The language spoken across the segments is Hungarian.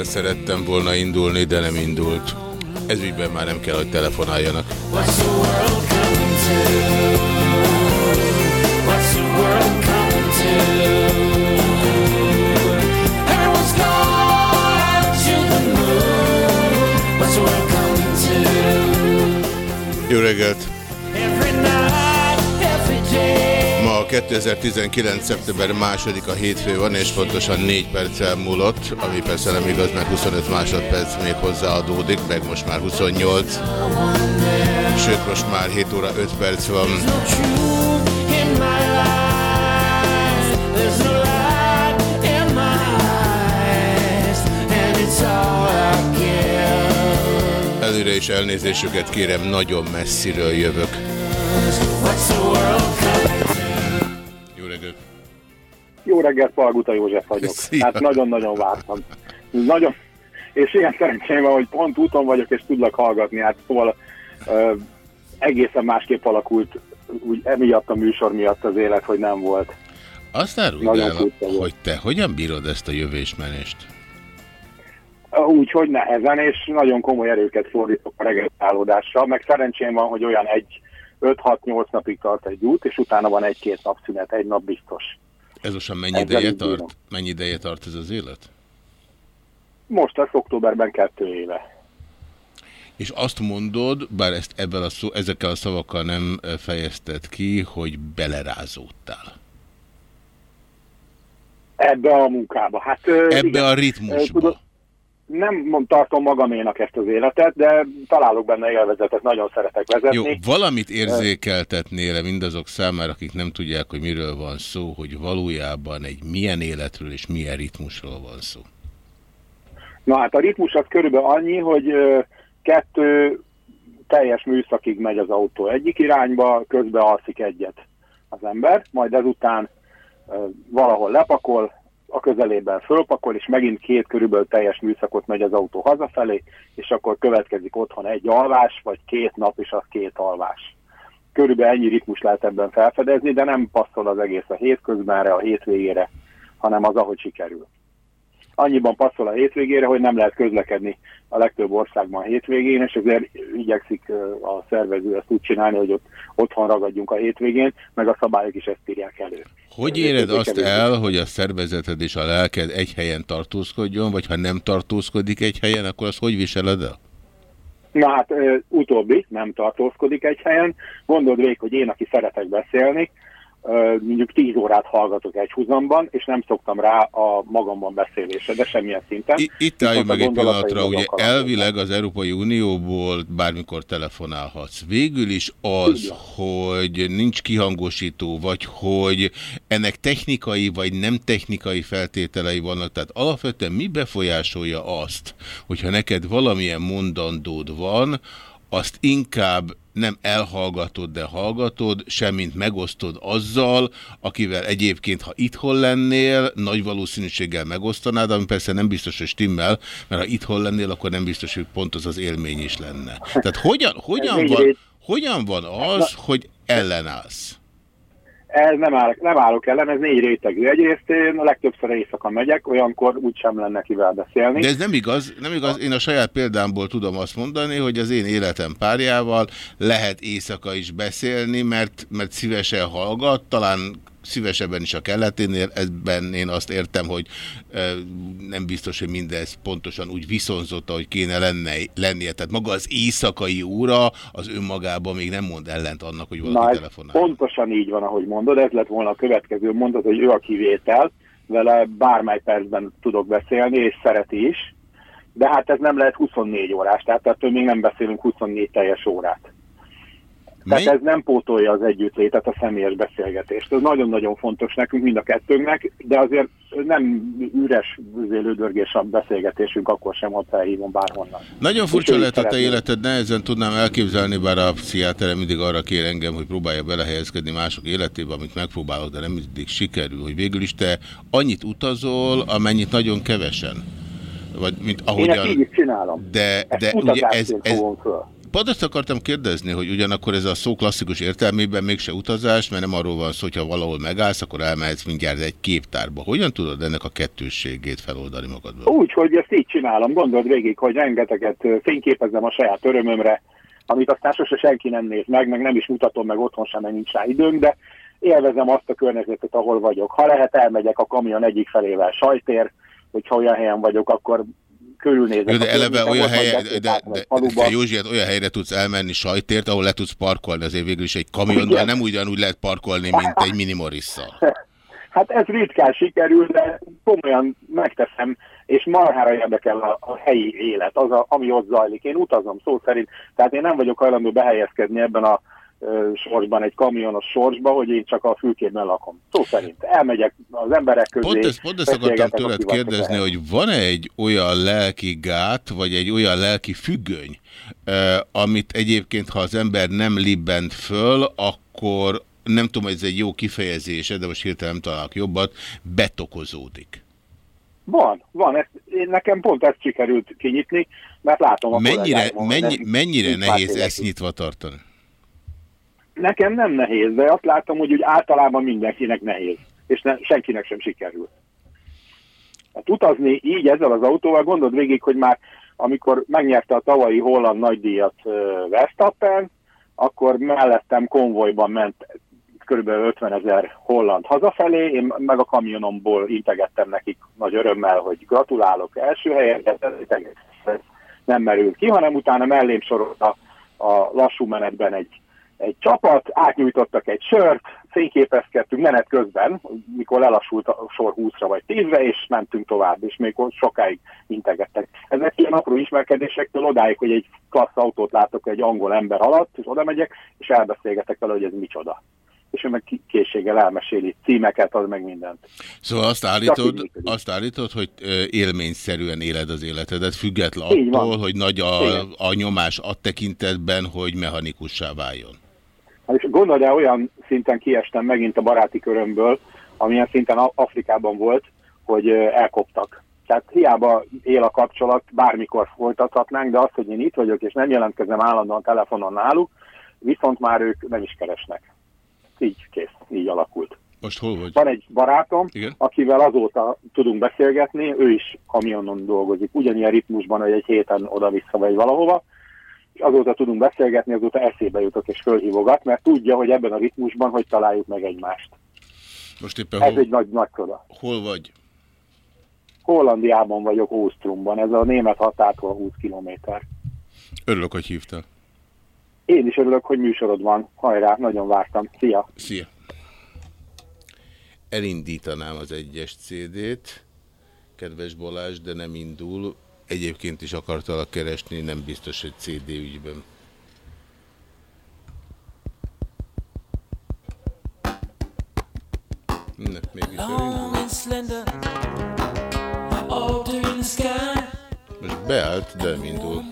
Ezzel szerettem volna indulni, de nem indult. Ez ügyben már nem kell, hogy telefonáljanak. What's the world coming to? What's the world coming to? Everyone's gone 2019. szeptember második a hétfő van, és pontosan 4 perccel múlott, ami persze nem igaz, mert 25 másodperc még hozzáadódik, meg most már 28. Sőt, most már 7 óra 5 perc van. Előre is elnézésüket kérem, nagyon messziről jövök. What's the world coming! Jó reggelt, Palguta József vagyok. Szia. Hát nagyon-nagyon vártam. Nagyon, és ilyen szerencsém van, hogy pont úton vagyok, és tudlak hallgatni, hát szóval ö, egészen másképp alakult úgy emiatt a műsor miatt az élet, hogy nem volt. Azt áruld el, hogy te hogyan bírod ezt a jövésmenést? Úgyhogy nehezen, és nagyon komoly erőket fordítok a reggelálódásra, meg szerencsém van, hogy olyan egy 5-6-8 napig tart egy út, és utána van egy-két napszünet, egy nap biztos. Ez most mennyi ideje tart? Mennyi ideje tart ez az élet? Most lesz októberben kettő éve. És azt mondod, bár ezt ebben a szó, ezekkel a szavakkal nem eh, fejezted ki, hogy belerázódtál. Ebbe a munkába. Hát, ö, Ebbe igen. a ritmusba. tudod, nem tartom magaménak ezt az életet, de találok benne élvezetet, nagyon szeretek Jó, vezetni. valamit érzékeltetnél-e mindazok számára, akik nem tudják, hogy miről van szó, hogy valójában egy milyen életről és milyen ritmusról van szó. Na hát a ritmus az körülbelül annyi, hogy kettő teljes műszakig megy az autó egyik irányba, közben alszik egyet az ember, majd ezután valahol lepakol, a közelében fölpakol, és megint két körülbelül teljes műszakot megy az autó hazafelé, és akkor következik otthon egy alvás, vagy két nap, és az két alvás. Körülbelül ennyi ritmus lehet ebben felfedezni, de nem passzol az egész a hétközbenre, a hétvégére, hanem az, ahogy sikerül. Annyiban passzol a hétvégére, hogy nem lehet közlekedni a legtöbb országban a hétvégén, és ezért igyekszik a szervező ezt úgy csinálni, hogy ott otthon ragadjunk a hétvégén, meg a szabályok is ezt írják elő. Hogy éred azt el, hogy a szervezeted és a lelked egy helyen tartózkodjon, vagy ha nem tartózkodik egy helyen, akkor azt hogy viseled el? Na hát utóbbi nem tartózkodik egy helyen. Gondold végig, hogy én, aki szeretek beszélni, mondjuk 10 órát hallgatok egy húzamban, és nem szoktam rá a magamban beszélésre, de semmilyen szinten. I- Itt álljunk meg egy pillanatra, ugye elvileg az Európai Unióból bármikor telefonálhatsz. Végül is az, Így hogy nincs kihangosító, vagy hogy ennek technikai vagy nem technikai feltételei vannak, tehát alapvetően mi befolyásolja azt, hogyha neked valamilyen mondandód van, azt inkább nem elhallgatod, de hallgatod, semmint megosztod azzal, akivel egyébként, ha itthon lennél, nagy valószínűséggel megosztanád, ami persze nem biztos, hogy stimmel, mert ha itthon lennél, akkor nem biztos, hogy pont az az élmény is lenne. Tehát hogyan, hogyan, van, hogyan van az, hogy ellenállsz? Ez nem, áll, nem állok ellen, ez négy rétegű. Egyrészt én a legtöbbször éjszaka megyek, olyankor úgysem lenne kivel beszélni. De ez nem igaz, nem igaz. Én a saját példámból tudom azt mondani, hogy az én életem párjával lehet éjszaka is beszélni, mert, mert szívesen hallgat, talán szívesebben is a kelleténél, ebben én azt értem, hogy nem biztos, hogy mindez pontosan úgy viszonzott, ahogy kéne lenne, lennie. Tehát maga az éjszakai óra az önmagában még nem mond ellent annak, hogy valaki Na, telefonál. pontosan így van, ahogy mondod, ez lett volna a következő mondat, hogy ő a kivétel, vele bármely percben tudok beszélni, és szereti is, de hát ez nem lehet 24 órás, tehát ettől még nem beszélünk 24 teljes órát. Tehát ez nem pótolja az együttlétet, a személyes beszélgetést. Ez nagyon-nagyon fontos nekünk, mind a kettőnknek, de azért nem üres lődörgés a beszélgetésünk, akkor sem, ha felhívom bárhonnan. Nagyon furcsa lehet a te életed, nehezen tudnám elképzelni, bár a pszichiátere mindig arra kér engem, hogy próbálja belehelyezkedni mások életébe, amit megpróbálok, de nem mindig sikerül, hogy végül is te annyit utazol, amennyit nagyon kevesen. Vagy mint Én ezt így ahogyan... is csinálom. De, Ezt de ugye ez, ez. Pont azt akartam kérdezni, hogy ugyanakkor ez a szó klasszikus értelmében mégse utazás, mert nem arról van szó, hogyha valahol megállsz, akkor elmehetsz mindjárt egy képtárba. Hogyan tudod ennek a kettősségét feloldani magadból? Úgy, hogy ezt így csinálom, gondold végig, hogy rengeteget fényképezem a saját örömömre, amit aztán sose senki nem néz meg, meg nem is mutatom meg otthon sem, mert nincs rá időnk, de élvezem azt a környezetet, ahol vagyok. Ha lehet, elmegyek a kamion egyik felével sajtér, hogyha olyan helyen vagyok, akkor körülnézek. Jó, de eleve olyan helye, de, de, faluban. de Józsi, hát olyan helyre tudsz elmenni sajtért, ahol le tudsz parkolni, azért végül is egy kamionnal nem ugyanúgy lehet parkolni, mint egy minimorisszal. Hát ez ritkán sikerül, de komolyan megteszem, és marhára érdekel a, a helyi élet, az, a, ami ott zajlik. Én utazom szó szerint, tehát én nem vagyok hajlandó behelyezkedni ebben a sorsban, egy kamionos sorsba, hogy én csak a fülkében lakom. Szó szerint. Elmegyek az emberek közé. Pont ezt, pont ezt akartam tőled kérdezni, hogy van-e egy olyan lelki gát, vagy egy olyan lelki függöny, eh, amit egyébként, ha az ember nem libbent föl, akkor nem tudom, hogy ez egy jó kifejezése, de most hirtelen nem találok jobbat, betokozódik. Van, van. Ezt, én, nekem pont ezt sikerült kinyitni, mert látom a Mennyire, mennyi, mennyire nehéz ezt nyitva tartani? Nekem nem nehéz, de azt látom, hogy úgy általában mindenkinek nehéz, és ne, senkinek sem sikerül. Hát utazni így ezzel az autóval, gondold végig, hogy már amikor megnyerte a tavalyi holland nagydíjat ö, Verstappen, akkor mellettem konvojban ment kb. 50 ezer holland hazafelé, én meg a kamionomból integettem nekik nagy örömmel, hogy gratulálok első helyet, nem merült ki, hanem utána mellém sorolt a, a lassú menetben egy, egy csapat, átnyújtottak egy sört, fényképezkedtünk menet közben, mikor lelassult a sor 20-ra vagy 10-re, és mentünk tovább, és még sokáig integettek. Ezek ilyen apró ismerkedésektől odáig, hogy egy klassz autót látok egy angol ember alatt, és oda megyek, és elbeszélgetek vele, hogy ez micsoda. És ő meg készséggel elmeséli címeket, az meg mindent. Szóval azt állítod, azt állítod, hogy élményszerűen éled az életedet, független attól, hogy nagy a, Igen. a nyomás a tekintetben, hogy mechanikussá váljon. És gondolj el, olyan szinten kiestem megint a baráti körömből, amilyen szinten Afrikában volt, hogy elkoptak. Tehát hiába él a kapcsolat, bármikor folytathatnánk, de az, hogy én itt vagyok, és nem jelentkezem állandóan telefonon náluk, viszont már ők nem is keresnek. Így kész, így alakult. Most hol vagy? Van egy barátom, Igen. akivel azóta tudunk beszélgetni, ő is kamionon dolgozik, ugyanilyen ritmusban, hogy egy héten oda-vissza vagy valahova, azóta tudunk beszélgetni, azóta eszébe jutok és fölhívogat, mert tudja, hogy ebben a ritmusban hogy találjuk meg egymást. Most éppen Ez hol, egy nagy, nagy csoda. hol vagy? Hollandiában vagyok, Óstrumban, ez a német határtól 20 kilométer. Örülök, hogy hívtál. Én is örülök, hogy műsorod van. Hajrá, nagyon vártam. Szia! Szia! Elindítanám az egyes CD-t, kedves Balázs, de nem indul. Egyébként is akartalak keresni, nem biztos, hogy CD ügyben. Ne, mégis. Most beállt, de nem indul.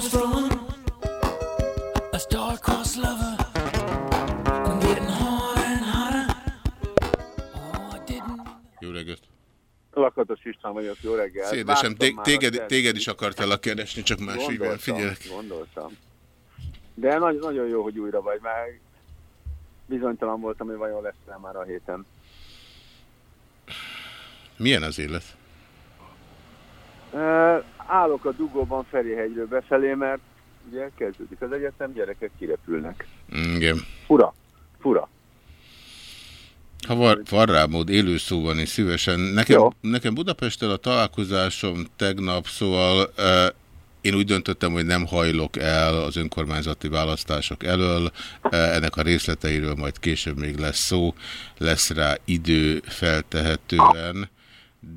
Flowing. Lakatos István vagyok, jó reggelt. Szédesem, téged, téged is akartalak keresni, csak más ügyben. Gondoltam, Figyelek. Gondoltam. De nagyon, nagyon jó, hogy újra vagy, már bizonytalan voltam, hogy vajon lesz-e már a héten. Milyen az élet? Uh, állok a dugóban Ferihegyről befelé, mert ugye kezdődik az egyetem, gyerekek kirepülnek. Igen. Fura. Fura. Ha van, van rá mód, élő szóban is szívesen. Nekem, Jó. nekem Budapesttel a találkozásom tegnap, szóval uh, én úgy döntöttem, hogy nem hajlok el az önkormányzati választások elől. Uh, ennek a részleteiről majd később még lesz szó, lesz rá idő feltehetően.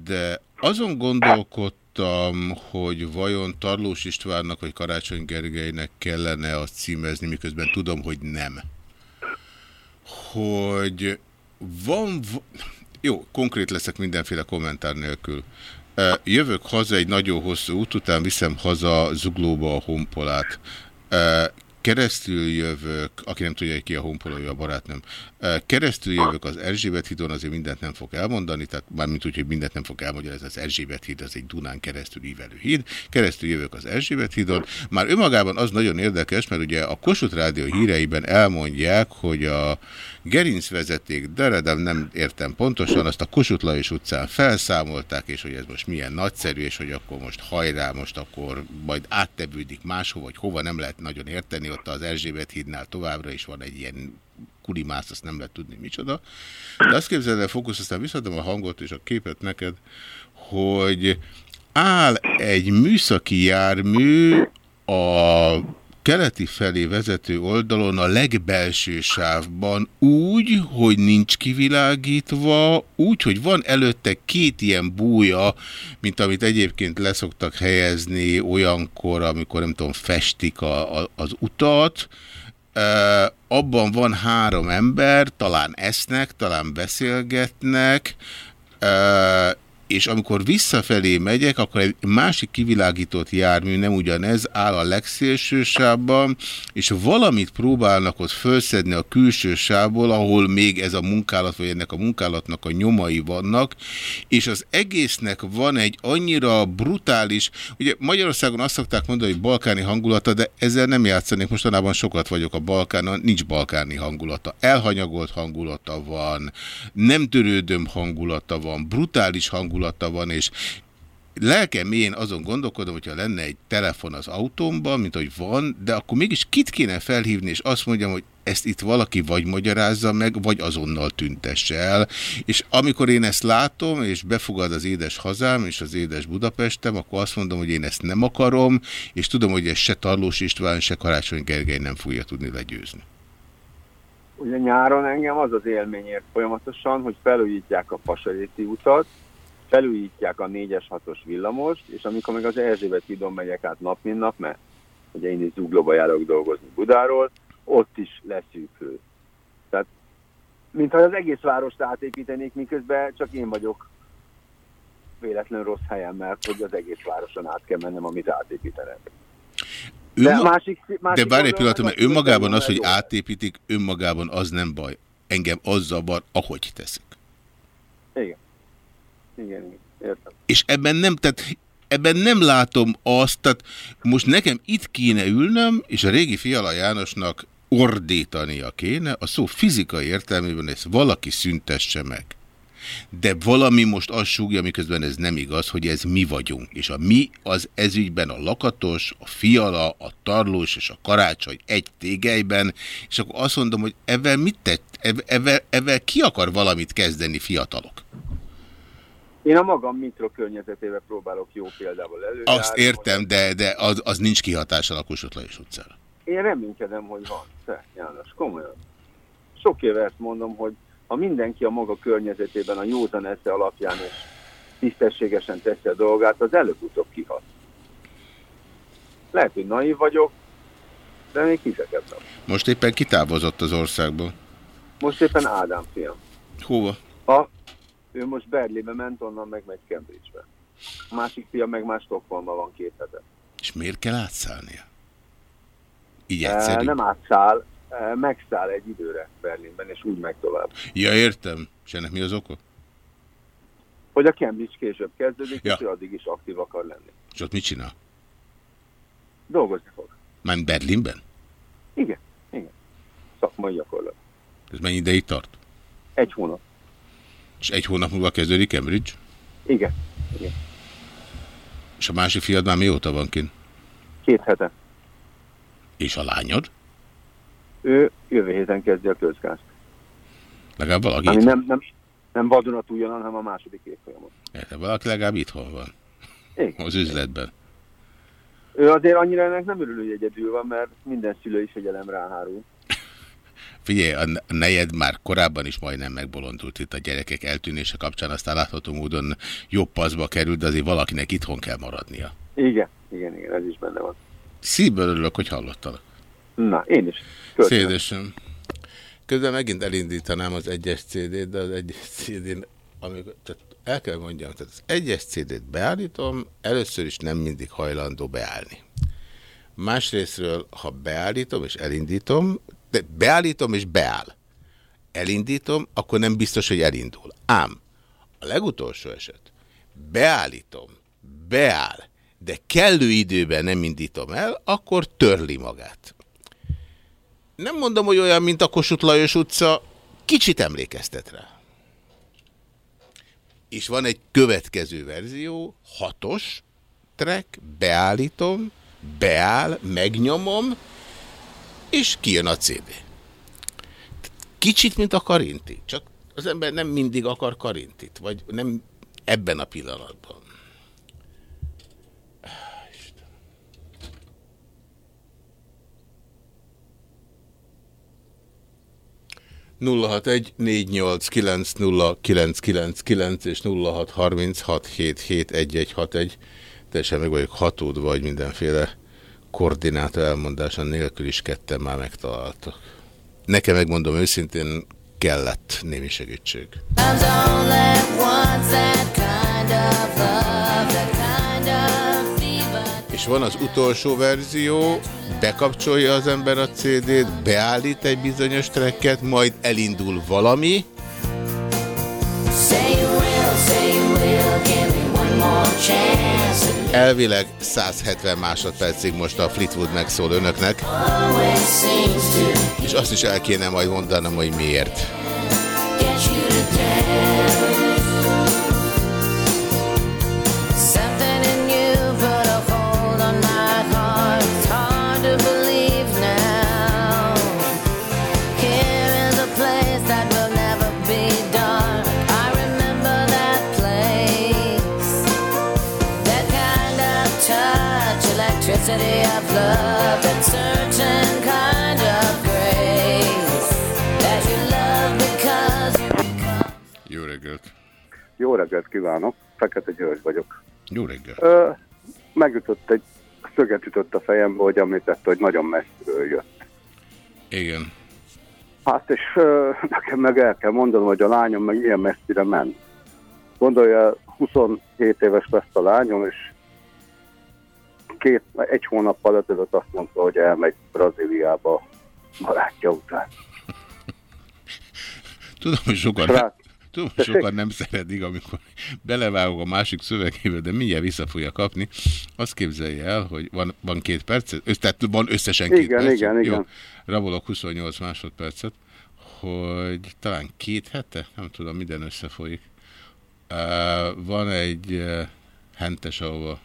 De azon gondolkodtam, hogy vajon Tarlós Istvánnak vagy Karácsony Gergelynek kellene azt címezni, miközben tudom, hogy nem hogy van... Jó, konkrét leszek mindenféle kommentár nélkül. Jövök haza egy nagyon hosszú út után, viszem haza Zuglóba a honpolát. Keresztül jövök, aki nem tudja, hogy ki a honpolója, a barátnőm. Keresztül jövök az Erzsébet hídon, azért mindent nem fog elmondani, tehát mármint úgy, hogy mindent nem fog ez az Erzsébet híd, az egy Dunán keresztül ívelő híd. Keresztül jövök az Erzsébet hídon. Már önmagában az nagyon érdekes, mert ugye a Kossuth Rádió híreiben elmondják, hogy a gerincvezeték, de, de nem értem pontosan, azt a Kossuth Lajos utcán felszámolták, és hogy ez most milyen nagyszerű, és hogy akkor most hajrá, most akkor majd áttevődik máshova, vagy hova nem lehet nagyon érteni, ott az Erzsébet hídnál továbbra is van egy ilyen kulimász, azt nem lehet tudni micsoda. De azt képzeld el, fókusz, aztán visszadom a hangot és a képet neked, hogy áll egy műszaki jármű a keleti felé vezető oldalon a legbelső sávban úgy, hogy nincs kivilágítva, úgy, hogy van előtte két ilyen búja, mint amit egyébként leszoktak helyezni olyankor, amikor nem tudom, festik a, a, az utat, abban van három ember, talán esznek, talán beszélgetnek, és amikor visszafelé megyek, akkor egy másik kivilágított jármű, nem ugyanez, áll a legszélső sávban, és valamit próbálnak ott fölszedni a külső sávból, ahol még ez a munkálat, vagy ennek a munkálatnak a nyomai vannak, és az egésznek van egy annyira brutális, ugye Magyarországon azt szokták mondani, hogy balkáni hangulata, de ezzel nem játszanék, mostanában sokat vagyok a Balkánon, nincs balkáni hangulata. Elhanyagolt hangulata van, nem törődöm hangulata van, brutális hangulata van, és lelkem én azon gondolkodom, hogyha lenne egy telefon az autómban, mint hogy van, de akkor mégis kit kéne felhívni, és azt mondjam, hogy ezt itt valaki vagy magyarázza meg, vagy azonnal tüntesse el. És amikor én ezt látom, és befogad az édes hazám, és az édes Budapestem, akkor azt mondom, hogy én ezt nem akarom, és tudom, hogy ezt se Tarlós István, se Karácsony Gergely nem fogja tudni legyőzni. Ugye nyáron engem az az élményért folyamatosan, hogy felújítják a Pasaréti utat, felújítják a 4-es 6-os villamost, és amikor meg az Erzsébet hídon megyek át nap, mint nap, mert ugye én is Zuglóba járok dolgozni Budáról, ott is leszűkül. Tehát, mintha az egész várost átépítenék, miközben csak én vagyok véletlen rossz helyen, mert hogy az egész városon át kell mennem, amit átépítenek. De, Önma- másik, másik de várj egy oldalon pillanat, meg mert önmagában az, hogy átépítik, önmagában az nem baj. Engem az zavar, ahogy teszik. Igen. Igen. Értem. És ebben nem, tehát ebben nem látom azt, tehát most nekem itt kéne ülnöm, és a régi Fiala Jánosnak ordítania kéne, a szó fizikai értelmében ezt valaki szüntesse meg. De valami most azt súgja, miközben ez nem igaz, hogy ez mi vagyunk. És a mi az ezügyben a lakatos, a fiala, a tarlós és a karácsony egy tégelyben, és akkor azt mondom, hogy ezzel mit tett, ezzel, ezzel ki akar valamit kezdeni fiatalok? Én a magam mikrokörnyezetébe próbálok jó példával előjárni. Azt értem, de, de az, az nincs kihatással a Kossuth Lajos utcára. Én reménykedem, hogy van. Te, János, komolyan. Sok éve ezt mondom, hogy ha mindenki a maga környezetében a józan esze alapján és tisztességesen teszi a dolgát, az előbb-utóbb kihat. Lehet, hogy naív vagyok, de még kiseket Most éppen kitávozott az országból. Most éppen Ádám fiam. Hova? Ha ő most Berlinbe ment, onnan meg megy Cambridge-be. A másik fia meg már Stockholmban van két hete. És miért kell átszállnia? Így E, egyszerű? nem átszáll, e, megszáll egy időre Berlinben, és úgy megy tovább. Ja, értem. És ennek mi az oka? Hogy a Cambridge később kezdődik, Ja. és ő addig is aktív akar lenni. És ott mit csinál? Dolgozni fog. Már Berlinben? Igen, igen. Szakmai gyakorlat. Ez mennyi ideig tart? Egy hónap. És egy hónap múlva kezdődik Cambridge? Igen, igen. És a másik fiad már mióta van kint? Két hete. És a lányod? Ő jövő héten kezdi a közgázt. Legalább valaki Ami nem, nem, nem vadonatújon, hanem a második évfolyamon. van. valaki legalább itthon van. Igen. Az üzletben. Ő azért annyira ennek nem örül, hogy egyedül van, mert minden szülői figyelem ráhárul. Figyelj, a ne- nejed már korábban is majdnem megbolondult itt a gyerekek eltűnése kapcsán, aztán látható módon jobb paszba került, de azért valakinek itthon kell maradnia. Igen, igen, igen, ez is benne van. Szívből örülök, hogy hallottalak. Na, én is. Szédesem. Közben megint elindítanám az egyes CD-t, de az egyes CD-n, amikor, tehát el kell mondjam, tehát az egyes CD-t beállítom, először is nem mindig hajlandó beállni. Másrésztről, ha beállítom és elindítom, de beállítom és beáll. Elindítom, akkor nem biztos, hogy elindul. Ám, a legutolsó eset, beállítom, beáll, de kellő időben nem indítom el, akkor törli magát nem mondom, hogy olyan, mint a Kossuth Lajos utca, kicsit emlékeztet rá. És van egy következő verzió, hatos track, beállítom, beáll, megnyomom, és kijön a CD. Kicsit, mint a karinti, csak az ember nem mindig akar karintit, vagy nem ebben a pillanatban. 061-489-0999 és 0636771161. Teljesen meg vagyok hatódva, vagy mindenféle koordináta elmondása nélkül is ketten már megtaláltak. Nekem megmondom őszintén, kellett némi segítség. És van az utolsó verzió, bekapcsolja az ember a CD-t, beállít egy bizonyos tracket, majd elindul valami, elvileg 170 másodpercig most a Fleetwood megszól önöknek, és azt is el kéne majd mondanom, hogy miért. Something electricity of love, that certain kind of grace. That you love because you become. Jó reggelt! Jó reggelt kívánok, Fekete György vagyok. Jó reggelt! Ö, megütött egy szöget ütött a fejembe, hogy említette, hogy nagyon messziről jött. Igen. Hát és ö, nekem meg el kell mondanom, hogy a lányom meg ilyen messzire ment. Gondolja, 27 éves lesz a lányom, és két, egy hónappal ezelőtt azt mondta, hogy elmegy Brazíliába barátja után. Tudom, hogy sokan, Srác, tudom, sokan nem szeretik, amikor belevágok a másik szövegébe, de mindjárt vissza fogja kapni. Azt képzelje el, hogy van, van két perc, össz, tehát van összesen két Igen, perc. igen, Jó, igen. rabolok 28 másodpercet, hogy talán két hete, nem tudom, minden összefolyik. Uh, van egy uh, hentes, ahova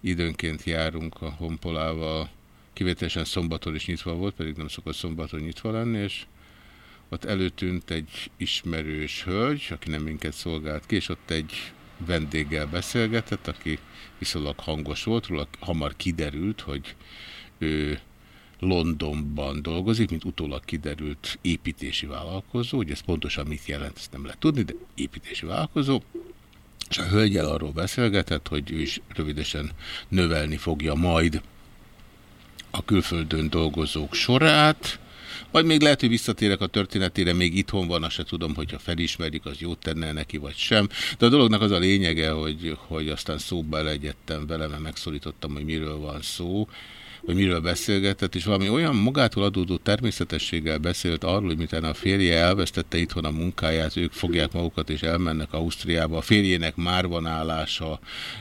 időnként járunk a honpolával, kivételesen szombaton is nyitva volt, pedig nem szokott szombaton nyitva lenni, és ott előtűnt egy ismerős hölgy, aki nem minket szolgált ki, és ott egy vendéggel beszélgetett, aki viszonylag hangos volt, róla. Hamar kiderült, hogy ő Londonban dolgozik, mint utólag kiderült építési vállalkozó, hogy ez pontosan mit jelent, ezt nem lehet tudni, de építési vállalkozó, és a hölgyel arról beszélgetett, hogy ő is rövidesen növelni fogja majd a külföldön dolgozók sorát, vagy még lehet, hogy visszatérek a történetére, még itthon van, azt se tudom, hogyha felismerik, az jót tenne neki, vagy sem. De a dolognak az a lényege, hogy, hogy aztán szóba elegyedtem vele, mert megszólítottam, hogy miről van szó, hogy miről beszélgetett, és valami olyan magától adódó természetességgel beszélt arról, hogy miután a férje elvesztette itthon a munkáját, ők fogják magukat és elmennek Ausztriába. A férjének már van állása,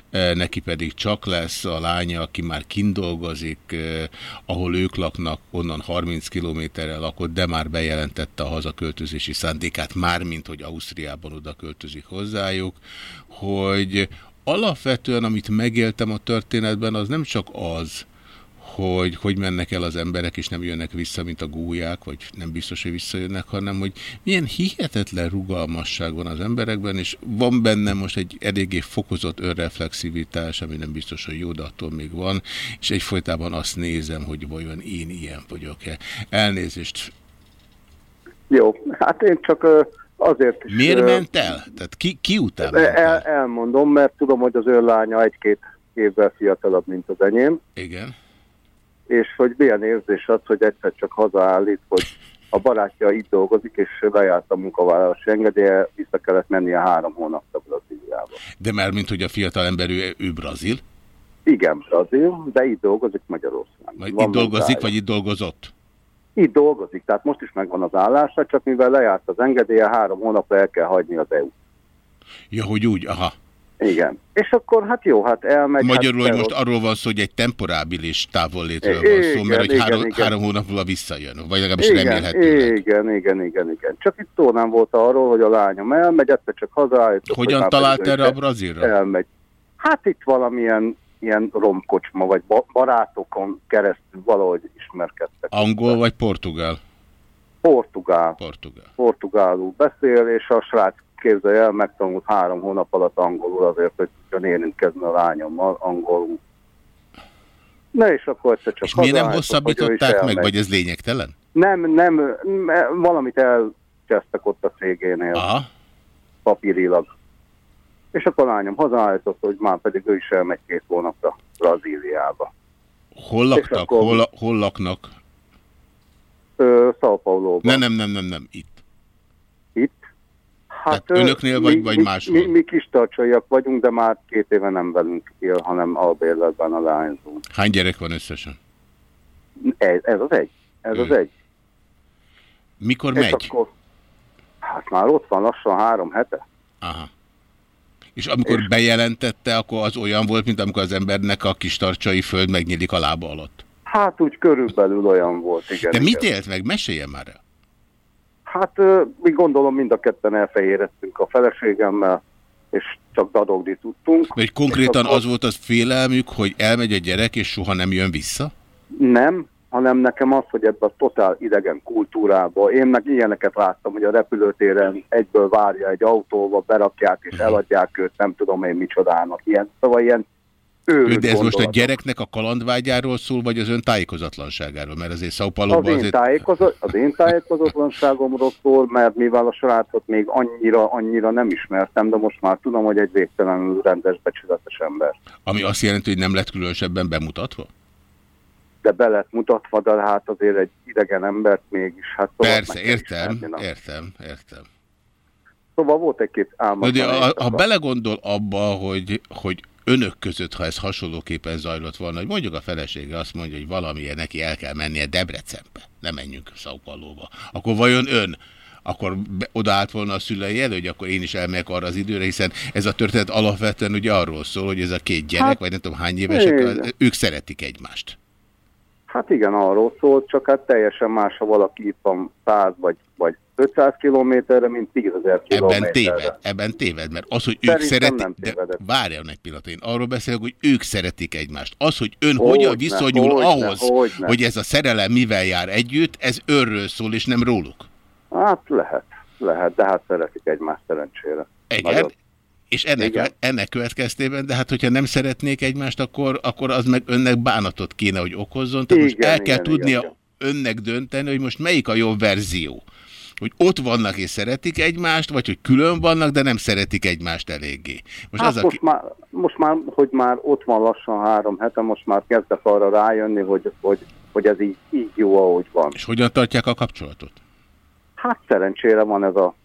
eh, neki pedig csak lesz a lánya, aki már kindolgozik, eh, ahol ők laknak, onnan 30 kilométerre lakott, de már bejelentette a hazaköltözési szándékát, mármint, hogy Ausztriában oda költözik hozzájuk, hogy alapvetően, amit megéltem a történetben, az nem csak az, hogy hogy mennek el az emberek, és nem jönnek vissza, mint a gúlyák, vagy nem biztos, hogy visszajönnek, hanem hogy milyen hihetetlen rugalmasság van az emberekben, és van benne most egy eléggé fokozott önreflexivitás, ami nem biztos, hogy jó, de attól még van, és egyfolytában azt nézem, hogy vajon én ilyen vagyok-e. Elnézést. Jó, hát én csak azért is... Miért ment el? Tehát ki, ki után el? elmondom, mert tudom, hogy az ő lánya egy-két évvel fiatalabb, mint az enyém, Igen. És hogy milyen érzés az, hogy egyszer csak hazaállít, hogy a barátja itt dolgozik, és lejárt a munkavállalási engedélye, vissza kellett mennie három hónapra Brazíliába. De már mint hogy a fiatal ember ő, ő brazil, Igen, brazil, de itt dolgozik Magyarországon. vagy Van itt dolgozik, munkája. vagy itt dolgozott? Itt dolgozik, tehát most is megvan az állása, csak mivel lejárt az engedélye, három hónapra el kell hagyni az EU. Ja, hogy úgy, aha. Igen. És akkor hát jó, hát elmegy. Magyarul, hát hogy most arról van szó, hogy egy temporábilis távollétről van szó, mert hogy igen, három, igen. három hónap múlva visszajön, vagy legalábbis igen, remélhetőleg. igen, igen, igen, igen. Csak itt szó nem volt arról, hogy a lányom elmegy, egyszer csak hazaállított. hogy Hogyan már talált erre a brazilra? Elmegy. Hát itt valamilyen ilyen romkocsma, vagy ba- barátokon keresztül valahogy ismerkedtek. Angol vagy portugál? Portugál. Portugál. Portugálul beszél, és a srác képzelj el, megtanult három hónap alatt angolul azért, hogy tudjon érintkezni a lányommal angolul. Na és akkor egyszer csak És miért nem hosszabbították meg, vagy ez lényegtelen? Nem, nem, valamit elcsesztek ott a cégénél Aha. papírilag. És akkor lányom hazaállított, hogy már pedig ő is elmegy két hónapra Brazíliába. Hol laktak? akkor- Hol, hol laknak? Ö, São Paulo-ban. Nem, nem, nem, nem, nem. Itt? Hát, Tehát önöknél vagy- mi, vagy mi, máshol? Mi, mi kis tartsaiak vagyunk, de már két éve nem velünk él, hanem albérletben a lányzó. Hány gyerek van összesen? Ez, ez az egy. Ez az Ő. egy. Mikor És megy? akkor, hát már ott van lassan három hete. Aha. És amikor bejelentette, akkor az olyan volt, mint amikor az embernek a kis tartsai föld megnyílik a lába alatt. Hát úgy körülbelül olyan volt, igen. De mit igen. élt meg? Meséljen már el. Hát mi gondolom mind a ketten elfehéreztünk a feleségemmel, és csak dadogni tudtunk. Vagy konkrétan az volt az félelmük, hogy elmegy a gyerek, és soha nem jön vissza? Nem, hanem nekem az, hogy ebben a totál idegen kultúrába, én meg ilyeneket láttam, hogy a repülőtéren egyből várja egy autóba, berakják és eladják őt, nem tudom én micsodának, ilyen, szóval ilyen őrült De ez most a gondolatok. gyereknek a kalandvágyáról szól, vagy az ön tájékozatlanságáról? Mert azért São Paulo Az én, azért... tájékozat, az én tájékozatlanságomról szól, mert mivel a srácot még annyira, annyira nem ismertem, de most már tudom, hogy egy végtelenül rendes, becsületes ember. Ami azt jelenti, hogy nem lett különösebben bemutatva? De be lett mutatva, de hát azért egy idegen embert mégis. Hát szóval Persze, értem, ismerni, értem, értem. Szóval volt egy-két Na álmatlan de a, éjszaka. ha belegondol abba, hogy, hogy önök között, ha ez hasonlóképpen zajlott volna, hogy mondjuk a felesége azt mondja, hogy valamilyen neki el kell mennie Debrecenbe, nem menjünk São Paulo-ba, akkor vajon ön akkor odaállt volna a szülei elő, hogy akkor én is elmegyek arra az időre, hiszen ez a történet alapvetően ugye arról szól, hogy ez a két gyerek, Hát, vagy nem tudom hány évesek, igen. ők szeretik egymást. Hát igen, arról szólt, csak hát teljesen más, ha valaki itt van 100 vagy, vagy 500 kilométerre, mint 10 ezer Ebben kilométerre. téved, ebben téved, mert az, hogy ők Szerintem szeretik, nem de várjon egy pillanat, én arról beszélek, hogy ők szeretik egymást. Az, hogy ön Hogyne, hogyan viszonyul hogyne, ahhoz, hogyne. hogy ez a szerelem mivel jár együtt, ez önről szól, és nem róluk. Hát lehet, lehet, de hát szeretik egymást szerencsére. Igen, Nagyon. és ennek, Igen. ennek következtében, de hát hogyha nem szeretnék egymást, akkor, akkor az meg önnek bánatot kéne, hogy okozzon. Tehát most Igen, el kell igen, tudnia igen. önnek dönteni, hogy most melyik a jobb verzió. Hogy ott vannak és szeretik egymást, vagy hogy külön vannak, de nem szeretik egymást eléggé. Most Hát az a most, már, most már, hogy már ott van lassan három hete, most már kezdek arra rájönni, hogy, hogy, hogy ez így, így jó, ahogy van. És hogyan tartják a kapcsolatot? Hát szerencsére van ez a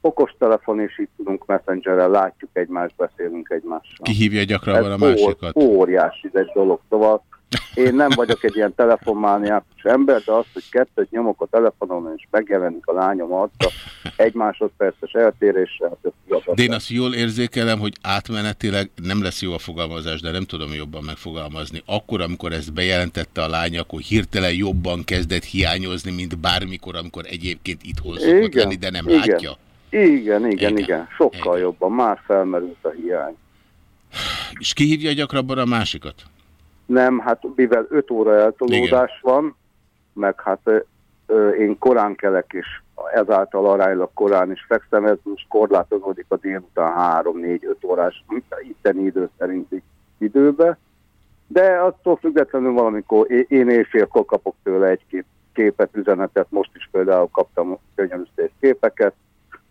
okostelefon, és így tudunk messengerrel, látjuk egymást, beszélünk egymással. Ki hívja gyakrabban a Ez másikat? Ó, óriási ez egy dolog, szóval én nem vagyok egy ilyen telefonmániákus ember, de az, hogy kettőt nyomok a telefonon, és megjelenik a lányom arca, egy másodperces eltéréssel. De én azt jól érzékelem, hogy átmenetileg nem lesz jó a fogalmazás, de nem tudom jobban megfogalmazni. Akkor, amikor ezt bejelentette a lány, akkor hirtelen jobban kezdett hiányozni, mint bármikor, amikor egyébként itthon szokott Igen, lenni, de nem igen. látja. Igen, igen, Igen, igen, sokkal igen. jobban, már felmerült a hiány. És ki hívja gyakrabban a másikat? Nem, hát mivel 5 óra eltolódás van, meg hát ö, én korán kelek, és ezáltal aránylag korán is fekszem, ez most korlátozódik a délután 3-4-5 órás itteni idő szerinti időbe, de attól függetlenül valamikor én éjfélkor kapok tőle egy-két képet, üzenetet, most is például kaptam gyönyörű szép képeket,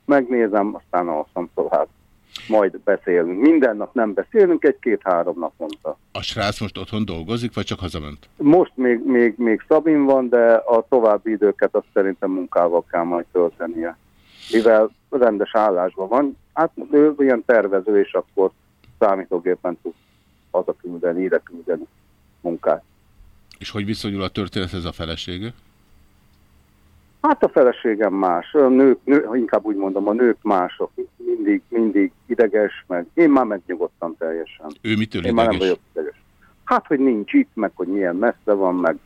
megnézem, aztán alszom tovább. Majd beszélünk. Minden nap nem beszélünk, egy-két-három naponta. A srác most otthon dolgozik, vagy csak hazament? Most még, még, még Szabin van, de a további időket azt szerintem munkával kell majd töltenie. Mivel rendes állásban van, hát ő ilyen tervező, és akkor számítógépen tud hazaküldeni, ide küldeni munkát. És hogy viszonyul a történethez a felesége? Hát a feleségem más, a nők, nő, inkább úgy mondom, a nők mások, mindig, mindig ideges, meg én már megnyugodtam teljesen. Ő mitől Én már nem ideges? vagyok ideges. Hát, hogy nincs itt, meg hogy milyen messze van, meg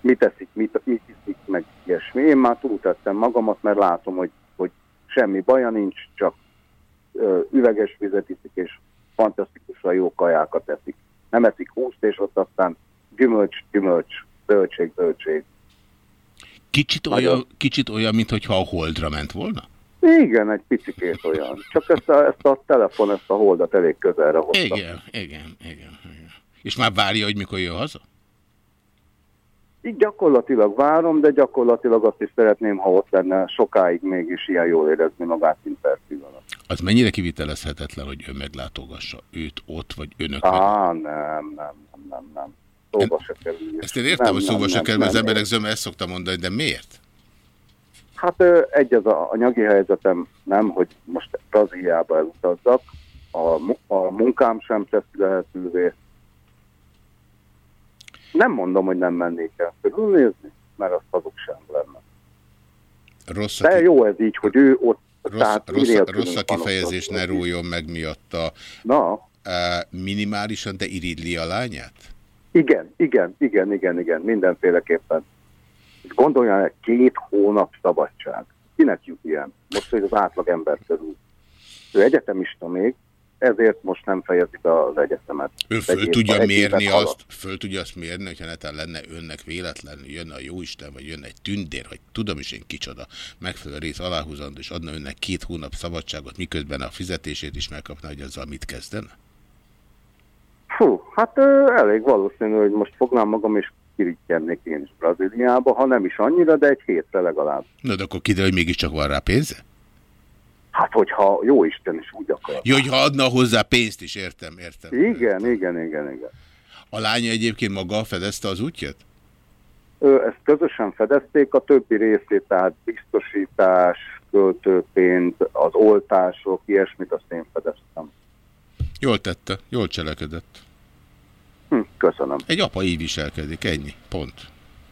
mit eszik, mit, mit iszik, meg ilyesmi. Én már túltettem magamat, mert látom, hogy, hogy semmi baja nincs, csak ö, üveges vizet iszik, és fantasztikusan jó kajákat eszik. Nem eszik húst, és ott aztán gyümölcs, gyümölcs, zöldség, zöldség. Kicsit olyan, kicsit olyan, mintha a holdra ment volna? Igen, egy picikét olyan. Csak ezt a, ezt a telefon, ezt a holdat elég közelre hozta. Igen, igen, igen, igen. És már várja, hogy mikor jön haza? Így gyakorlatilag várom, de gyakorlatilag azt is szeretném, ha ott lenne sokáig mégis ilyen jól érezni magát interjú alatt. Az mennyire kivitelezhetetlen, hogy ön meglátogassa őt ott, vagy önök meg? Á, nem, nem, nem, nem, nem. Szóba se kerül. Ezt én értem, Nem, hogy szóba nem, se kerül, az emberek zöme ezt szokta mondani, de miért? Hát egy az a anyagi helyzetem nem, hogy most Brazíliába elutazzak, a, a munkám sem teszi lehetővé. Nem mondom, hogy nem mennék el körülnézni, mert az hazugság lenne. Rossz, De jó ez így, hogy ő ott, rossz, tehát rossz, rossz a kifejezés, ne ott. rújjon meg miatta. Na, minimálisan, de iridli a lányát? Igen, igen, igen, igen, igen, mindenféleképpen. És gondoljál, egy két hónap szabadság. Kinek jut ilyen? Most, hogy az átlag ember körül. Ő egyetemista még, ezért most nem fejezi be az egyetemet. Ő föl év- tudja mérni alatt. azt, föl tudja azt mérni, hogyha netán lenne önnek véletlenül, jönne a jóisten, vagy jönne egy tündér, vagy tudom is én kicsoda, megfelelő rész aláhúzandó, és adna önnek két hónap szabadságot, miközben a fizetését is megkapna, hogy azzal mit kezdene? Fú, hát elég valószínű, hogy most fognám magam, és kirítjennék én is Brazíliába, ha nem is annyira, de egy hétre legalább. Na, de akkor kiderül, hogy mégiscsak van rá pénze? Hát, hogyha jó Isten is úgy akar. Jó, hogyha adna hozzá pénzt is, értem, értem. Igen, igen, igen, igen. A lánya egyébként maga fedezte az útját? Ö, ezt közösen fedezték, a többi részét, tehát biztosítás, költőpénz, az oltások, ilyesmit azt én fedeztem. Jól tette, jól cselekedett. Hm, köszönöm, Egy apa így viselkedik, ennyi, pont.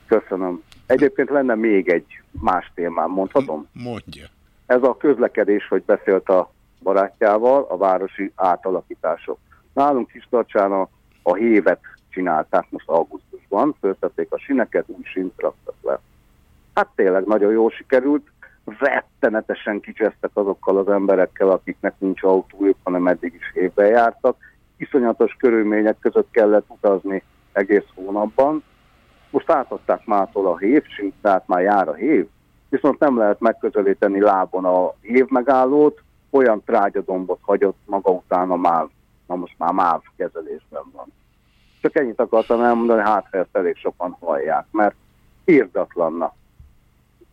köszönöm. Egyébként lenne még egy más témám, mondhatom? Mondja. Ez a közlekedés, hogy beszélt a barátjával, a városi átalakítások. Nálunk Kistarcsán a, a hévet csinálták most augusztusban, föltették a sineket, új sint raktak le. Hát tényleg nagyon jól sikerült, rettenetesen kicsesztek azokkal az emberekkel, akiknek nincs autójuk, hanem eddig is évben jártak. Iszonyatos körülmények között kellett utazni egész hónapban. Most átadták mától a hévsint, tehát már jár a hév, viszont nem lehet megközelíteni lábon a hév megállót, olyan trágyadombot hagyott maga után a MÁV. Na most már MÁV kezelésben van. Csak ennyit akartam elmondani, hát ha ezt elég sokan hallják, mert írdatlannak.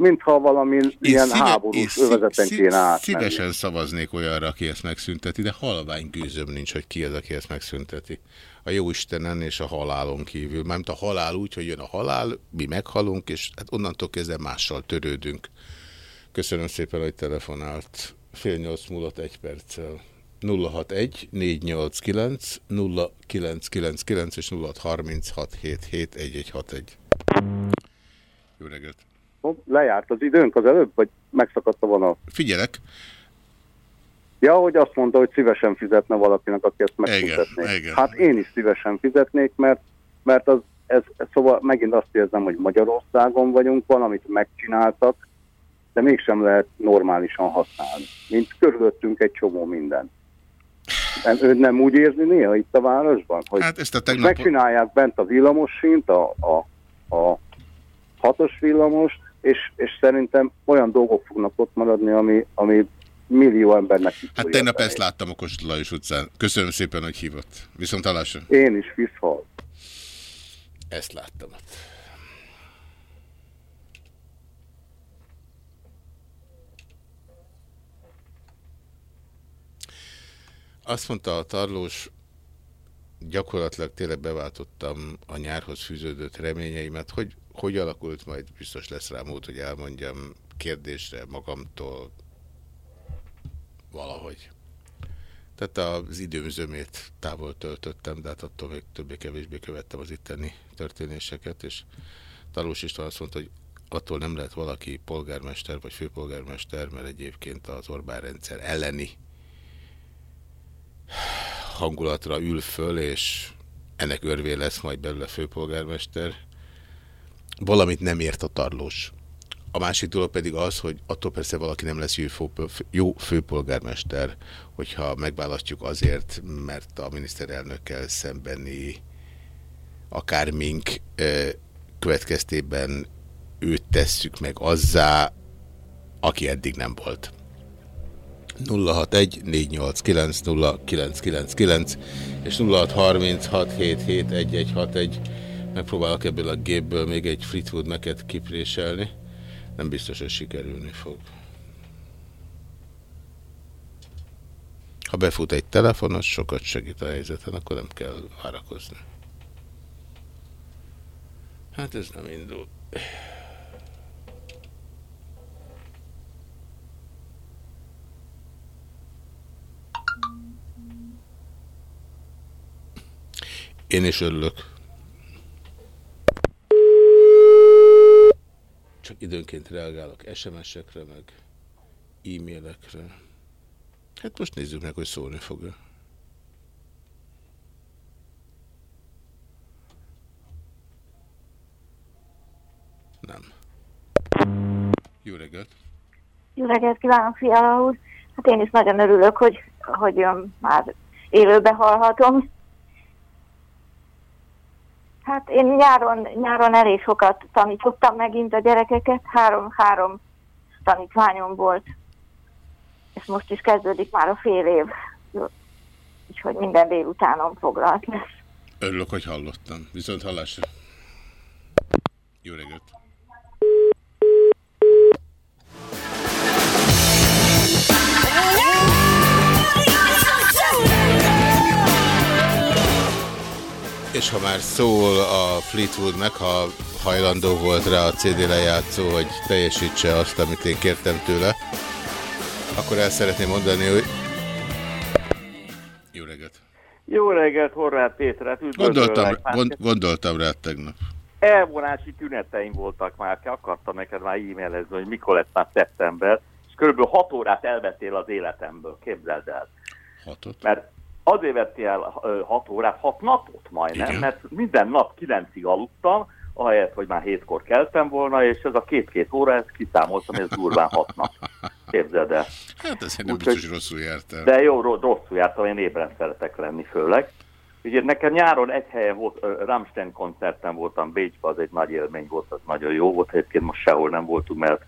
Mintha valami ilyen háborús én övezeten szí- kéne átmenni. Szívesen szavaznék olyanra, aki ezt megszünteti, de halvány gőzöm nincs, hogy ki az, aki ezt megszünteti. A Jóistenen és a halálon kívül. Mármint a halál úgy, hogy jön a halál, mi meghalunk, és hát onnantól kezdve mással törődünk. Köszönöm szépen, hogy telefonált. Fél nyolc múlott egy perccel. 061 489 0999 és 0636 1161. Jó reggelt! Lejárt az időnk az előbb, vagy megszakadt a vonal? Figyelek! Ja, hogy azt mondta, hogy szívesen fizetne valakinek, aki ezt megfizetné. Igen, igen. Hát én is szívesen fizetnék, mert, mert az, ez, ez, szóval megint azt érzem, hogy Magyarországon vagyunk, valamit megcsináltak, de mégsem lehet normálisan használni. Mint körülöttünk egy csomó minden. Nem, ön nem úgy érzi néha itt a városban? Hogy Hát ezt a tegnap... megcsinálják bent a villamosint, a, a, a hatos villamos, és, és szerintem olyan dolgok fognak ott maradni, ami, ami millió embernek Hát tegnap ezt láttam a Kossuth Lajos utcán. Köszönöm szépen, hogy hívott. Viszont hallásra. Én is viszhal. Ezt láttam ott. Azt mondta a tarlós, gyakorlatilag tényleg beváltottam a nyárhoz fűződött reményeimet, hogy hogy alakult, majd biztos lesz rá mód, hogy elmondjam kérdésre magamtól valahogy. Tehát az időm zömét távol töltöttem, de hát attól még többé-kevésbé követtem az itteni történéseket, és Talós István azt mondta, hogy attól nem lehet valaki polgármester vagy főpolgármester, mert egyébként az Orbán rendszer elleni hangulatra ül föl, és ennek örvé lesz majd belőle főpolgármester. Valamit nem ért a tarlós. A másik dolog pedig az, hogy attól persze valaki nem lesz jó, fő, jó főpolgármester, hogyha megválasztjuk azért, mert a miniszterelnökkel szembeni akármink következtében őt tesszük meg azzá, aki eddig nem volt. 061 489 0999 és 0636771161 megpróbálok ebből a gépből még egy Fleetwood Mac-et kipréselni. Nem biztos, hogy sikerülni fog. Ha befut egy telefon, az sokat segít a helyzeten, akkor nem kell várakozni. Hát ez nem indul. Én is örülök. Csak időnként reagálok SMS-ekre, meg e-mailekre. Hát most nézzük meg, hogy szólni fog-e. Nem. Jó reggelt! Jó reggelt kívánok, Fiala úr! Hát én is nagyon örülök, hogy, hogy ön már élőbe hallhatom. Hát én nyáron, nyáron elég sokat tanítottam megint a gyerekeket, három-három tanítványom volt, és most is kezdődik már a fél év, úgyhogy minden délutánon foglalt lesz. Örülök, hogy hallottam. Viszont hallásra. Jó reggelt! És ha már szól a Fleetwood meg, ha hajlandó volt rá a CD lejátszó, hogy teljesítse azt, amit én kértem tőle, akkor el szeretném mondani, hogy jó reggelt! Jó reggelt, Horváth Péter, Gondoltam. Már gond, gondoltam rá tegnap. Elvonási tüneteim voltak már, akartam neked már e-mailezni, hogy mikor lesz már szeptember, és körülbelül 6 órát elvettél az életemből, képzeld el. Hatot? Mert azért vettél el 6 órát, 6 napot majdnem, Igen. mert minden nap 9-ig aludtam, ahelyett, hogy már hétkor keltem volna, és ez a két-két óra, ezt kiszámoltam, ez durván 6 nap. Képzeld el. Hát ezért nem Úgyhogy- biztos, hogy rosszul jártál. De jó, ro- rosszul jártam, én ébren szeretek lenni főleg. Ugye nekem nyáron egy helyen volt, Rammstein koncerten voltam Bécsben, az egy nagy élmény volt, az nagyon jó volt. Egyébként most sehol nem voltunk, mert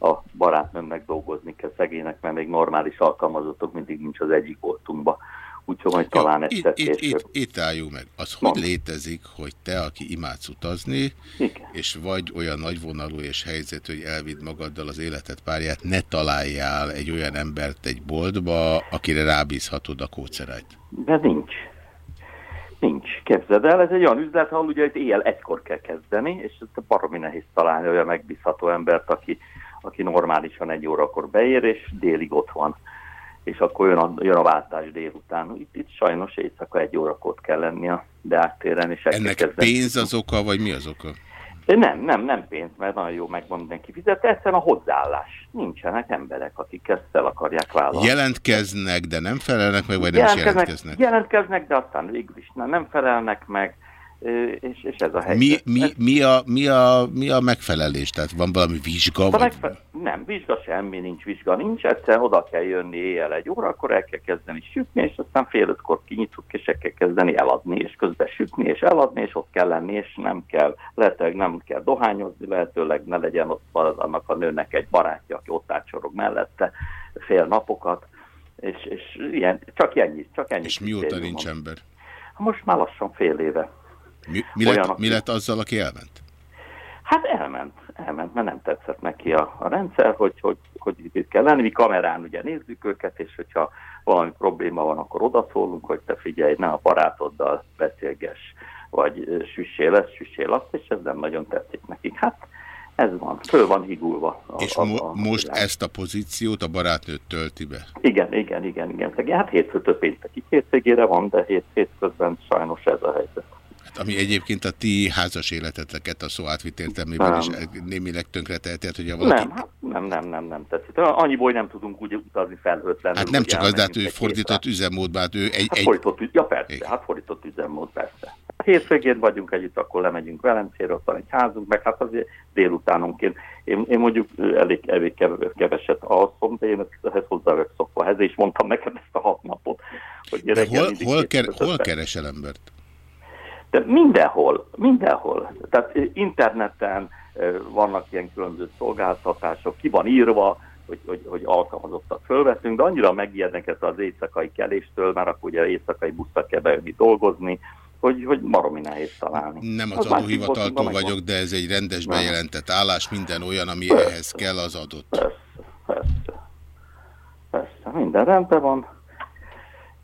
a barátnőmnek dolgozni kell szegénynek, mert még normális alkalmazottok mindig nincs az egyik voltunkba. Úgyhogy majd talán egyszer itt, itt, itt, itt álljunk meg. Az hogy Mond. létezik, hogy te, aki imádsz utazni, Igen. és vagy olyan nagyvonalú és helyzet, hogy elvidd magaddal az életed párját, ne találjál egy olyan embert egy boltba, akire rábízhatod a kócerányt. De nincs. Nincs. Képzeld el, ez egy olyan üzlet, ahol ugye itt éjjel egykor kell kezdeni, és ez baromi nehéz találni olyan megbízható embert, aki, aki normálisan egy órakor beér, és délig ott van. És akkor jön a, jön a váltás délután. Itt, itt sajnos éjszaka egy órakor kell lenni a Deák téren, és el Ennek kezdeni. pénz az oka, vagy mi az oka? Nem, nem, nem pénz, mert nagyon jó megvan mindenki fizet, egyszerűen a hozzáállás. Nincsenek emberek, akik ezt fel akarják vállalni. Jelentkeznek, de nem felelnek meg, vagy nem is jelentkeznek? jelentkeznek, de aztán végül is nem, nem felelnek meg, És, és ez a helyzet. Mi, mi, mi, a, mi, a, mi a megfelelés? Tehát van valami vizsga? Vagy... megfe- nem, vizsga semmi, nincs vizsga, nincs, egyszerűen oda kell jönni éjjel egy óra, akkor el kell kezdeni sütni, és aztán fél ötkor kinyitjuk, és el kell kezdeni eladni, és közben sütni, és eladni, és ott kell lenni, és nem kell, lehetőleg nem kell dohányozni, lehetőleg ne legyen ott annak a nőnek egy barátja, aki ott átsorog mellette fél napokat, és, és ilyen, csak ennyi, csak ennyi. És mióta nincs ember? Most már lassan fél éve. Mi, mi, Olyan, lett, aki- mi lett azzal, aki elment? Hát elment, elment, mert nem tetszett neki a, a rendszer, hogy, hogy, hogy itt kell lenni. Mi kamerán ugye nézzük őket, és hogyha valami probléma van, akkor odaszólunk, hogy te figyelj, ne a barátoddal beszélgess, vagy süssél ezt, süssél azt, és ez nem nagyon tetszik nekik. Hát ez van, föl van higulva. A, És a, mo a, most világ. ezt a pozíciót a barátnőt tölti be? Igen, igen, igen, igen. Hát hétfőtől péntekig hétvégére van, de hét, hétközben sajnos ez a helyzet. Hát, ami egyébként a ti házas életeteket a szó átvitt értelmében is némileg tönkreteheti, hát, hogyha valaki... Nem, hát nem, nem, nem, nem tetszik. Annyiból, hogy nem tudunk úgy utazni felhőtlenül. Hát nem hogy csak az, de hát ő fordított üzemmódban, hát ő egy... Hát egy... fordított, ja persze, hát fordított üzemmód, persze. Hétvégén vagyunk együtt, akkor lemegyünk Velencére, ott van egy házunk, meg hát azért délutánonként. Én, én mondjuk elég, elég kev- keveset alszom, de én ehhez hozzá vagyok szokva. Ezért is mondtam neked ezt a hat napot. Hogy De hol, hol, ker, hol keresel embert? De mindenhol, mindenhol. Tehát interneten vannak ilyen különböző szolgáltatások, ki van írva, hogy, hogy, hogy alkalmazottat fölveszünk, de annyira megijednek ezt az éjszakai keléstől, már akkor ugye éjszakai buszra kell bejönni dolgozni, hogy, hogy maromi nehéz találni. Nem az másik adóhivataltól vagyok, de ez egy rendes Nem. bejelentett állás, minden olyan, ami ehhez kell, az adott. Persze, persze. Persze, minden rendben van,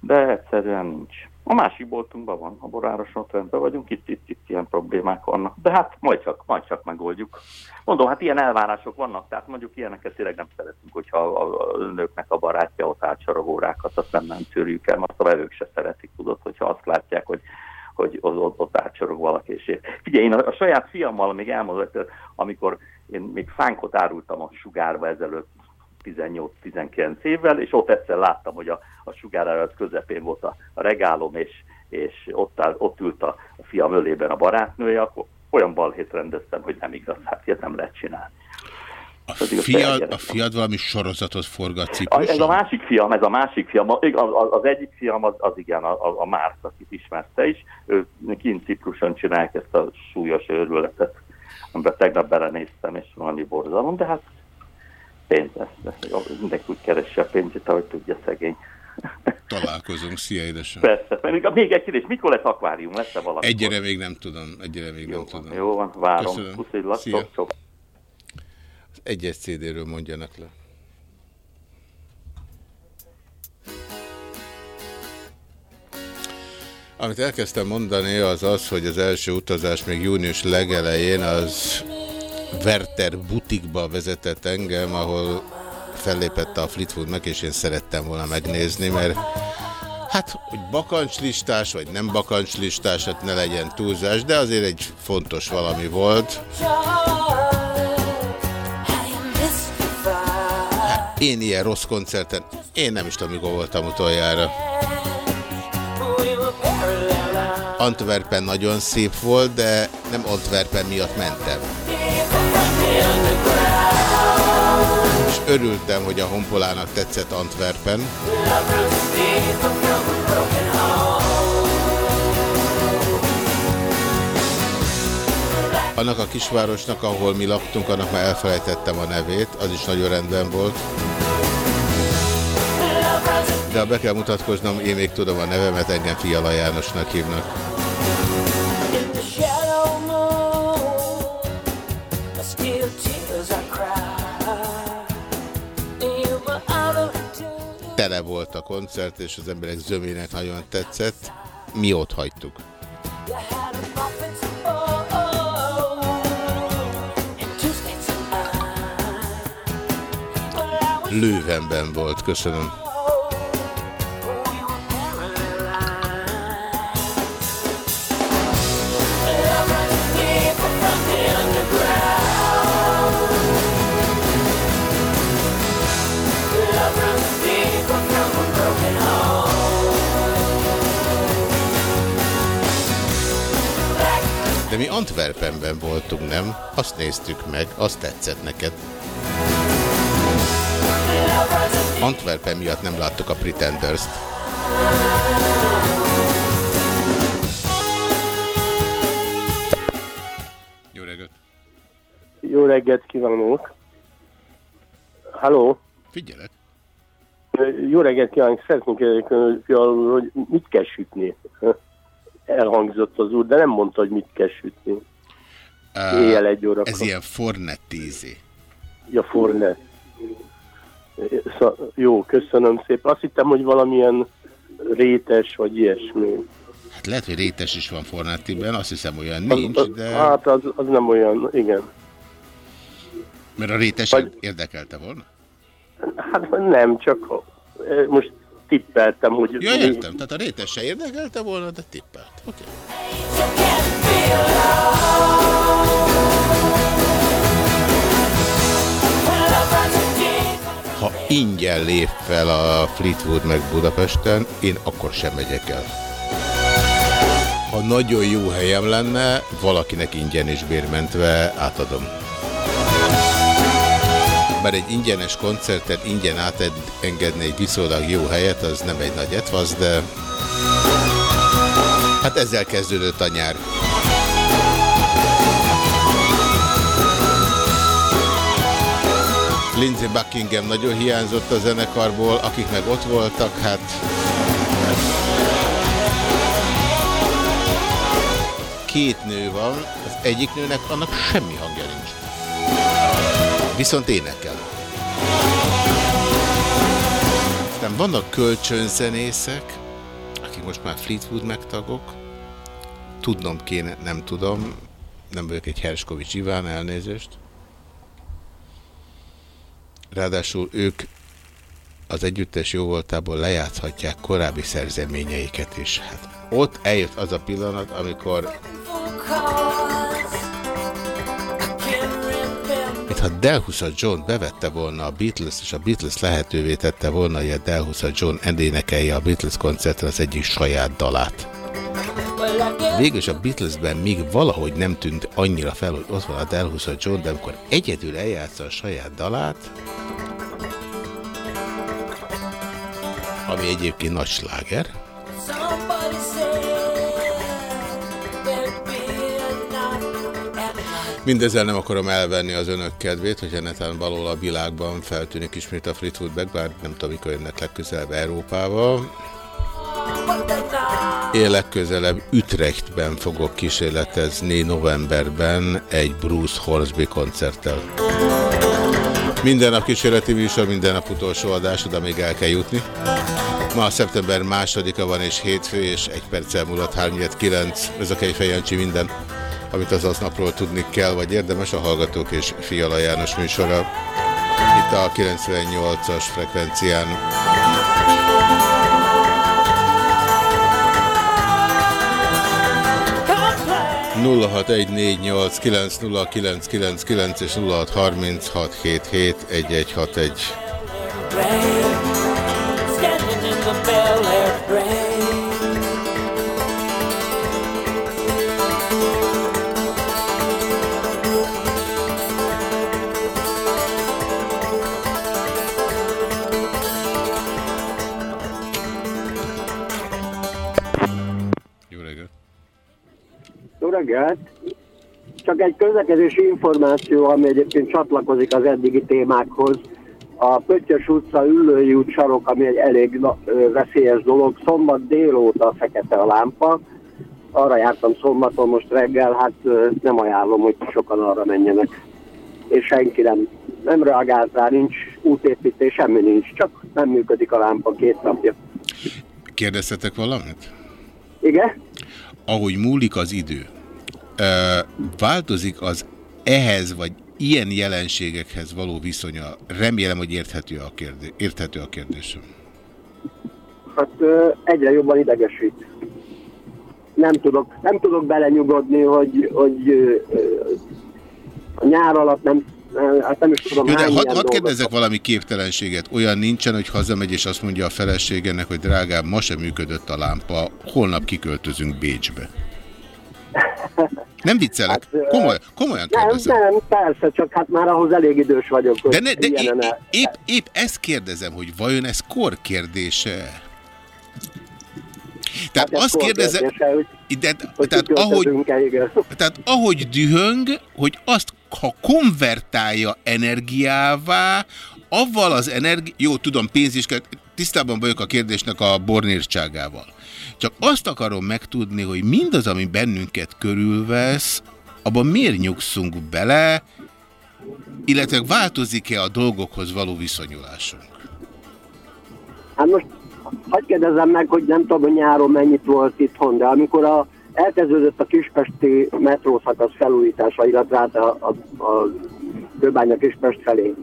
de egyszerűen nincs. A másik boltunkban van, a borároson rendben vagyunk, itt, itt, itt ilyen problémák vannak. De hát majd csak, majd csak megoldjuk. Mondom, hát ilyen elvárások vannak, tehát mondjuk ilyeneket tényleg nem szeretünk, hogyha a, a nőknek a barátja ott átsorog órákat, azt nem, nem tűrjük el, mert a vevők se szeretik, tudod, hogyha azt látják, hogy hogy ott, ott, ott átsorog valaki. És én- Figyelj, én a, a saját fiammal még elmondom, hogy amikor én még fánkot árultam a sugárba ezelőtt 18-19 évvel, és ott egyszer láttam, hogy a, a sugárárat közepén volt a, a regálom, és, és ott, áll, ott ült a, a fiam ölében a barátnője, akkor olyan balhét rendeztem, hogy nem igaz, hát ilyet nem lehet csinálni. A fiad, a fiad valami sorozatot forgat A, ez a Cipruson? másik fiam, ez a másik fiam, az, az egyik fiam az, az igen, a, a, a Márk, akit ismerte is, ő kint Cipruson csinálják ezt a súlyos őrületet, amiben tegnap belenéztem, és valami borzalom, de hát pénz, ezt, ezt, mindenki úgy keresse a pénzét, ahogy tudja szegény. Találkozunk, szia édesem. Persze, még, még egy kérdés, mikor lesz akvárium, lesz-e valami? Egyre még nem tudom, egyre még nem tudom. Jó van, várom. Köszönöm. Szia. sok. Az egyes CD-ről mondjanak le. Amit elkezdtem mondani, az az, hogy az első utazás még június legelején az Werther butikba vezetett engem, ahol fellépett a Fleetwood meg, és én szerettem volna megnézni, mert hát, hogy bakancslistás, vagy nem bakancslistás, hát ne legyen túlzás, de azért egy fontos valami volt. Hát, én ilyen rossz koncerten, én nem is tudom, mikor voltam utoljára. Antwerpen nagyon szép volt, de nem Antwerpen miatt mentem. És örültem, hogy a Honpolának tetszett Antwerpen. Annak a kisvárosnak, ahol mi laktunk, annak már elfelejtettem a nevét, az is nagyon rendben volt. De ha be kell mutatkoznom, én még tudom a nevemet, engem Fiala Jánosnak hívnak. Tele volt a koncert, és az emberek zömének nagyon tetszett. Mi ott hagytuk. Lővenben volt, köszönöm. Antwerpenben voltunk, nem? Azt néztük meg, azt tetszett neked. Antwerpen miatt nem láttuk a Pretenders-t. Jó reggelt! Jó reggelt kívánok! Halló! Figyelek! Jó reggelt kívánok! Szeretnék kérdezni, hogy mit kell sütni? Elhangzott az úr, de nem mondta, hogy mit kell sütni. Éjjel egy órakor. Ez ilyen fornettízi. Ja, fornet. Szó, jó, köszönöm szépen. Azt hittem, hogy valamilyen rétes, vagy ilyesmi. Hát lehet, hogy rétes is van fornettiben, azt hiszem olyan nincs, az, az, de... Hát az, az nem olyan, igen. Mert a rétes Vagy- érdekelte volna? Hát nem, csak most tippeltem, hogy... Ja, értem. Tehát a rétes se érdekelte volna, de tippelt. Oké. Ha ingyen lép fel a Fleetwood meg Budapesten, én akkor sem megyek el. Ha nagyon jó helyem lenne, valakinek ingyen és bérmentve átadom. Mert egy ingyenes koncertet ingyen átengedni egy viszonylag jó helyet, az nem egy nagy etvasz, de hát ezzel kezdődött a nyár. Lindsey Buckingham nagyon hiányzott a zenekarból, akik meg ott voltak, hát... Két nő van, az egyik nőnek annak semmi hangja. Viszont énekel. Aztán vannak kölcsönzenészek, akik most már Fleetwood megtagok. Tudnom kéne, nem tudom. Nem vagyok egy Herskovics Iván, elnézést. Ráadásul ők az együttes jóvoltából lejátszhatják korábbi szerzeményeiket is. Hát ott eljött az a pillanat, amikor mintha Delhusa John bevette volna a Beatles, és a Beatles lehetővé tette volna, hogy a Delhusa John elénekelje a Beatles koncerten az egyik saját dalát. Végülis a Beatlesben még valahogy nem tűnt annyira fel, hogy ott van a Delhusa John, de amikor egyedül eljátsza a saját dalát, ami egyébként nagy sláger, Mindezzel nem akarom elvenni az önök kedvét, hogyha netán valahol a világban feltűnik ismét a Fleetwood Mac, bár nem tudom, mikor jönnek legközelebb Európába. Én legközelebb Ütrechtben fogok kísérletezni novemberben egy Bruce Hornsby koncerttel. Minden nap kísérleti műsor, minden nap utolsó adás, oda még el kell jutni. Ma szeptember másodika van és hétfő, és egy perccel múlott 3-9. Ez a Kejfej Jancsi minden, amit az aznapról tudni kell, vagy érdemes a Hallgatók és Fiala János műsora. Itt a 98-as frekvencián. és 0636771161. reggelt! Csak egy közlekedési információ, ami egyébként csatlakozik az eddigi témákhoz. A Pöttyös utca, Üllői út sarok, ami egy elég veszélyes dolog. Szombat délóta fekete a lámpa. Arra jártam szombaton most reggel, hát nem ajánlom, hogy sokan arra menjenek. És senki nem, nem reagált rá, nincs útépítés, semmi nincs, csak nem működik a lámpa két napja. Kérdeztetek valamit? Igen? Ahogy múlik az idő, változik az ehhez vagy ilyen jelenségekhez való viszonya. Remélem, hogy érthető a, kérdé érthető a kérdésem. Hát egyre jobban idegesít. Nem tudok, nem tudok belenyugodni, hogy, hogy a nyár alatt nem, hát nem is tudom Jó, de hadd had kérdezzek valami képtelenséget. Olyan nincsen, hogy hazamegy és azt mondja a feleségenek, hogy drágám, ma sem működött a lámpa, holnap kiköltözünk Bécsbe. Nem viccelek. Hát, Komoly, komolyan Nem, kérdezem. nem, persze, csak hát már ahhoz elég idős vagyok. De, ne, de épp, épp, épp ezt kérdezem, hogy vajon ez kor kérdése? Tehát Hát azt kérdezem, hogy, de, hogy tehát ahogy, tehát ahogy dühöng, hogy azt, ha konvertálja energiává, avval az energi... Jó, tudom, pénz is kell, tisztában vagyok a kérdésnek a bornírtságával. Csak azt akarom megtudni, hogy mindaz, ami bennünket körülvesz, abban miért nyugszunk bele, illetve változik-e a dolgokhoz való viszonyulásunk? Hát most hagyd kérdezzem meg, hogy nem tudom, hogy nyáron mennyit volt itthon, de amikor a, elkezdődött a kispesti metrószakasz felújítása, illetve hát a, a, a Kőbánya Kispest felé.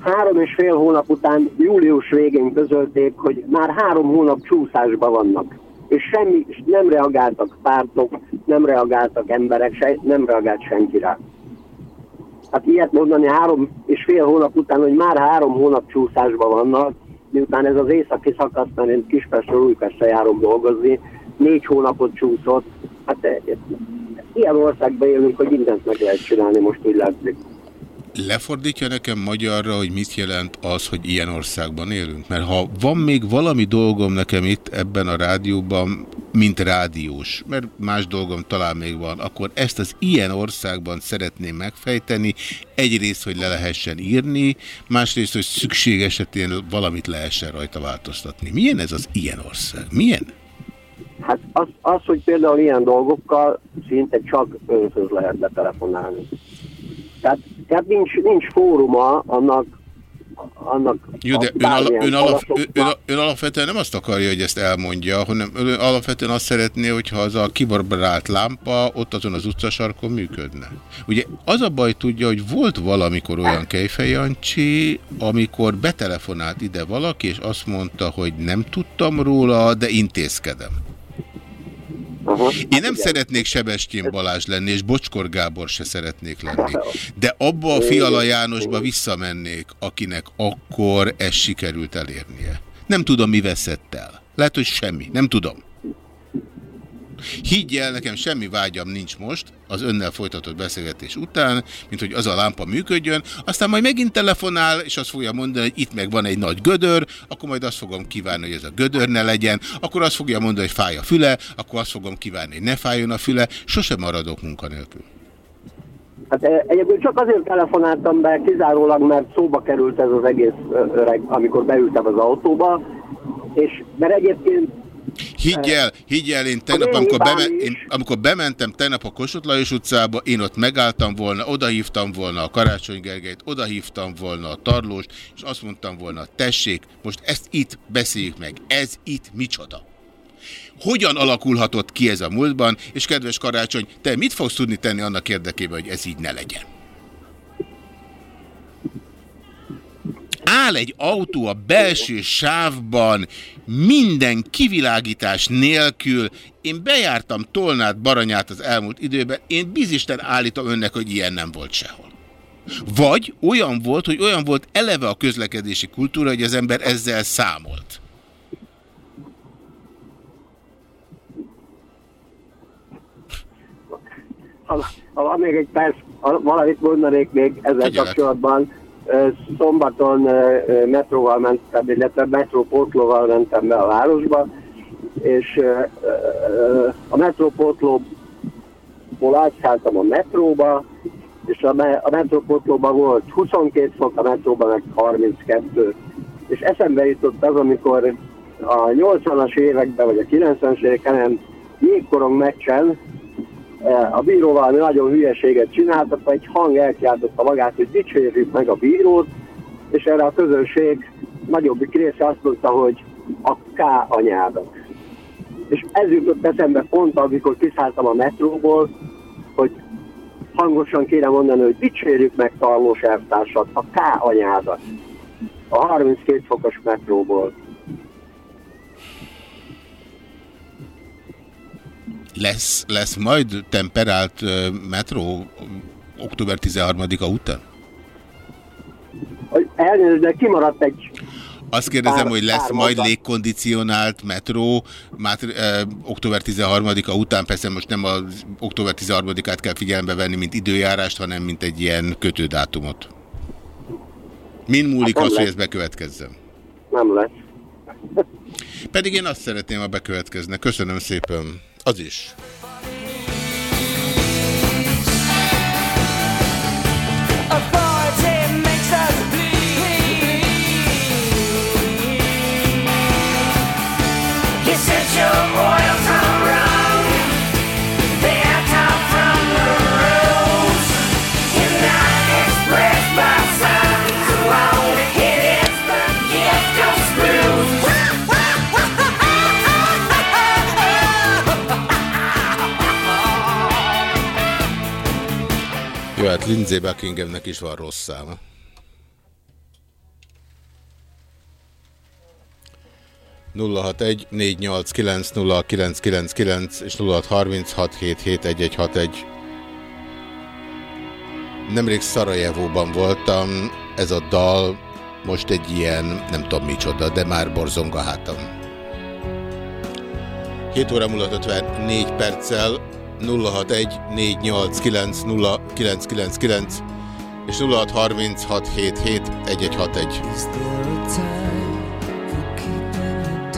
Három és fél hónap után, július végén közölték, hogy már három hónap csúszásban vannak. És semmi, nem reagáltak pártok, nem reagáltak emberek, se, nem reagált senki rá. Hát ilyet mondani három és fél hónap után, hogy már három hónap csúszásban vannak, miután ez az északi szakasz, mert én Kispestről Újpestre járom dolgozni, négy hónapot csúszott. Hát eh, ilyen országban élünk, hogy mindent meg lehet csinálni, most úgy látszik. Lefordítja nekem magyarra, hogy mit jelent az, hogy ilyen országban élünk? Mert ha van még valami dolgom nekem itt ebben a rádióban, mint rádiós, mert más dolgom talán még van, akkor ezt az ilyen országban szeretném megfejteni. Egyrészt, hogy le lehessen írni, másrészt, hogy szükség esetén valamit lehessen rajta változtatni. Milyen ez az ilyen ország? Milyen? Hát az, az, hogy például ilyen dolgokkal szinte csak önhöz lehet betelefonálni. Tehát, tehát nincs, nincs fóruma annak, annak Jó, de ön, ala, ön, alap, ön, ön alapvetően nem azt akarja, hogy ezt elmondja, hanem ön alapvetően azt szeretné, hogyha az a kibarbarált lámpa ott azon az utcasarkon működne. Ugye az a baj tudja, hogy volt valamikor olyan Kejfej Jancsi, amikor betelefonált ide valaki, és azt mondta, hogy nem tudtam róla, de intézkedem. Én nem szeretnék Sebestyén Balázs lenni, és Bocskor Gábor se szeretnék lenni. De abba a Fiala Jánosba visszamennék, akinek akkor ezt sikerült elérnie. Nem tudom, mi veszett el. Lehet, hogy semmi. Nem tudom. Higgy el, nekem semmi vágyam nincs most az önnel folytatott beszélgetés után, mint hogy az a lámpa működjön, aztán majd megint telefonál, és azt fogja mondani, hogy itt meg van egy nagy gödör, akkor majd azt fogom kívánni, hogy ez a gödör ne legyen, akkor azt fogja mondani, hogy fáj a füle, akkor azt fogom kívánni, hogy ne fájjon a füle, sosem maradok munkanélkül. Hát eh, egyébként csak azért telefonáltam be kizárólag, mert szóba került ez az egész öreg, amikor beültem az autóba, és mert egyébként Higgy el, higgy el, én tegnap, amikor, hibám beme, is. én, amikor bementem tegnap a Kossuth Lajos utcába, én ott megálltam volna, odahívtam volna a Karácsony Gergelyt, odahívtam volna a Tarlóst, és azt mondtam volna, tessék, most ezt itt beszéljük meg, ez itt micsoda? Hogyan alakulhatott ki ez a múltban, és kedves Karácsony, te mit fogsz tudni tenni annak érdekében, hogy ez így ne legyen? áll egy autó a belső sávban, minden kivilágítás nélkül. Én bejártam Tolnát, Baranyát az elmúlt időben, én bizisten állítom önnek, hogy ilyen nem volt sehol. Vagy olyan volt, hogy olyan volt eleve a közlekedési kultúra, hogy az ember ezzel számolt. ha, ha van még egy perc, ha valamit mondanék még ezzel Figyelek. kapcsolatban. Szombaton metróval mentem, illetve metrópótlóval mentem be a városba, és a metrópótlóból átszálltam a metróba, és a, me- volt 22 fok, a metróban meg 32. És eszembe jutott az, amikor a 80-as években, vagy a 90-es években jégkorong meccsen a bíró valami nagyon hülyeséget csinált, akkor egy hang elkiáltotta magát, hogy dicsérjük meg a bírót, és erre a közönség nagyobbik része azt mondta, hogy a K anyádat. És ez jutott eszembe pont, amikor kiszálltam a metróból, hogy hangosan kéne mondani, hogy dicsérjük meg Tarlós elvtársat, a K anyádat. A 32 fokos metróból. Lesz, lesz majd temperált metró október 13-a után? Hogy Elnézést, de kimaradt egy Azt kérdezem, Pár- hogy lesz majd mondat. légkondicionált metró, már e, október 13-a után, persze most nem az október 13-át kell figyelembe venni, mint időjárást, hanem mint egy ilyen kötődátumot. Min múlik Hát az, hogy lesz. ez bekövetkezzen? Nem lesz. Pedig én azt szeretném, ha bekövetkezne. Köszönöm szépen. Az is. Jó, hát Lindsay Buckinghamnek is van rossz száma. egy és nulla hat harminc hat hét hét egy egy hat egy. Nemrég Szarajevóban voltam, ez a dal most egy ilyen, nem tudom micsoda, de már borzong a hátam. 7 óra múlott 54 perccel 061 489 0999 és 063677 1161.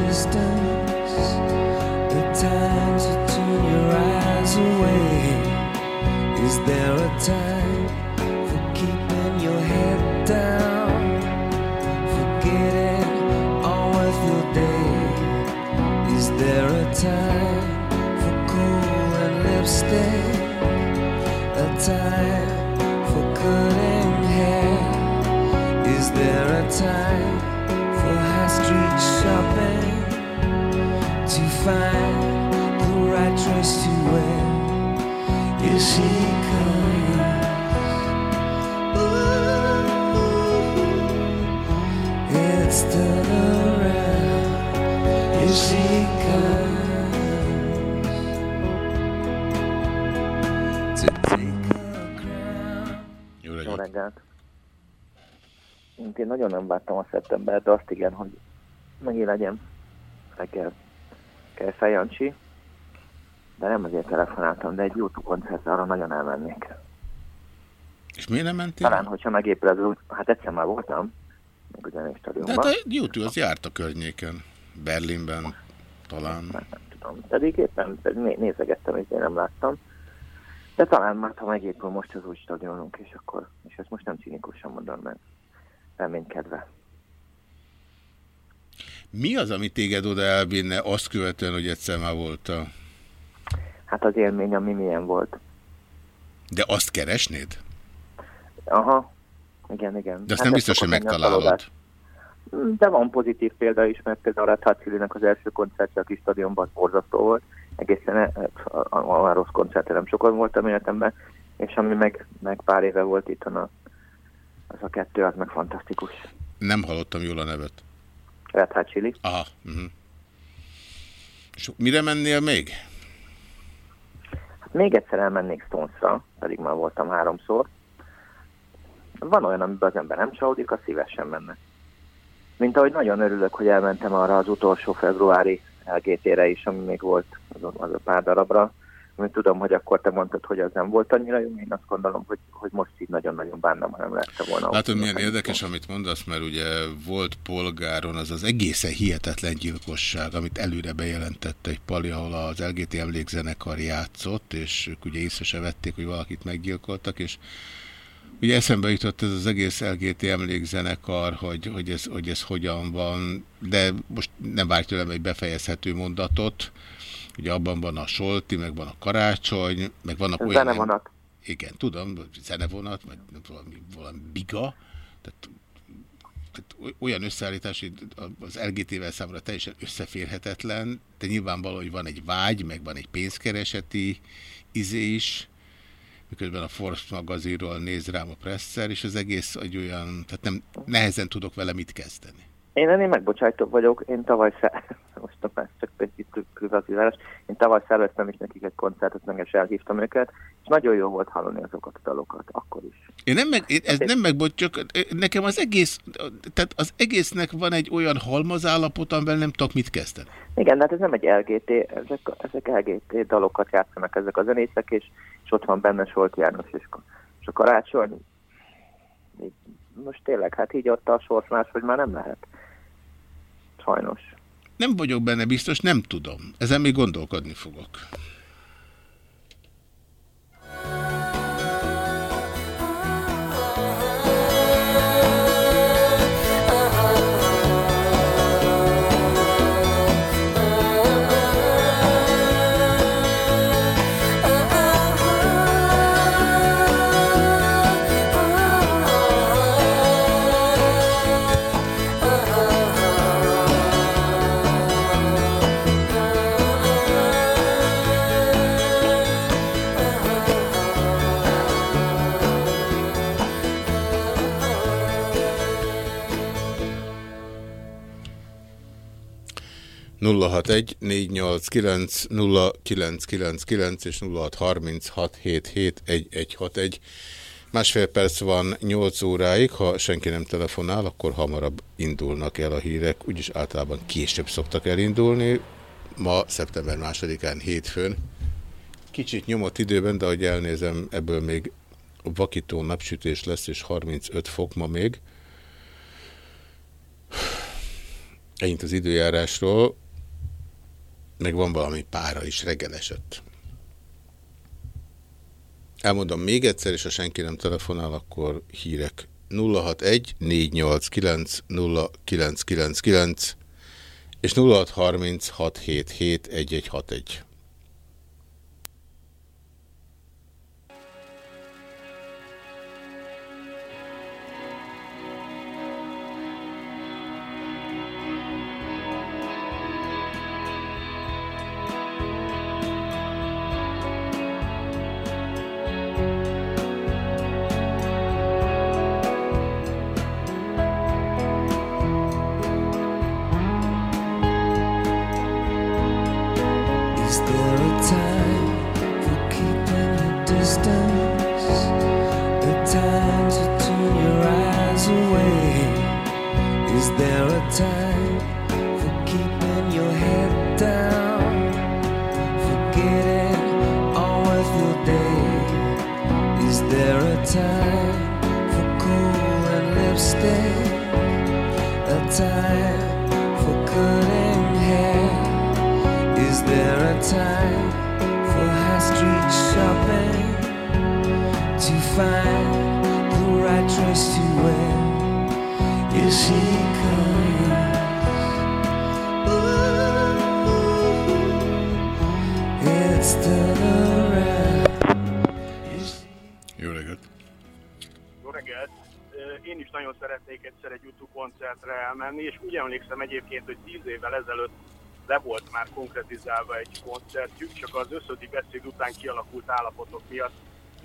distance. The time to turn your eyes away. Is there a time for keeping your head down? Forgetting all of your day. Is there a time lipstick? A time for cutting hair? Is there a time for high street shopping? To find the right dress to wear? Here she comes. Ooh, it's still around. Here she comes. Reggelt! Én nagyon nem vártam a szeptembert, de azt igen, hogy megint legyen reggel kell Fejancsi, de nem azért telefonáltam, de egy YouTube koncertre arra nagyon elmennék. És miért nem mentél? Talán, hogyha megépül ez úgy, hát egyszer már voltam, még ugyanis De stadionban. hát a YouTube az járt a környéken. Berlinben talán. tudom. Pedig éppen pedig né- nézegettem, és én nem láttam. De talán már, ha megépül most az új stadionunk, és akkor, és ezt most nem cinikusan mondom, mert reménykedve. Mi az, ami téged oda elvinne azt követően, hogy egyszer már voltál? Hát az élmény, ami milyen volt. De azt keresnéd? Aha, igen, igen. De azt Hát nem biztos, hogy megtalálod. De van pozitív példa is, mert például a Chili-nek az első koncertje a kis stadionban borzasztó volt. Egészen eh, a, a, a rossz koncertre nem sokan voltam életemben, és ami meg, meg pár éve volt itt a, az a kettő, az meg fantasztikus. Nem hallottam jól a nevet. Red Hot Chili. Aha. Uh-huh. És mire mennél még? Hát még egyszer elmennék Stonesra, pedig már voltam háromszor. Van olyan, amiben az ember nem csalódik, az szívesen menne. Mint ahogy nagyon örülök, hogy elmentem arra az utolsó februári LGT-re is, ami még volt az, az a pár darabra. Amit tudom, hogy akkor te mondtad, hogy az nem volt annyira jó, én azt gondolom, hogy, hogy most így nagyon-nagyon bánnam, ha nem lett volna. Látod, milyen érdekes, amit mondasz, mert ugye volt polgáron az az egészen hihetetlen gyilkosság, amit előre bejelentett egy pali, ahol az LGT emlékzenekar játszott, és ők ugye észre se vették, hogy valakit meggyilkoltak, és ugye eszembe jutott ez az egész LGT emlékzenekar, hogy, hogy, ez, hogy ez hogyan van, de most nem várj tőlem egy befejezhető mondatot, ugye abban van a Solti, meg van a Karácsony, meg vannak olyan... Zenevonat. Igen, tudom, zenevonat, vagy valami, valami biga, tehát, tehát oly- olyan összeállítás, hogy az LGT-vel számomra teljesen összeférhetetlen, de nyilvánvaló, hogy van egy vágy, meg van egy pénzkereseti izé is, miközben a Force magazinról néz rám a presszer, és az egész egy olyan, tehát nem, nehezen tudok vele mit kezdeni. Én ennél megbocsájtóbb vagyok, én tavaly most már csak egy privatizálás, én tavaly szerveztem is nekik egy koncertet, meg is elhívtam őket, és nagyon jó volt hallani azokat a dalokat. Akkor is. Én nem meg, én, ez nem megbot, csak nekem az egész, tehát az egésznek van egy olyan halmazállapot, amivel nem tudok mit kezdeni. Igen, de hát ez nem egy LGT, ezek, ezek LGT dalokat játszanak ezek a zenészek, és, és ott van benne Solt János és, és a karácsony. Most tényleg, hát így adta a sors más, hogy már nem lehet. Sajnos. Nem vagyok benne biztos, nem tudom. Ezen még gondolkodni fogok. 061-489-0999 és 0636771161. Másfél perc van 8 óráig, ha senki nem telefonál, akkor hamarabb indulnak el a hírek, úgyis általában később szoktak elindulni. Ma szeptember másodikán hétfőn. Kicsit nyomott időben, de ahogy elnézem, ebből még vakító napsütés lesz, és 35 fok ma még. Ennyit az időjárásról meg van valami pára is, reggel esett. Elmondom még egyszer, és ha senki nem telefonál, akkor hírek 061 489 0999 és 0630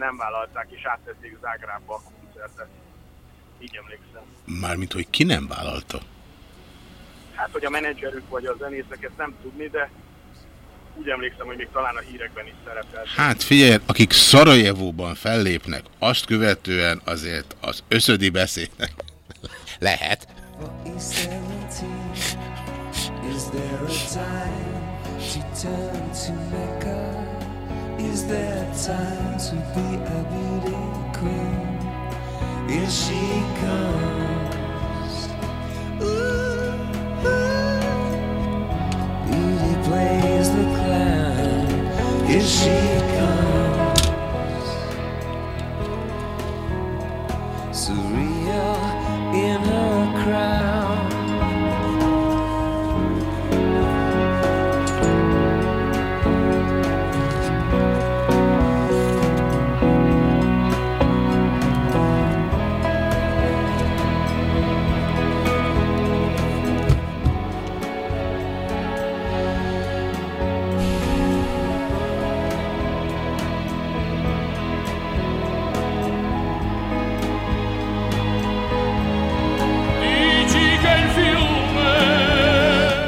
nem vállalták, és áttették Zágrába a koncertet. Így emlékszem. Mármint, hogy ki nem vállalta. Hát, hogy a menedzserük vagy a zenészek, ezt nem tudni, de úgy emlékszem, hogy még talán a hírekben is szerepelt. Hát figyelj, akik Szarajevóban fellépnek, azt követően azért az összödi beszédnek lehet. Is there a time to turn to Mecca? Is there time to be a beauty queen? Here she comes. Ooh, ooh. Beauty plays the clown. Here she comes. Surreal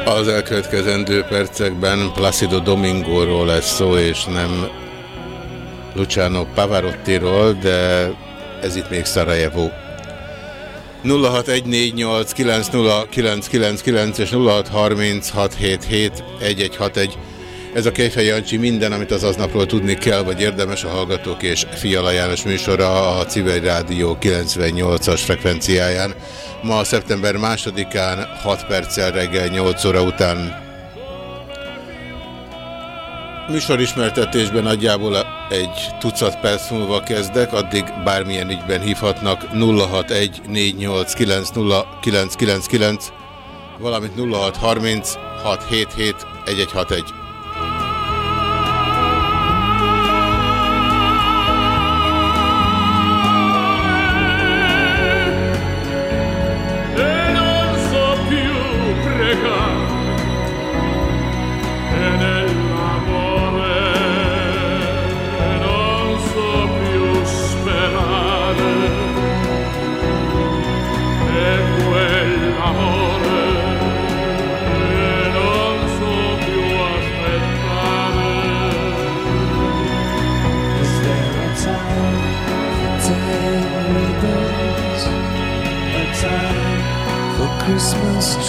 Az elkövetkezendő percekben Placido Domingóról lesz szó, és nem Luciano Pavarottiról, de ez itt még Szarajevó. 0614890999 és 0636771161. Ez a Kejfej Jancsi minden, amit az aznapról tudni kell, vagy érdemes a Hallgatók és Fiala János műsora a Civil Rádió 98-as frekvenciáján. Ma szeptember másodikán 6 perccel reggel 8 óra után Műsorismertetésben nagyjából egy tucat perc múlva kezdek, addig bármilyen ügyben hívhatnak 061 489 valamint 0630 677 1161. For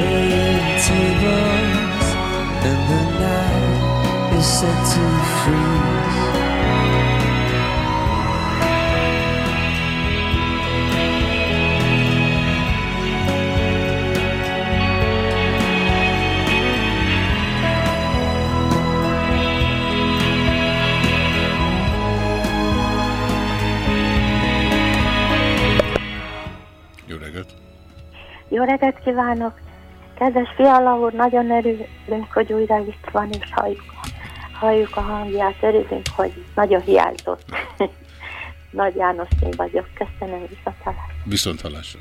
laying tables? And the night is set to Jó reggelt kívánok! Kedves Fiala úr, nagyon örülünk, hogy újra itt van, és halljuk, halljuk a hangját. Örülünk, hogy nagyon hiányzott. Nagy János én vagyok. Köszönöm, viszontalásra. Viszont hallásra.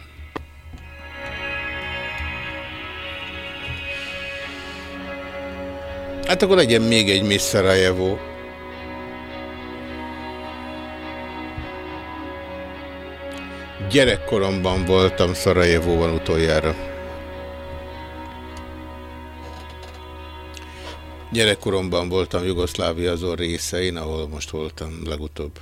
Hát akkor legyen még egy Miss Sarajevo. gyerekkoromban voltam Szarajevóban utoljára. Gyerekkoromban voltam Jugoszlávia azon részein, ahol most voltam legutóbb.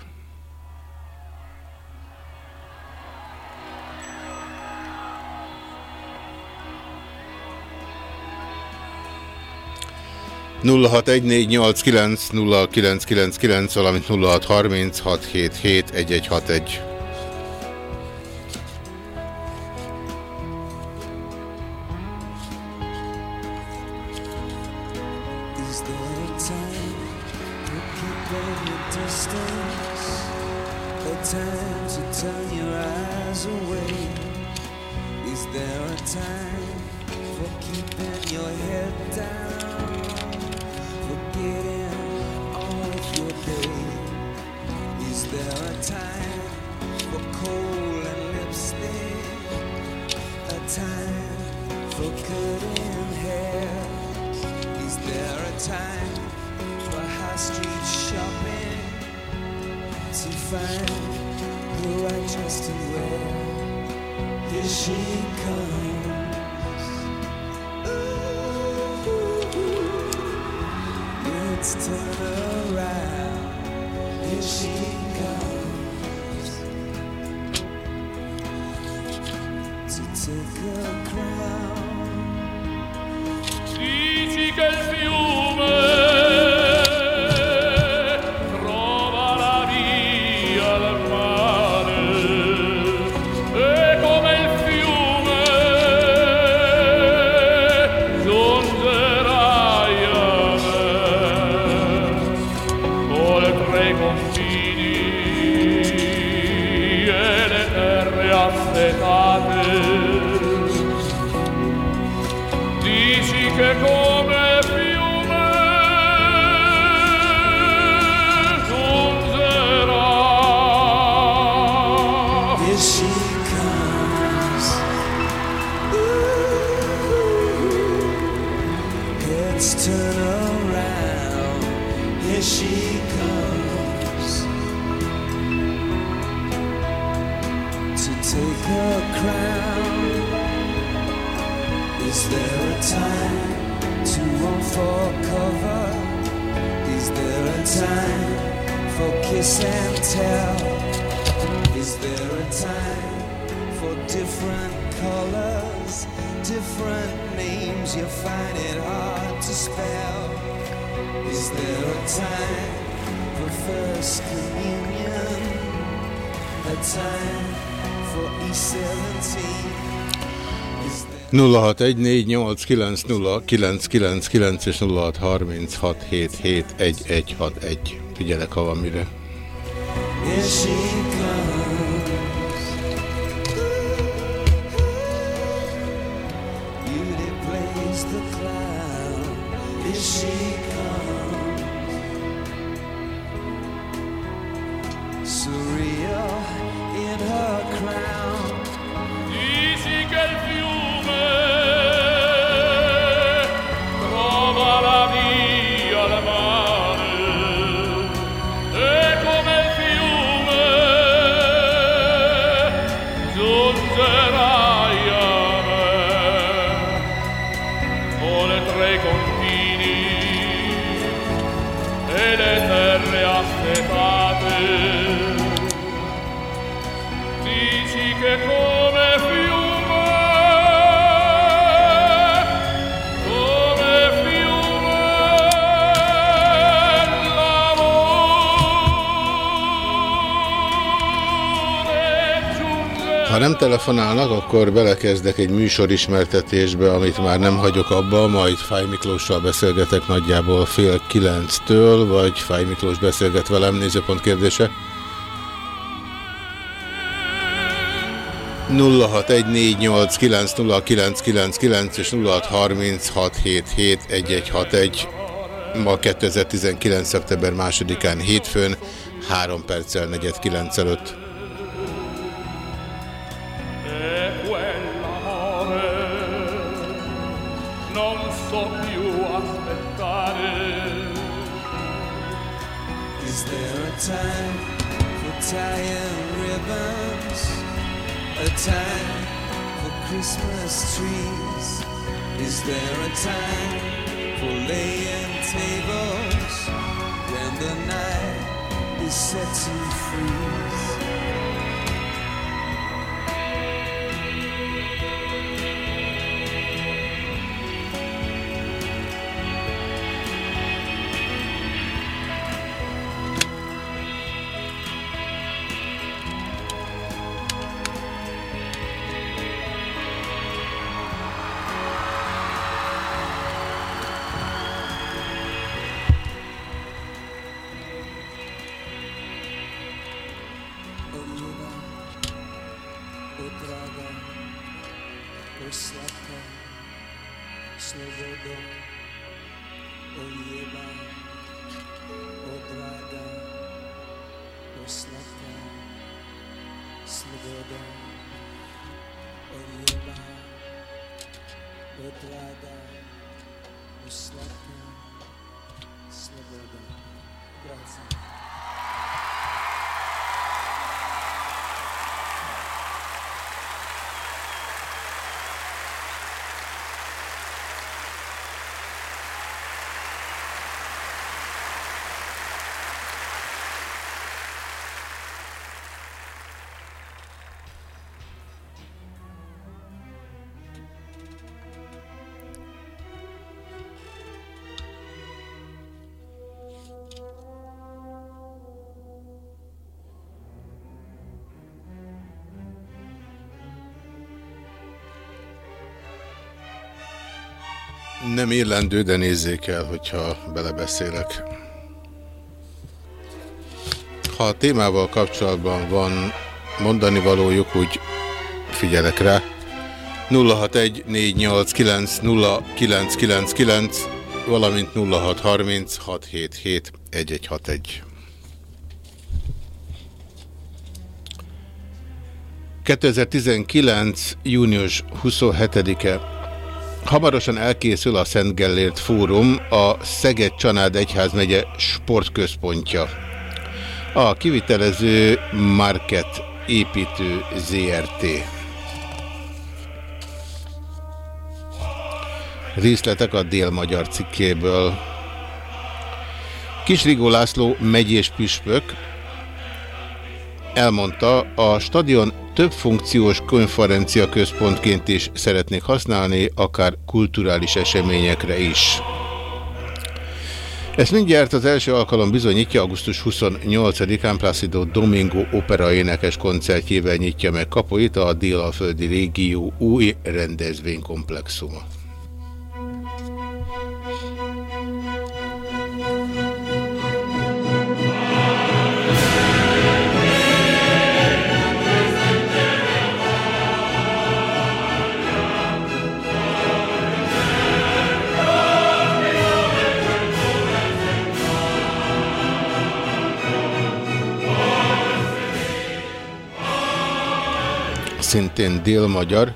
nulla valamint 0636771161. She comes to take her crown. Is there a time to run for cover? Is there a time for kiss and tell? Is there a time for different colors, different names? You find it hard to spell. Is there a time for first communion? A time for E17? 0614890999 és 0636771161. Figyelek, ha van mire. Here telefonálnak, akkor belekezdek egy műsorismertetésbe, amit már nem hagyok abba, majd Fáj Miklóssal beszélgetek nagyjából fél kilenctől, vagy Fáj Miklós beszélget velem, nézőpont kérdése. 0614890999 és 0636771161. Ma 2019. szeptember 2-án hétfőn, 3 perccel negyed 9 előtt. Nem illendő, de nézzék el, hogyha belebeszélek. Ha a témával kapcsolatban van mondani valójuk, úgy figyelek rá. 0614890999, valamint 0636771161. ...2019. június 27-e Hamarosan elkészül a Szent Gellért Fórum, a Szeged Csanád Egyházmegye sportközpontja. A kivitelező Market Építő ZRT. Részletek a Dél-Magyar cikkéből. Kisrigó László megyés püspök elmondta, a stadion több funkciós konferencia központként is szeretnék használni, akár kulturális eseményekre is. Ezt mindjárt az első alkalom bizonyítja, augusztus 28-án Placido Domingo opera énekes koncertjével nyitja meg kapuit a Délalföldi régió új rendezvénykomplexuma. Szintén délmagyar,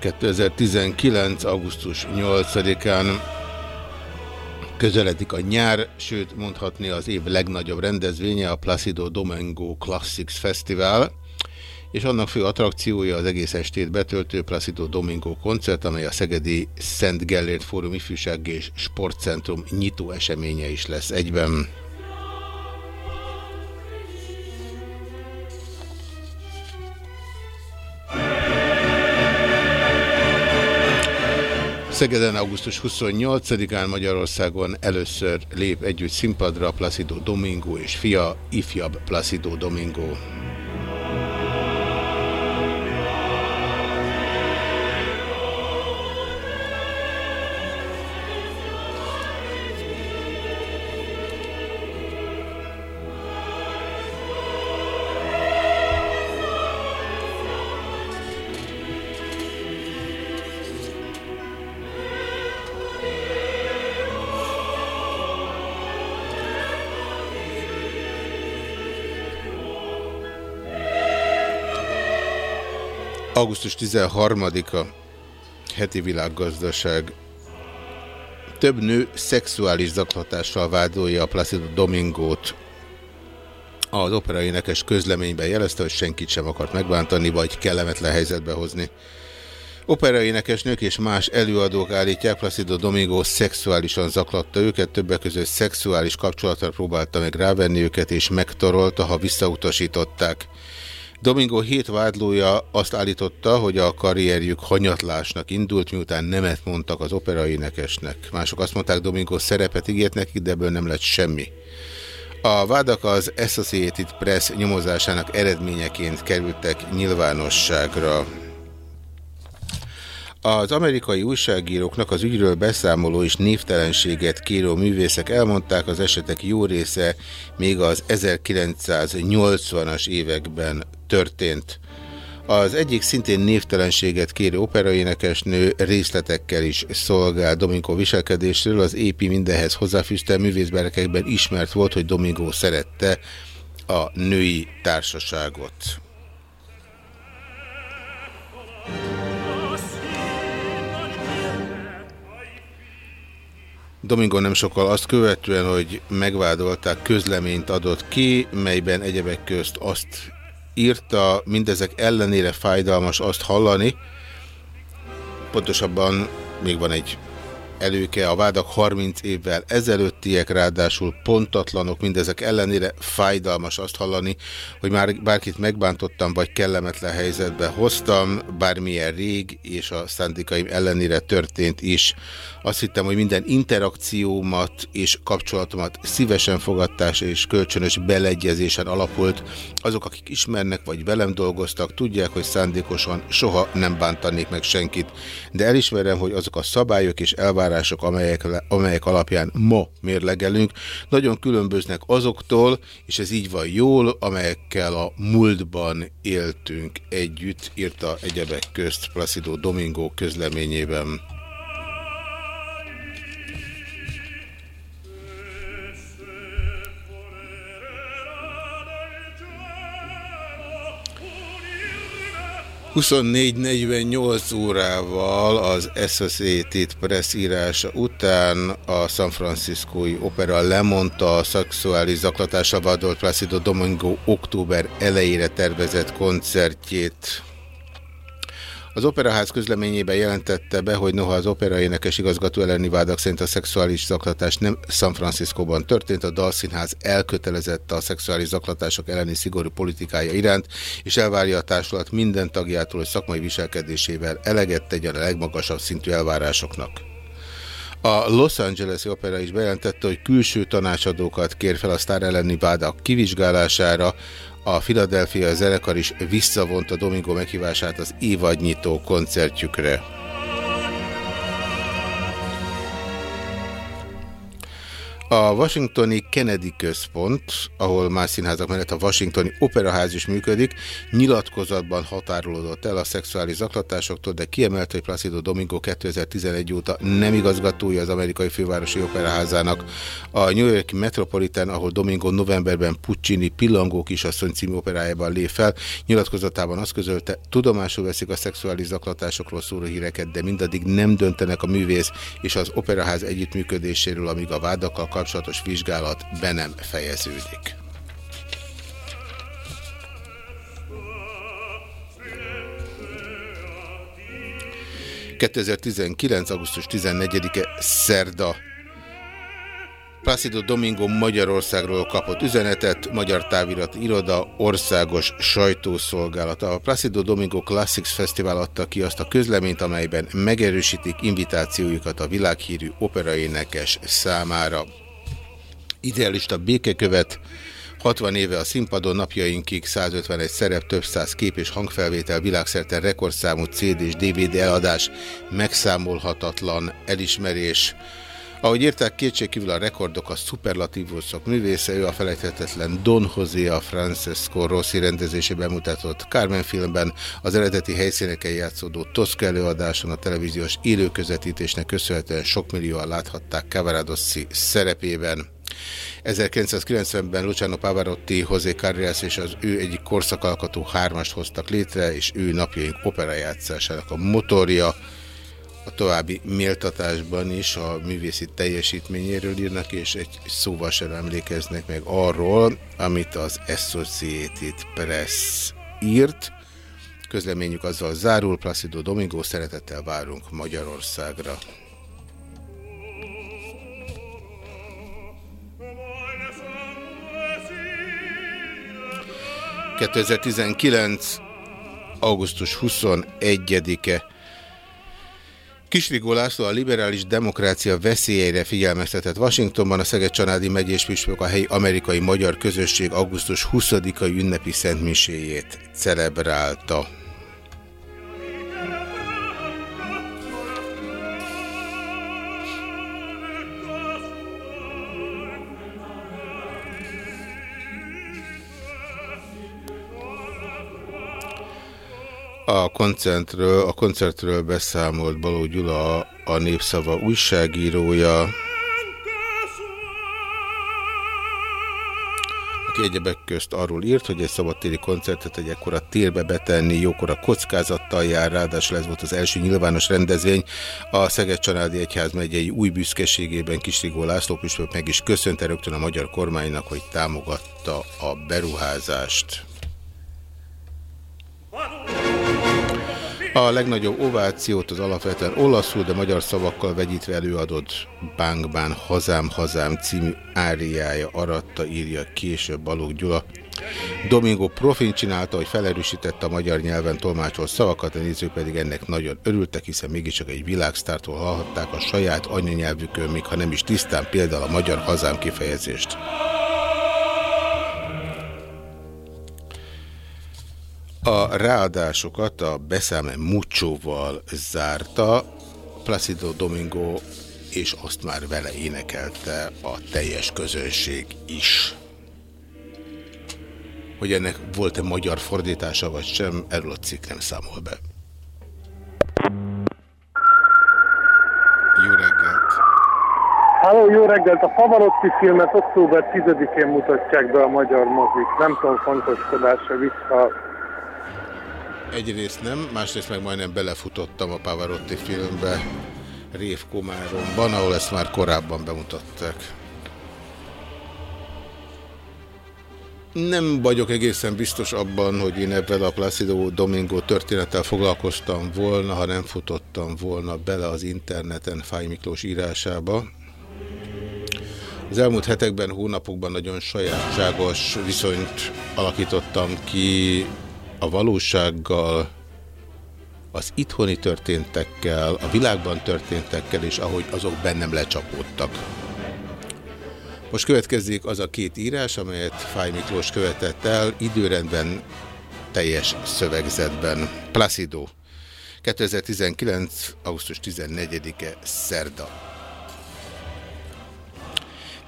2019. augusztus 8-án közeledik a nyár, sőt mondhatni az év legnagyobb rendezvénye, a Placido Domingo Classics Festival, és annak fő attrakciója az egész estét betöltő Placido Domingo koncert, amely a Szegedi Szent Gellért Fórum Ifjúság és Sportcentrum nyitó eseménye is lesz egyben. Szegeden augusztus 28-án Magyarországon először lép együtt színpadra Placido Domingo és fia, ifjabb Placido Domingo. Augusztus 13-a heti világgazdaság. Több nő szexuális zaklatással vádolja a Placido Domingót. Az opera énekes közleményben jelezte, hogy senkit sem akart megbántani, vagy kellemetlen helyzetbe hozni. Opera énekesnők és más előadók állítják, Placido Domingo szexuálisan zaklatta őket, többek között szexuális kapcsolatra próbálta meg rávenni őket, és megtorolta, ha visszautasították. Domingo hét vádlója azt állította, hogy a karrierjük hanyatlásnak indult, miután nemet mondtak az operaénekesnek. Mások azt mondták, Domingo szerepet ígért nekik, de ebből nem lett semmi. A vádak az Associated Press nyomozásának eredményeként kerültek nyilvánosságra. Az amerikai újságíróknak az ügyről beszámoló és névtelenséget kérő művészek elmondták, az esetek jó része még az 1980-as években történt. Az egyik szintén névtelenséget kérő operaénekesnő részletekkel is szolgál Domingo viselkedésről. Az épi mindenhez hozzáfűzte művészberekekben ismert volt, hogy Domingo szerette a női társaságot. Domingo nem sokkal azt követően, hogy megvádolták, közleményt adott ki, melyben egyebek közt azt írta, mindezek ellenére fájdalmas azt hallani, pontosabban még van egy előke, a vádak 30 évvel ezelőttiek, ráadásul pontatlanok, mindezek ellenére fájdalmas azt hallani, hogy már bárkit megbántottam, vagy kellemetlen helyzetbe hoztam, bármilyen rég, és a szándékaim ellenére történt is. Azt hittem, hogy minden interakciómat és kapcsolatomat szívesen fogadtás és kölcsönös beleegyezésen alapult. Azok, akik ismernek vagy velem dolgoztak, tudják, hogy szándékosan soha nem bántanék meg senkit. De elismerem, hogy azok a szabályok és elvárások, amelyek, amelyek alapján ma mérlegelünk, nagyon különböznek azoktól, és ez így van jól, amelyekkel a múltban éltünk együtt, írta egyebek közt Placido Domingo közleményében. 24-48 órával az Associated Press írása után a San Franciscói Opera lemondta a szexuális zaklatásra vadolt Placido Domingo október elejére tervezett koncertjét. Az Operaház közleményében jelentette be, hogy noha az opera énekes igazgató elleni vádak szerint a szexuális zaklatás nem San Franciscóban történt, a Dalszínház elkötelezett a szexuális zaklatások elleni szigorú politikája iránt, és elvárja a társulat minden tagjától, hogy szakmai viselkedésével eleget tegyen a legmagasabb szintű elvárásoknak. A Los Angeles Opera is bejelentette, hogy külső tanácsadókat kér fel a sztár elleni vádak kivizsgálására, a Philadelphia zenekar is visszavonta Domingo meghívását az évadnyitó koncertjükre. A Washingtoni Kennedy Központ, ahol más színházak mellett a Washingtoni Operaház is működik, nyilatkozatban határolódott el a szexuális zaklatásoktól, de kiemelte, hogy Placido Domingo 2011 óta nem igazgatója az amerikai fővárosi operaházának. A New Yorki Metropolitan, ahol Domingo novemberben Puccini Pillangó kisasszony című operájában lép fel, nyilatkozatában azt közölte, tudomásul veszik a szexuális zaklatásokról szóló híreket, de mindaddig nem döntenek a művész és az operaház együttműködéséről, amíg a vádakkal kapcsolatos vizsgálat be nem fejeződik. ...2019. augusztus 14-e szerda Placido Domingo Magyarországról kapott üzenetet, Magyar Távirat Iroda, országos sajtószolgálata. A Placido Domingo Classics Fesztivál adta ki azt a közleményt, amelyben megerősítik invitációjukat a világhírű operaénekes számára. Idealista békekövet, 60 éve a színpadon napjainkig 151 szerep, több száz kép és hangfelvétel, világszerte rekordszámú CD és DVD eladás, megszámolhatatlan elismerés. Ahogy írták, kétségkívül a rekordok a szuperlatívuszok művésze, ő a felejthetetlen Don José Francesco Rossi rendezésében mutatott Carmen filmben, az eredeti helyszíneken játszódó Tosca előadáson a televíziós élőközvetítésnek köszönhetően sok millióan láthatták Cavaradossi szerepében. 1990-ben Luciano Pavarotti, José Carreras és az ő egyik korszakalkotó hármast hoztak létre, és ő napjaink operajátszásának a motorja. A további méltatásban is a művészi teljesítményéről írnak, és egy szóval sem emlékeznek meg arról, amit az Associated Press írt. Közleményük azzal zárul, Placido Domingo, szeretettel várunk Magyarországra. 2019. augusztus 21-e. Kisrigó László a liberális demokrácia veszélyeire figyelmeztetett Washingtonban a Szeged Csanádi megyés püspök a helyi amerikai magyar közösség augusztus 20-ai ünnepi szentmiséjét celebrálta. A koncertről, a koncertről beszámolt Baló Gyula, a Népszava újságírója, aki egyebek közt arról írt, hogy egy szabadtéri koncertet egy ekkora térbe betenni jókora kockázattal jár, ráadásul ez volt az első nyilvános rendezvény. A Szeged Csanádi Egyház megyei új büszkeségében Kisrigó László püspök meg is köszönte rögtön a magyar kormánynak, hogy támogatta a beruházást. A legnagyobb ovációt az alapvetően olaszul, de magyar szavakkal vegyítve előadott Bánkbán Hazám Hazám című áriája aratta, írja később Balogh Gyula. Domingo profin csinálta, hogy felerősítette a magyar nyelven tolmácsolt szavakat, a nézők pedig ennek nagyon örültek, hiszen mégiscsak egy világsztártól hallhatták a saját anyanyelvükön, még ha nem is tisztán például a magyar hazám kifejezést. A ráadásokat a Beszame Mucsóval zárta, Placido Domingo, és azt már vele énekelte a teljes közönség is. Hogy ennek volt-e magyar fordítása vagy sem, erről a cikk nem számol be. Jó reggelt! Háló, jó reggelt! A Pavarotti filmet október 10-én mutatják be a magyar mozik. Nem tudom, fontoskodásra vissza Egyrészt nem, másrészt meg majdnem belefutottam a Pavarotti filmbe Rév Komáromban, ahol ezt már korábban bemutatták. Nem vagyok egészen biztos abban, hogy én ebben a Placido Domingo történettel foglalkoztam volna, ha nem futottam volna bele az interneten Fáj Miklós írásába. Az elmúlt hetekben, hónapokban nagyon sajátságos viszonyt alakítottam ki a valósággal, az itthoni történtekkel, a világban történtekkel, és ahogy azok bennem lecsapódtak. Most következik az a két írás, amelyet Fáj Miklós követett el, időrendben, teljes szövegzetben. Placido. 2019. augusztus 14-e szerda.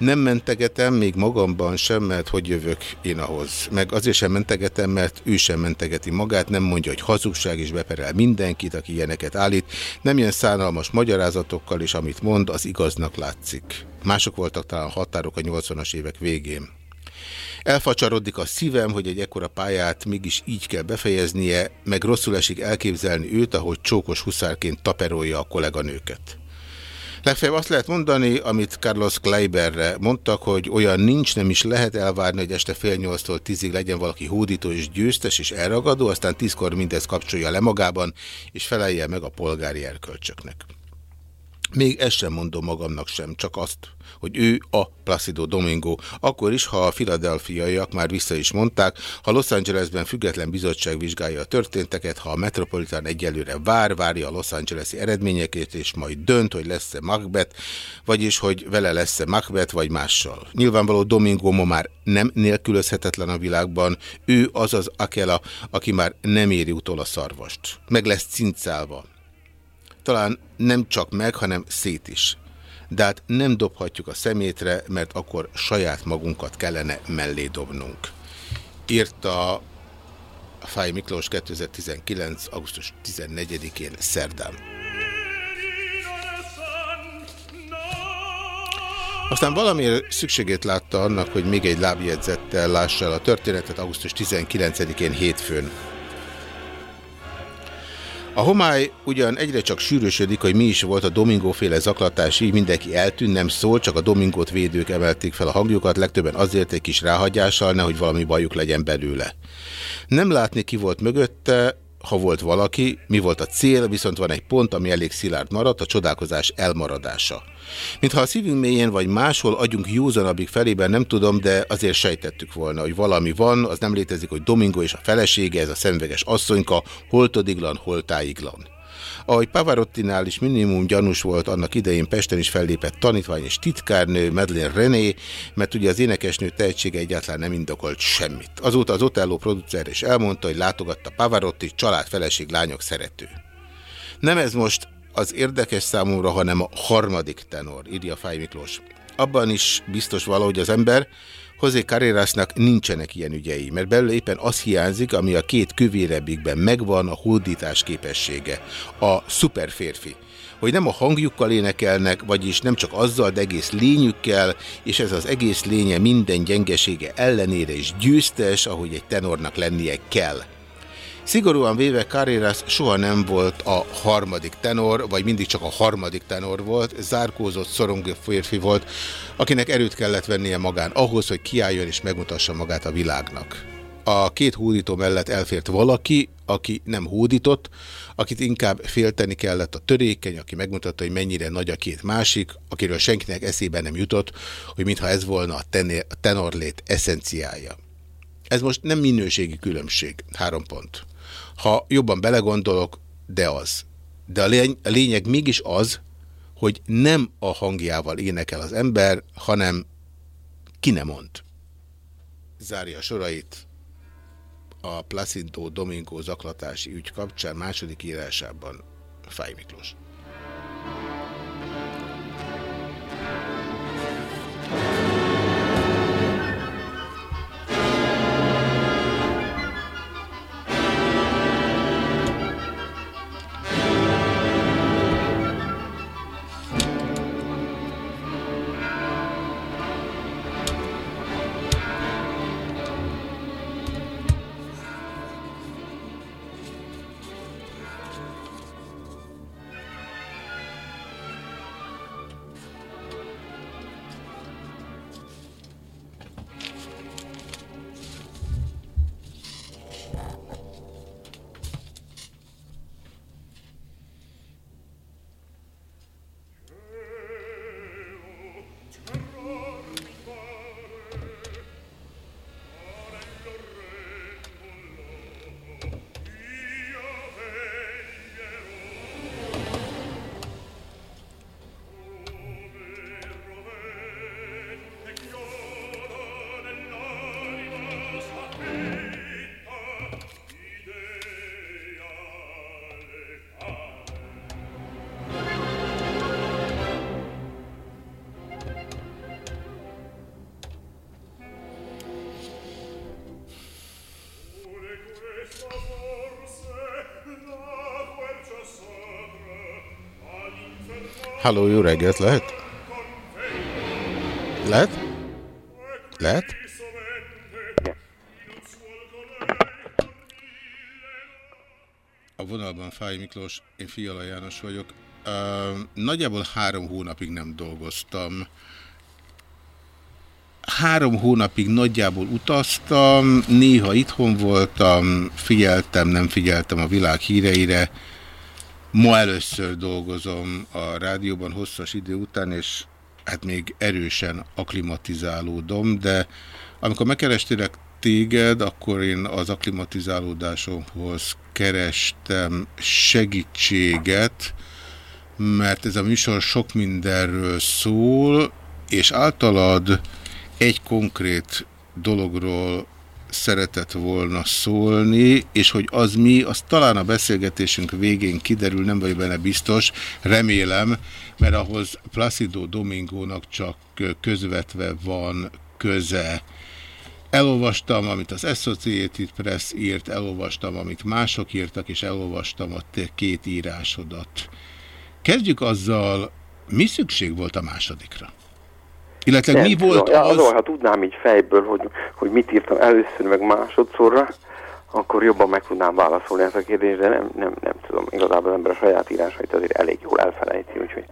Nem mentegetem még magamban sem, mert hogy jövök én ahhoz. Meg azért sem mentegetem, mert ő sem mentegeti magát, nem mondja, hogy hazugság és beperel mindenkit, aki ilyeneket állít. Nem ilyen szánalmas magyarázatokkal, és amit mond, az igaznak látszik. Mások voltak talán határok a 80-as évek végén. Elfacsarodik a szívem, hogy egy ekkora pályát mégis így kell befejeznie, meg rosszul esik elképzelni őt, ahogy csókos huszárként taperolja a kolléganőket. Legfeljebb azt lehet mondani, amit Carlos Kleiberre mondtak, hogy olyan nincs, nem is lehet elvárni, hogy este fél nyolctól tízig legyen valaki hódító és győztes és elragadó, aztán tízkor mindez kapcsolja le magában, és felelje meg a polgári erkölcsöknek. Még ezt sem mondom magamnak sem, csak azt, hogy ő a Placido Domingo. Akkor is, ha a filadelfiaiak már vissza is mondták, ha Los Angelesben független bizottság vizsgálja a történteket, ha a Metropolitan egyelőre vár, várja a Los Angelesi eredményeket, és majd dönt, hogy lesz-e Macbeth, vagyis, hogy vele lesz-e Macbeth, vagy mással. Nyilvánvaló Domingo ma már nem nélkülözhetetlen a világban, ő az az Akela, aki már nem éri utol a szarvast. Meg lesz cincálva, talán nem csak meg, hanem szét is. De hát nem dobhatjuk a szemétre, mert akkor saját magunkat kellene mellé dobnunk. Írta Fáj Miklós 2019. augusztus 14-én szerdán. Aztán valamiért szükségét látta annak, hogy még egy lábjegyzettel lássa el a történetet augusztus 19-én hétfőn. A homály ugyan egyre csak sűrűsödik, hogy mi is volt a Domingo féle zaklatás, így mindenki eltűnt, nem szól, csak a Domingót védők emelték fel a hangjukat, legtöbben azért egy kis ráhagyással, nehogy valami bajuk legyen belőle. Nem látni ki volt mögötte, ha volt valaki, mi volt a cél, viszont van egy pont, ami elég szilárd maradt, a csodálkozás elmaradása. Mintha a szívünk mélyén vagy máshol agyunk józanabbik felében, nem tudom, de azért sejtettük volna, hogy valami van, az nem létezik, hogy Domingo és a felesége, ez a szemveges asszonyka, holtodiglan, holtáiglan. Ahogy Pavarottinál is minimum gyanús volt annak idején Pesten is fellépett tanítvány és titkárnő Madeleine René, mert ugye az énekesnő tehetsége egyáltalán nem indokolt semmit. Azóta az Otello producer is elmondta, hogy látogatta Pavarotti, család, feleség, lányok szerető. Nem ez most az érdekes számomra, hanem a harmadik tenor, írja Fáj Miklós. Abban is biztos valahogy az ember, José Carrerasnak nincsenek ilyen ügyei, mert belőle éppen az hiányzik, ami a két kövérebbikben megvan, a hódítás képessége, a szuperférfi hogy nem a hangjukkal énekelnek, vagyis nem csak azzal, de egész lényükkel, és ez az egész lénye minden gyengesége ellenére is győztes, ahogy egy tenornak lennie kell. Szigorúan véve Carreras soha nem volt a harmadik tenor, vagy mindig csak a harmadik tenor volt, zárkózott, szorongó férfi volt, akinek erőt kellett vennie magán ahhoz, hogy kiálljon és megmutassa magát a világnak. A két hódító mellett elfért valaki, aki nem hódított, akit inkább félteni kellett a törékeny, aki megmutatta, hogy mennyire nagy a két másik, akiről senkinek eszébe nem jutott, hogy mintha ez volna a tenorlét eszenciája. Ez most nem minőségi különbség, három pont. Ha jobban belegondolok, de az. De a, lény a lényeg mégis az, hogy nem a hangjával énekel az ember, hanem ki nem mond. Zárja sorait a Placido Domingo zaklatási ügy kapcsán második írásában Fáj Miklós. Halló, jó reggelt, lehet? Lehet? Lehet? A vonalban Fáj Miklós, én Fiala János vagyok. Uh, nagyjából három hónapig nem dolgoztam. Három hónapig nagyjából utaztam, néha itthon voltam, figyeltem, nem figyeltem a világ híreire. Ma először dolgozom a rádióban hosszas idő után, és hát még erősen aklimatizálódom, de amikor megkerestelek téged, akkor én az aklimatizálódásomhoz kerestem segítséget, mert ez a műsor sok mindenről szól, és általad egy konkrét dologról szeretett volna szólni, és hogy az mi, az talán a beszélgetésünk végén kiderül, nem vagy benne biztos, remélem, mert ahhoz Placido Domingónak csak közvetve van köze. Elolvastam, amit az Associated Press írt, elolvastam, amit mások írtak, és elolvastam a te két írásodat. Kezdjük azzal, mi szükség volt a másodikra? Illetve Nem mi volt Ja, az... azon, ha tudnám így fejből, hogy, hogy mit írtam először, meg másodszorra, akkor jobban meg tudnám válaszolni ezt a kérdést, de nem, nem, nem tudom. Igazából az ember a saját írásait azért elég jól elfelejti, úgyhogy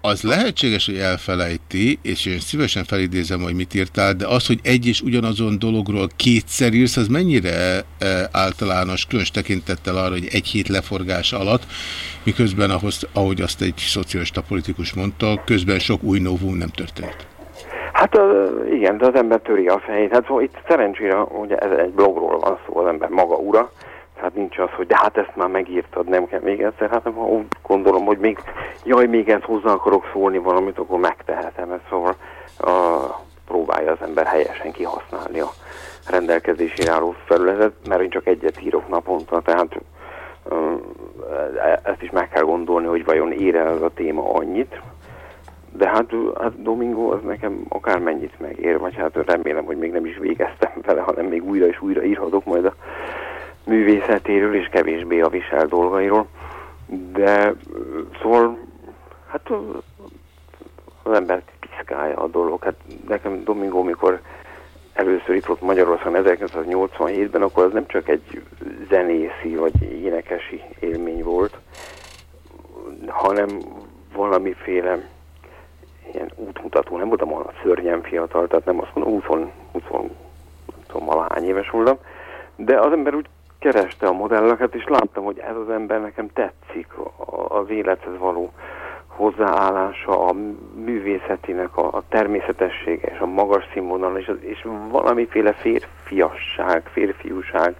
Az lehetséges, hogy elfelejti, és én szívesen felidézem, hogy mit írtál, de az, hogy egy és ugyanazon dologról kétszer írsz, az mennyire e, általános, különös tekintettel arra, hogy egy hét leforgás alatt, miközben, ahhoz, ahogy azt egy szocialista politikus mondta, közben sok új novum nem történt. Hát igen, de az ember töri a fejét. Hát szóval itt szerencsére, ugye ez egy blogról van szó, az ember maga ura, tehát nincs az, hogy de hát ezt már megírtad, nem kell még egyszer. Hát ha úgy gondolom, hogy még, jaj, még ezt hozzá akarok szólni valamit, akkor megtehetem. Ez szóval a, próbálja az ember helyesen kihasználni a rendelkezésére álló felületet, mert én csak egyet írok naponta, tehát e- ezt is meg kell gondolni, hogy vajon ér ez a téma annyit, de hát, hát Domingo az nekem akármennyit megér, vagy hát remélem, hogy még nem is végeztem vele, hanem még újra és újra írhatok majd a művészetéről és kevésbé a visel dolgairól. De szóval, hát az ember piszkálja a dolog. Hát nekem Domingo, mikor először itt volt Magyarországon 1987-ben, akkor az nem csak egy zenészi vagy énekesi élmény volt, hanem valamiféle ilyen útmutató, nem voltam olyan szörnyen fiatal, tehát nem azt mondom, 20, 20 nem tudom, valahány éves voltam, de az ember úgy kereste a modelleket, és láttam, hogy ez az ember nekem tetszik, az élethez való hozzáállása, a művészetének a, a természetessége és a magas színvonal, és, és valamiféle férfiasság, férfiúság,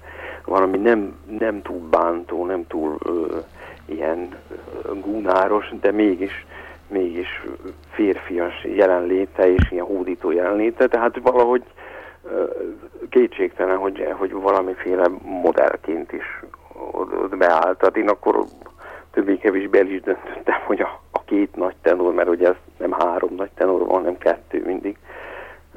valami nem, nem túl bántó, nem túl ö, ilyen ö, gúnáros, de mégis mégis férfias jelenléte és ilyen hódító jelenléte, tehát valahogy kétségtelen, hogy, hogy valamiféle modellként is ott, beállt. Tehát én akkor többé-kevésbé el is döntöttem, hogy a, a két nagy tenor, mert ugye ez nem három nagy tenor van, hanem kettő mindig,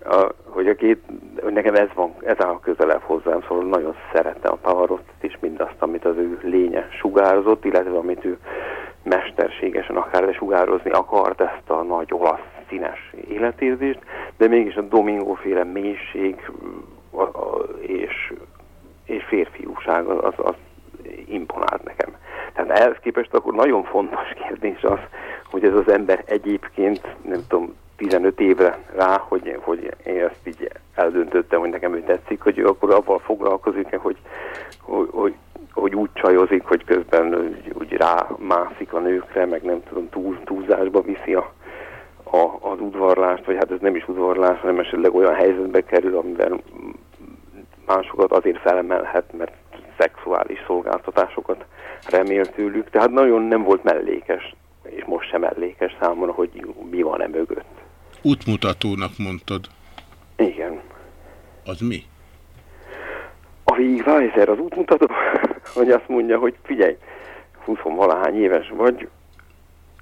a, hogy a két, nekem ez van, ez áll közelebb hozzám, szóval nagyon szerettem a Pavarottit és mindazt, amit az ő lénye sugárzott, illetve amit ő mesterségesen akár lesugározni akart ezt a nagy olasz színes életérzést, de mégis a Domingo féle mélység és, és férfiúság az, az imponált nekem. Tehát ehhez képest akkor nagyon fontos kérdés az, hogy ez az ember egyébként, nem tudom, 15 évre rá, hogy, hogy én ezt így eldöntöttem, hogy nekem ő tetszik, hogy ő akkor avval foglalkozik, hogy, hogy, hogy, hogy úgy csajozik, hogy közben úgy, úgy rámászik a nőkre, meg nem tudom, túl, túlzásba viszi a, a, az udvarlást, vagy hát ez nem is udvarlás, hanem esetleg olyan helyzetbe kerül, amivel másokat azért felemelhet, mert szexuális szolgáltatásokat remél tőlük. Tehát nagyon nem volt mellékes, és most sem mellékes számomra, hogy mi van e mögött. Útmutatónak mondtad. Igen. Az mi? A Wegweiser az útmutató, hogy azt mondja, hogy figyelj, 20 valahány éves vagy,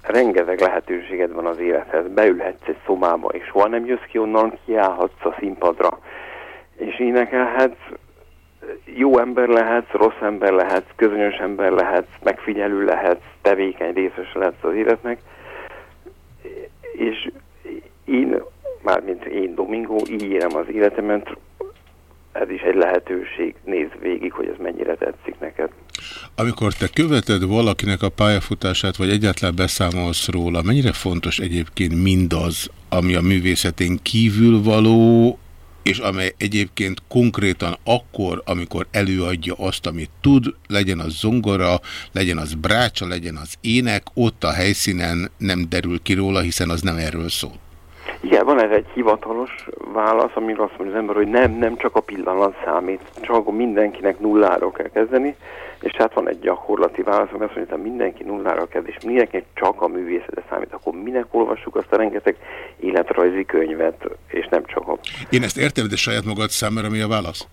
rengeteg lehetőséged van az élethez, beülhetsz egy szobába, és soha nem jössz ki onnan, kiállhatsz a színpadra, és énekelhetsz, jó ember lehetsz, rossz ember lehetsz, közönyös ember lehetsz, megfigyelő lehetsz, tevékeny részes lehetsz az életnek, és én, mármint én Domingo, így élem az életemet, ez is egy lehetőség, nézd végig, hogy ez mennyire tetszik neked. Amikor te követed valakinek a pályafutását, vagy egyáltalán beszámolsz róla, mennyire fontos egyébként mindaz, ami a művészetén kívül való, és amely egyébként konkrétan akkor, amikor előadja azt, amit tud, legyen az zongora, legyen az brácsa, legyen az ének, ott a helyszínen nem derül ki róla, hiszen az nem erről szól. Igen, van ez egy hivatalos válasz, amiről azt mondja az ember, hogy nem, nem csak a pillanat számít, csak akkor mindenkinek nulláról kell kezdeni, és hát van egy gyakorlati válasz, ami azt mondja, hogy mindenki nulláról kezd, és mindenkinek csak a művészete számít, akkor minek olvassuk azt a rengeteg életrajzi könyvet, és nem csak a... Én ezt értem, de saját magad számára mi a válasz?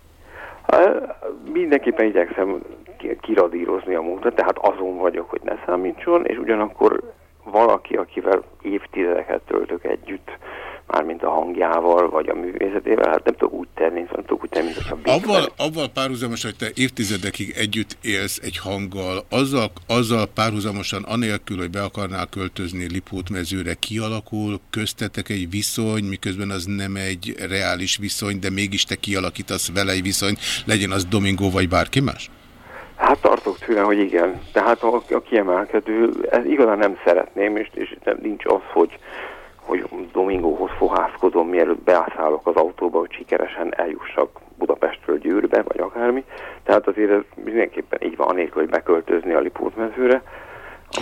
Mindenképpen igyekszem ki- kiradírozni a múltat, tehát azon vagyok, hogy ne számítson, és ugyanakkor valaki, akivel évtizedeket töltök együtt, mármint a hangjával, vagy a művészetével, hát nem tudok úgy tenni, nem tudok úgy tenni, mint hogyha Avval, avval párhuzamosan, hogy te évtizedekig együtt élsz egy hanggal, azzal, azzal párhuzamosan, anélkül, hogy be akarnál költözni Lipót mezőre, kialakul köztetek egy viszony, miközben az nem egy reális viszony, de mégis te kialakítasz vele egy viszonyt, legyen az Domingo vagy bárki más? Hát tartok tőle, hogy igen. Tehát a, a kiemelkedő, ez igazán nem szeretném, és, és nem, nincs az, hogy, hogy Domingóhoz fohászkodom, mielőtt beállok az autóba, hogy sikeresen eljussak Budapestről Győrbe, vagy akármi. Tehát azért ez mindenképpen így van, anélkül, hogy beköltözni a Lipótmezőre. amint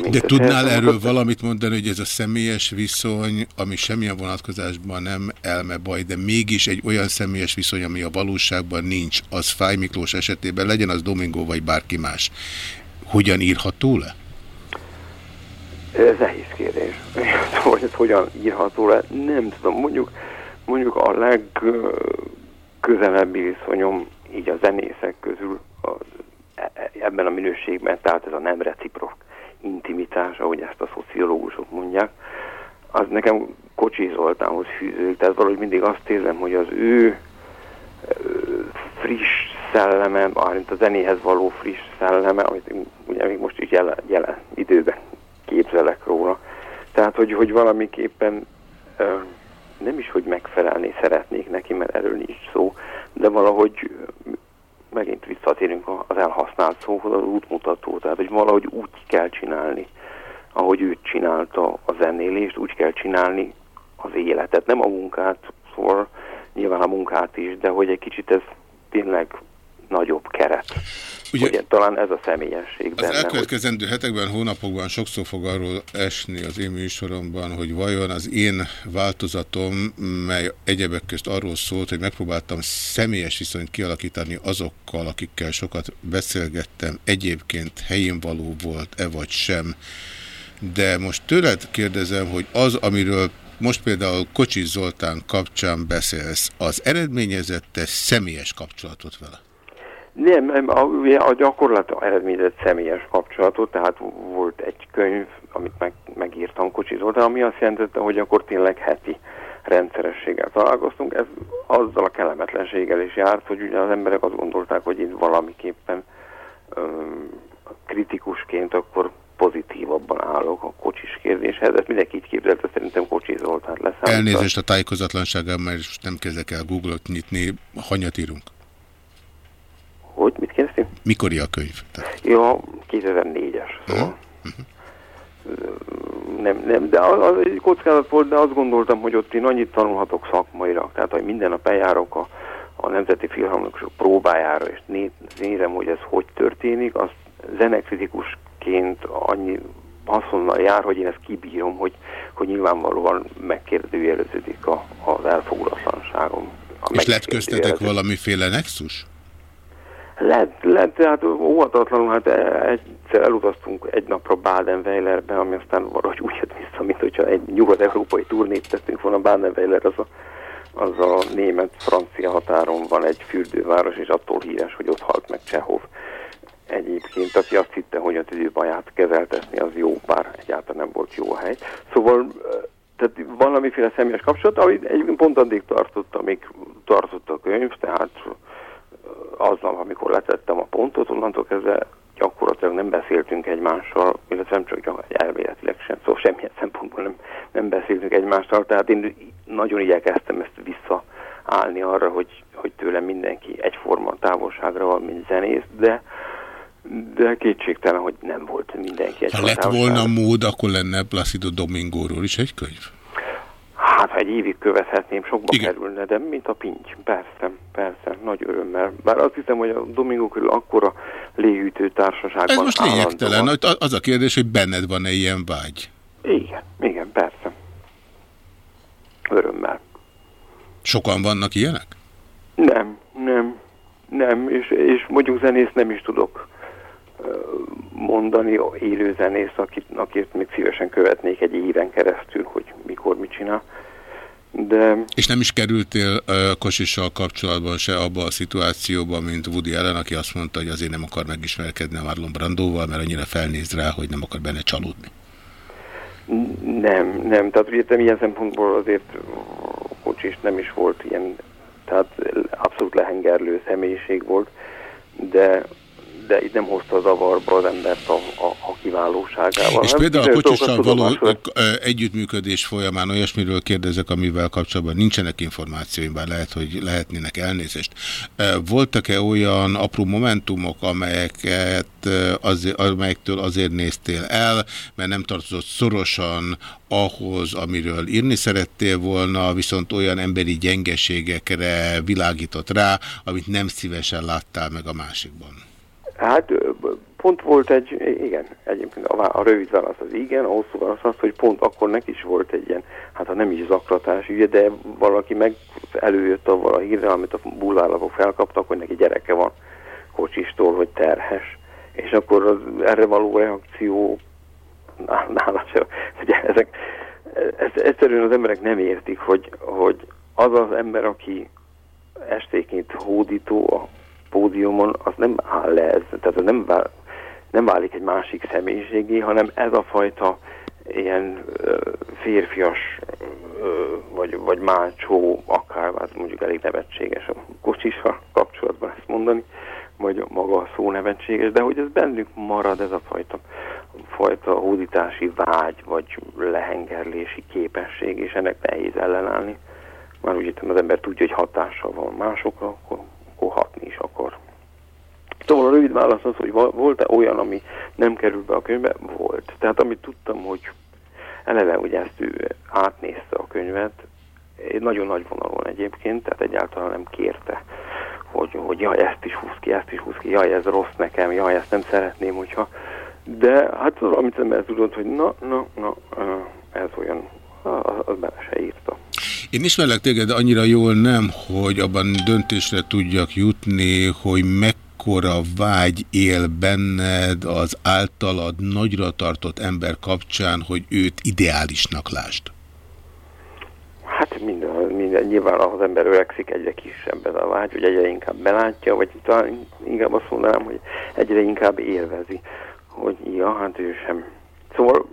De tudnál erről valamit mondani, hogy ez a személyes viszony, ami semmilyen vonatkozásban nem elme baj, de mégis egy olyan személyes viszony, ami a valóságban nincs, az Fáj Miklós esetében, legyen az Domingo vagy bárki más. Hogyan írható le? Ez nehéz kérdés. Hogy ez hogyan írható le, nem tudom. Mondjuk, mondjuk a legközelebbi viszonyom így a zenészek közül az, e- e- ebben a minőségben, tehát ez a nem reciprok intimitás, ahogy ezt a szociológusok mondják, az nekem Kocsi Zoltánhoz fűződik, tehát valahogy mindig azt érzem, hogy az ő friss szelleme, mármint a zenéhez való friss szelleme, amit ugye még most is jelen, jelen időben képzelek róla. Tehát, hogy, hogy valamiképpen nem is, hogy megfelelni szeretnék neki, mert erről nincs szó, de valahogy megint visszatérünk az elhasznált szóhoz, az útmutató, tehát hogy valahogy úgy kell csinálni, ahogy ő csinálta a zenélést, úgy kell csinálni az életet, nem a munkát, szóval nyilván a munkát is, de hogy egy kicsit ez tényleg nagyobb keret. Ugye, Ugye talán ez a személyesség Az benne, hogy elkövetkezendő hetekben, hónapokban sokszor fog arról esni az én műsoromban, hogy vajon az én változatom, mely egyebek közt arról szólt, hogy megpróbáltam személyes viszonyt kialakítani azokkal, akikkel sokat beszélgettem, egyébként helyén való volt-e vagy sem. De most tőled kérdezem, hogy az, amiről most például Kocsis Zoltán kapcsán beszélsz, az eredményezette személyes kapcsolatot vele? Nem, nem a, a gyakorlat eredményezett személyes kapcsolatot, tehát volt egy könyv, amit meg, megírtam Kocsi ami azt jelentette, hogy akkor tényleg heti rendszerességgel találkoztunk. Ez azzal a kellemetlenséggel is járt, hogy ugye az emberek azt gondolták, hogy én valamiképpen öm, kritikusként akkor pozitívabban állok a kocsis kérdéshez. Ezt mindenki így képzelte, szerintem Kocsi Zoltán lesz. Elnézést a tájékozatlansággal, mert nem kezdek el Google-ot nyitni, hanyat írunk. Mikori a könyv? Tehát, Ja, 2004-es, szóval. Nem, nem, de az, az egy kockázat volt, de azt gondoltam, hogy ott én annyit tanulhatok szakmailag, tehát hogy minden nap eljárok a, a Nemzeti Filharmonikusok próbájára, és né, nézem, hogy ez hogy történik, az zenekritikusként annyi haszonnal jár, hogy én ezt kibírom, hogy, hogy nyilvánvalóan megkérdőjeleződik az elfogulatlanságom. És lett köztetek valamiféle nexus? Lett, lett, tehát óvatatlanul, hát egyszer elutaztunk egy napra Baden-Weilerbe, ami aztán valahogy úgy jött vissza, mint hogyha egy nyugat-európai turnét tettünk volna. Baden-Weiler az a, az a német-francia határon van egy fürdőváros, és attól híres, hogy ott halt meg Csehov. Egyébként, aki azt hitte, hogy az ő baját kezeltetni, az jó, bár egyáltalán nem volt jó hely. Szóval tehát valamiféle személyes kapcsolat, amit egyébként pont addig tartott, amíg tartott a könyv, tehát aznap, amikor letettem a pontot, onnantól kezdve gyakorlatilag nem beszéltünk egymással, illetve nem csak elméletileg sem, szóval semmilyen szempontból nem, nem beszéltünk egymással, tehát én nagyon igyekeztem ezt visszaállni arra, hogy, hogy tőlem mindenki egyforma távolságra van, mint zenész, de de kétségtelen, hogy nem volt mindenki Ha egyforma lett volna mód, akkor lenne Placido Domingóról is egy könyv? Hát, ha egy évig követhetném, sokba Igen. kerülne, de mint a pinty. Persze, persze, nagy örömmel. Bár azt hiszem, hogy a Domingo körül akkora léhűtő társaságban Ez most lényegtelen. állandóan- Az a kérdés, hogy benned van-e ilyen vágy? Igen, igen, persze. Örömmel. Sokan vannak ilyenek? Nem, nem, nem, és, és mondjuk zenész nem is tudok mondani, élő zenész, akit, akit még szívesen követnék egy éven keresztül, hogy mikor mit csinál. De És nem is kerültél uh, Kosissal kapcsolatban se abba a szituációban, mint Woody Allen, aki azt mondta, hogy azért nem akar megismerkedni a Marlon Brandóval, mert annyira felnéz rá, hogy nem akar benne csalódni. Nem, nem. Tehát ugye ilyen szempontból azért kocsis nem is volt ilyen, tehát abszolút lehengerlő személyiség volt, de, de itt nem hozta zavarba az embert a, a, a kiválóságával. És például a dolgokat való együttműködés folyamán olyasmiről kérdezek, amivel kapcsolatban nincsenek információim, bár lehet, hogy lehetnének elnézést. Voltak-e olyan apró momentumok, amelyeket azért, amelyektől azért néztél el, mert nem tartozott szorosan ahhoz, amiről írni szerettél volna, viszont olyan emberi gyengeségekre világított rá, amit nem szívesen láttál meg a másikban? Hát pont volt egy, igen, egyébként a, a rövid válasz az igen, a hosszú válasz az, hogy pont akkor neki is volt egy ilyen, hát ha nem is zaklatás ügye, de valaki meg előjött avval a hírrel, amit a bulvárlapok felkaptak, hogy neki gyereke van kocsistól, hogy terhes. És akkor az erre való reakció ná- nála sem, ugye ezek, ez, egyszerűen az emberek nem értik, hogy, hogy az az ember, aki estéként hódító a pódiumon, az nem áll le ez, tehát az nem, vál, nem válik egy másik személyiségé, hanem ez a fajta ilyen ö, férfias ö, vagy, vagy mácsó, akár hát mondjuk elég nevetséges a kocsissal kapcsolatban ezt mondani, vagy maga a szó nevetséges, de hogy ez bennük marad ez a fajta, fajta hódítási vágy, vagy lehengerlési képesség, és ennek nehéz ellenállni. Már úgy értem, az ember tudja, hogy hatással van másokra, akkor, akkor hatni is akar. Szóval a rövid válasz az, hogy volt-e olyan, ami nem került be a könyvbe? Volt. Tehát amit tudtam, hogy eleve ugye ezt ő átnézte a könyvet, nagyon nagy vonalon egyébként, tehát egyáltalán nem kérte, hogy, hogy jaj, ezt is húz ki, ezt is húz ki, jaj, ez rossz nekem, jaj, ezt nem szeretném, hogyha... De hát az, amit ember tudott, hogy na, na, na, ez olyan, az bele se írta. Én ismerlek téged annyira jól nem, hogy abban döntésre tudjak jutni, hogy mekkora vágy él benned az általad nagyra tartott ember kapcsán, hogy őt ideálisnak lásd. Hát minden, minden, nyilván az ember öregszik, egyre kisebb ez a vágy, hogy egyre inkább belátja, vagy talán inkább azt mondanám, hogy egyre inkább élvezi, hogy ja, hát ő sem. Szóval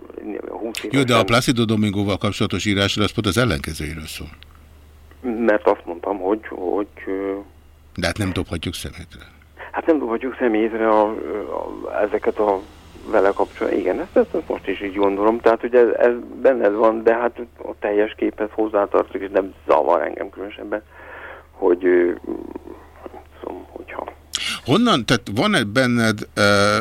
20 Jó, de a Placido Domingóval kapcsolatos írásra az pont az ellenkezőjéről szól. mert azt mondtam, hogy, hogy De hát nem dobhatjuk szemetre. hát nem dobhatjuk személyre a, a, ezeket a vele kapcsolatban. Igen, ezt, ezt, ezt most is így gondolom. Tehát ugye ez, ez benned van, de hát a teljes képhez hozzátartozik, és nem zavar engem különösebben, hogy szóval, hogyha Honnan, tehát van-e benned, ö,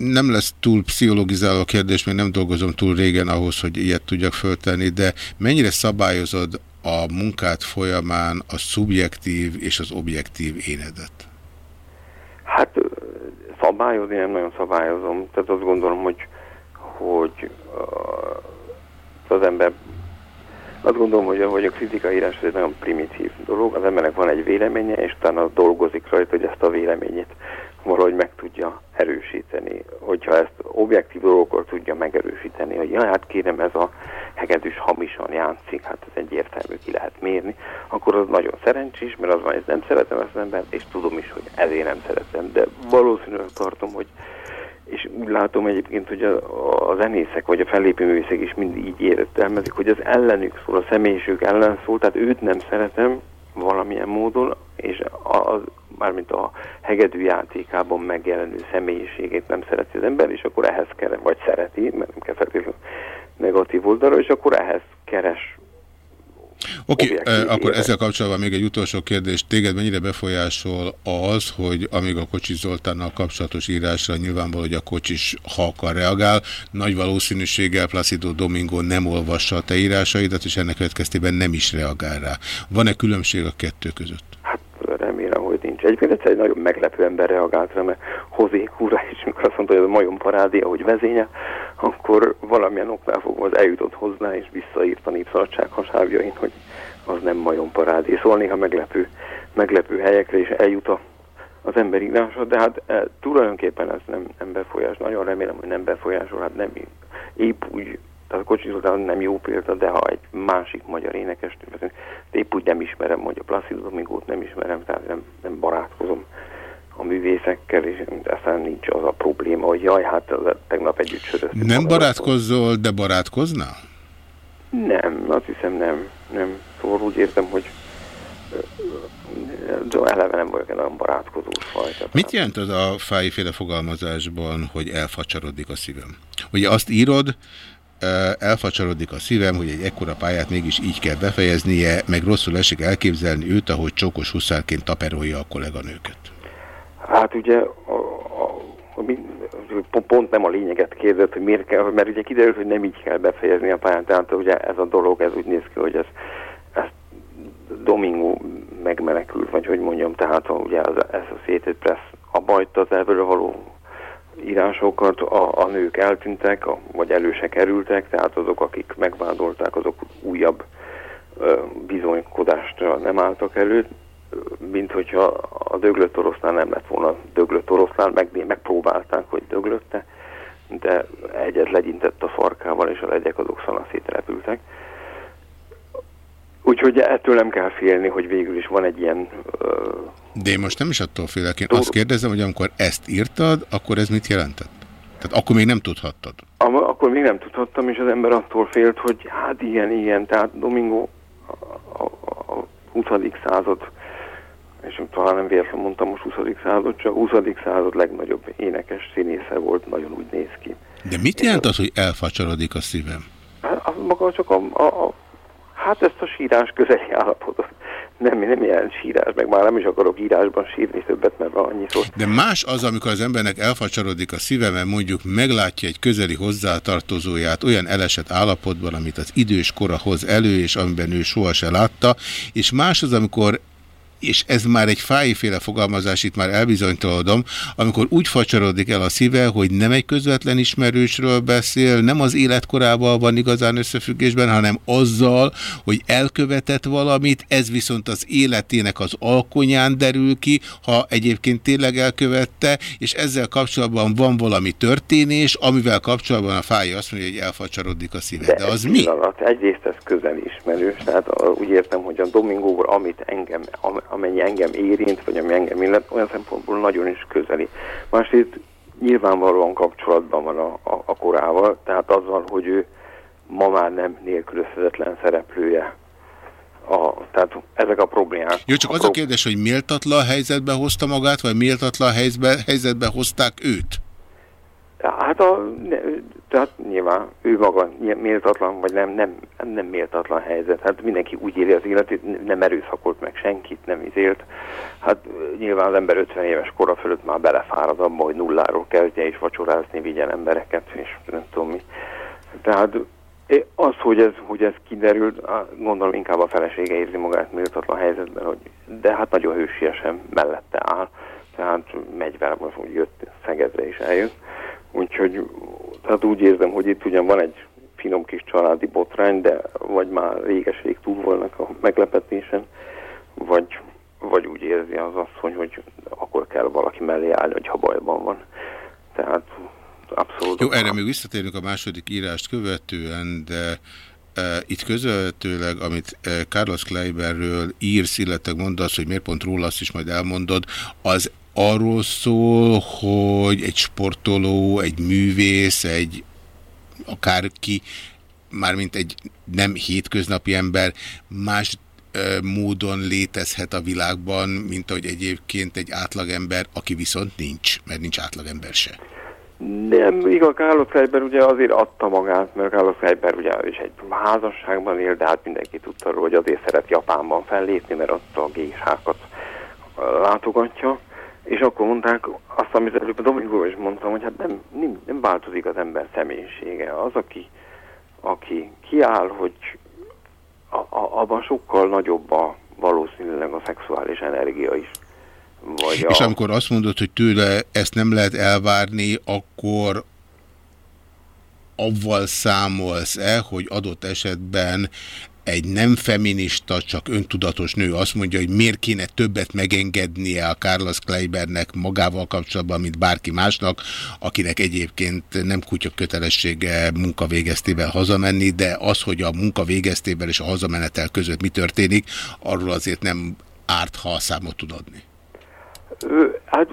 nem lesz túl pszichologizáló a kérdés, még nem dolgozom túl régen ahhoz, hogy ilyet tudjak föltenni, de mennyire szabályozod a munkát folyamán a szubjektív és az objektív énedet? Hát szabályozni nem nagyon szabályozom. Tehát azt gondolom, hogy, hogy az ember azt gondolom, hogy a, hogy a ez egy nagyon primitív dolog. Az embernek van egy véleménye, és utána dolgozik rajta, hogy ezt a véleményét valahogy meg tudja erősíteni. Hogyha ezt objektív dolgokkal tudja megerősíteni, hogy ja, hát kérem, ez a hegedűs hamisan játszik, hát ez egyértelmű, ki lehet mérni, akkor az nagyon szerencsés, mert az van, hogy nem szeretem ezt az embert, és tudom is, hogy ezért nem szeretem. De valószínűleg tartom, hogy és úgy látom egyébként, hogy a, a zenészek vagy a fellépő művészek is mind így értelmezik, hogy az ellenük szól, a személyiségük ellen szól, tehát őt nem szeretem valamilyen módon, és az mármint a hegedű játékában megjelenő személyiségét nem szereti az ember, és akkor ehhez keres, vagy szereti, mert nem kell feltétlenül negatív oldalra, és akkor ehhez keres Oké, okay, akkor ezzel kapcsolatban még egy utolsó kérdés. Téged mennyire befolyásol az, hogy amíg a Kocsis Zoltánnal kapcsolatos írásra nyilvánvaló, hogy a Kocsis, ha akar reagál, nagy valószínűséggel Placido Domingo nem olvassa a te írásaidat, és ennek következtében nem is reagál rá. Van-e különbség a kettő között? Nincs. Egyébként egyszer egy nagyon meglepő ember reagált rá, mert Hozé Kura is, mikor azt mondta, hogy a majom parádé, ahogy vezénye, akkor valamilyen oknál fogva az eljutott hozzá, és visszaírt a népszabadság hasábjain, hogy az nem majom parádé. Szóval néha meglepő, meglepő helyekre is eljut a, az ember írása, de hát e, tulajdonképpen ez nem, nem befolyás. Nagyon remélem, hogy nem befolyásol, hát nem épp úgy tehát a Zoltán nem jó példa, de ha egy másik magyar énekes, épp úgy nem ismerem, hogy a Placido Domingót nem ismerem, tehát nem, nem barátkozom a művészekkel, és aztán nincs az a probléma, hogy jaj, hát tegnap együtt söröztük. Nem barátkozzol, de barátkoznál? Nem, azt hiszem nem, nem. Szóval úgy értem, hogy de eleve nem vagyok egy nagyon barátkozós fajta. Mit jelent az a fájféle fogalmazásban, hogy elfacsarodik a szívem? Ugye azt írod, elfacsarodik a szívem, hogy egy ekkora pályát mégis így kell befejeznie, meg rosszul esik elképzelni őt, ahogy csokos huszárként taperolja a kolléganőket. Hát ugye a, a, a, pont nem a lényeget kérdezett, hogy miért kell, mert ugye kiderült, hogy nem így kell befejezni a pályát, tehát ugye ez a dolog, ez úgy néz ki, hogy ez, ez Domingo megmenekült, vagy hogy mondjam, tehát ugye ez, ez a Szétet Press a bajt az ebből való írásokat a, a nők eltűntek, a, vagy előse kerültek, tehát azok, akik megvádolták, azok újabb ö, bizonykodásra nem álltak elő, mint hogyha a döglött oroszlán nem lett volna döglött oroszlán, meg, megpróbálták, hogy döglötte, de egyet legyintett a farkával, és a legyek azok szanaszét repültek. Úgyhogy ettől nem kell félni, hogy végül is van egy ilyen... Uh, De én most nem is attól félek, én azt kérdezem, hogy amikor ezt írtad, akkor ez mit jelentett? Tehát akkor még nem tudhattad? Akkor még nem tudhattam, és az ember attól félt, hogy hát ilyen, ilyen, tehát Domingo a, a, a 20. század, és talán nem véletlenül mondtam most 20. század, csak 20. század legnagyobb énekes színésze volt, nagyon úgy néz ki. De mit jelent az, hogy elfacsarodik a szívem? Hát az maga csak a, a, a Hát ezt a sírás közeli állapotot. Nem, nem ilyen sírás, meg már nem is akarok írásban sírni többet, mert van annyi szó. De más az, amikor az embernek elfacsarodik a szíve, mert mondjuk meglátja egy közeli hozzátartozóját olyan elesett állapotban, amit az idős kora hoz elő, és amiben ő soha se látta, és más az, amikor és ez már egy fájiféle fogalmazás, itt már elbizonytalodom, amikor úgy facsarodik el a szíve, hogy nem egy közvetlen ismerősről beszél, nem az életkorával van igazán összefüggésben, hanem azzal, hogy elkövetett valamit, ez viszont az életének az alkonyán derül ki, ha egyébként tényleg elkövette, és ezzel kapcsolatban van valami történés, amivel kapcsolatban a fája azt mondja, hogy elfacsarodik a szíve. De, De az mi? Alatt. Egyrészt ez közeli ismerős, tehát úgy értem, hogy a Domingóval, amit engem, amennyi engem érint, vagy ami engem illet, olyan szempontból nagyon is közeli. Másrészt nyilvánvalóan kapcsolatban van a, a, a korával, tehát azzal, hogy ő ma már nem nélkülözhetetlen szereplője. A, tehát ezek a problémák. Jó, csak az a kérdés, hogy méltatlan helyzetbe hozta magát, vagy méltatlan helyzetbe, helyzetbe hozták őt? Hát a, tehát nyilván ő maga méltatlan, vagy nem, nem, nem méltatlan helyzet. Hát mindenki úgy éli az életét, nem erőszakolt meg senkit, nem izélt. Hát nyilván az ember 50 éves kora fölött már belefárad abba, hogy nulláról kezdje és vacsorázni, vigyen embereket, és nem tudom mi. Tehát az, hogy ez, hogy ez kiderült, gondolom inkább a felesége érzi magát méltatlan helyzetben, hogy, de hát nagyon hősiesen mellette áll. Tehát megy vele, most úgy jött Szegedre is eljött Úgyhogy tehát úgy érzem, hogy itt ugyan van egy finom kis családi botrány, de vagy már réges-rég túl volnak a meglepetésen, vagy, vagy úgy érzi az asszony, hogy akkor kell valaki mellé állni, hogyha bajban van. Tehát abszolút. Jó, erre még visszatérünk a második írást követően, de e, itt közvetőleg, amit e, Carlos Kleiberről írsz, illetve mondasz, hogy miért pont róla azt is majd elmondod, az arról szól, hogy egy sportoló, egy művész, egy akárki, mármint egy nem hétköznapi ember, más módon létezhet a világban, mint ahogy egyébként egy átlagember, aki viszont nincs, mert nincs átlagember se. Nem, igaz, Carlos Kleiber ugye azért adta magát, mert Carlos Kleiber ugye is egy házasságban él, de hát mindenki tudta róla, hogy azért szeret Japánban fellépni, mert ott a gésákat látogatja. És akkor mondták azt, amit előbb a Domingóban is mondtam, hogy hát nem, nem, nem változik az ember személyisége. Az, aki, aki kiáll, hogy a, a, abban sokkal nagyobb a valószínűleg a szexuális energia is. Vagy És a, amikor azt mondod, hogy tőle ezt nem lehet elvárni, akkor avval számolsz-e, hogy adott esetben egy nem feminista, csak öntudatos nő azt mondja, hogy miért kéne többet megengednie a Carlos Kleibernek magával kapcsolatban, mint bárki másnak, akinek egyébként nem kutya kötelessége munka végeztével hazamenni, de az, hogy a munka végeztével és a hazamenetel között mi történik, arról azért nem árt, ha számot tud adni. Hát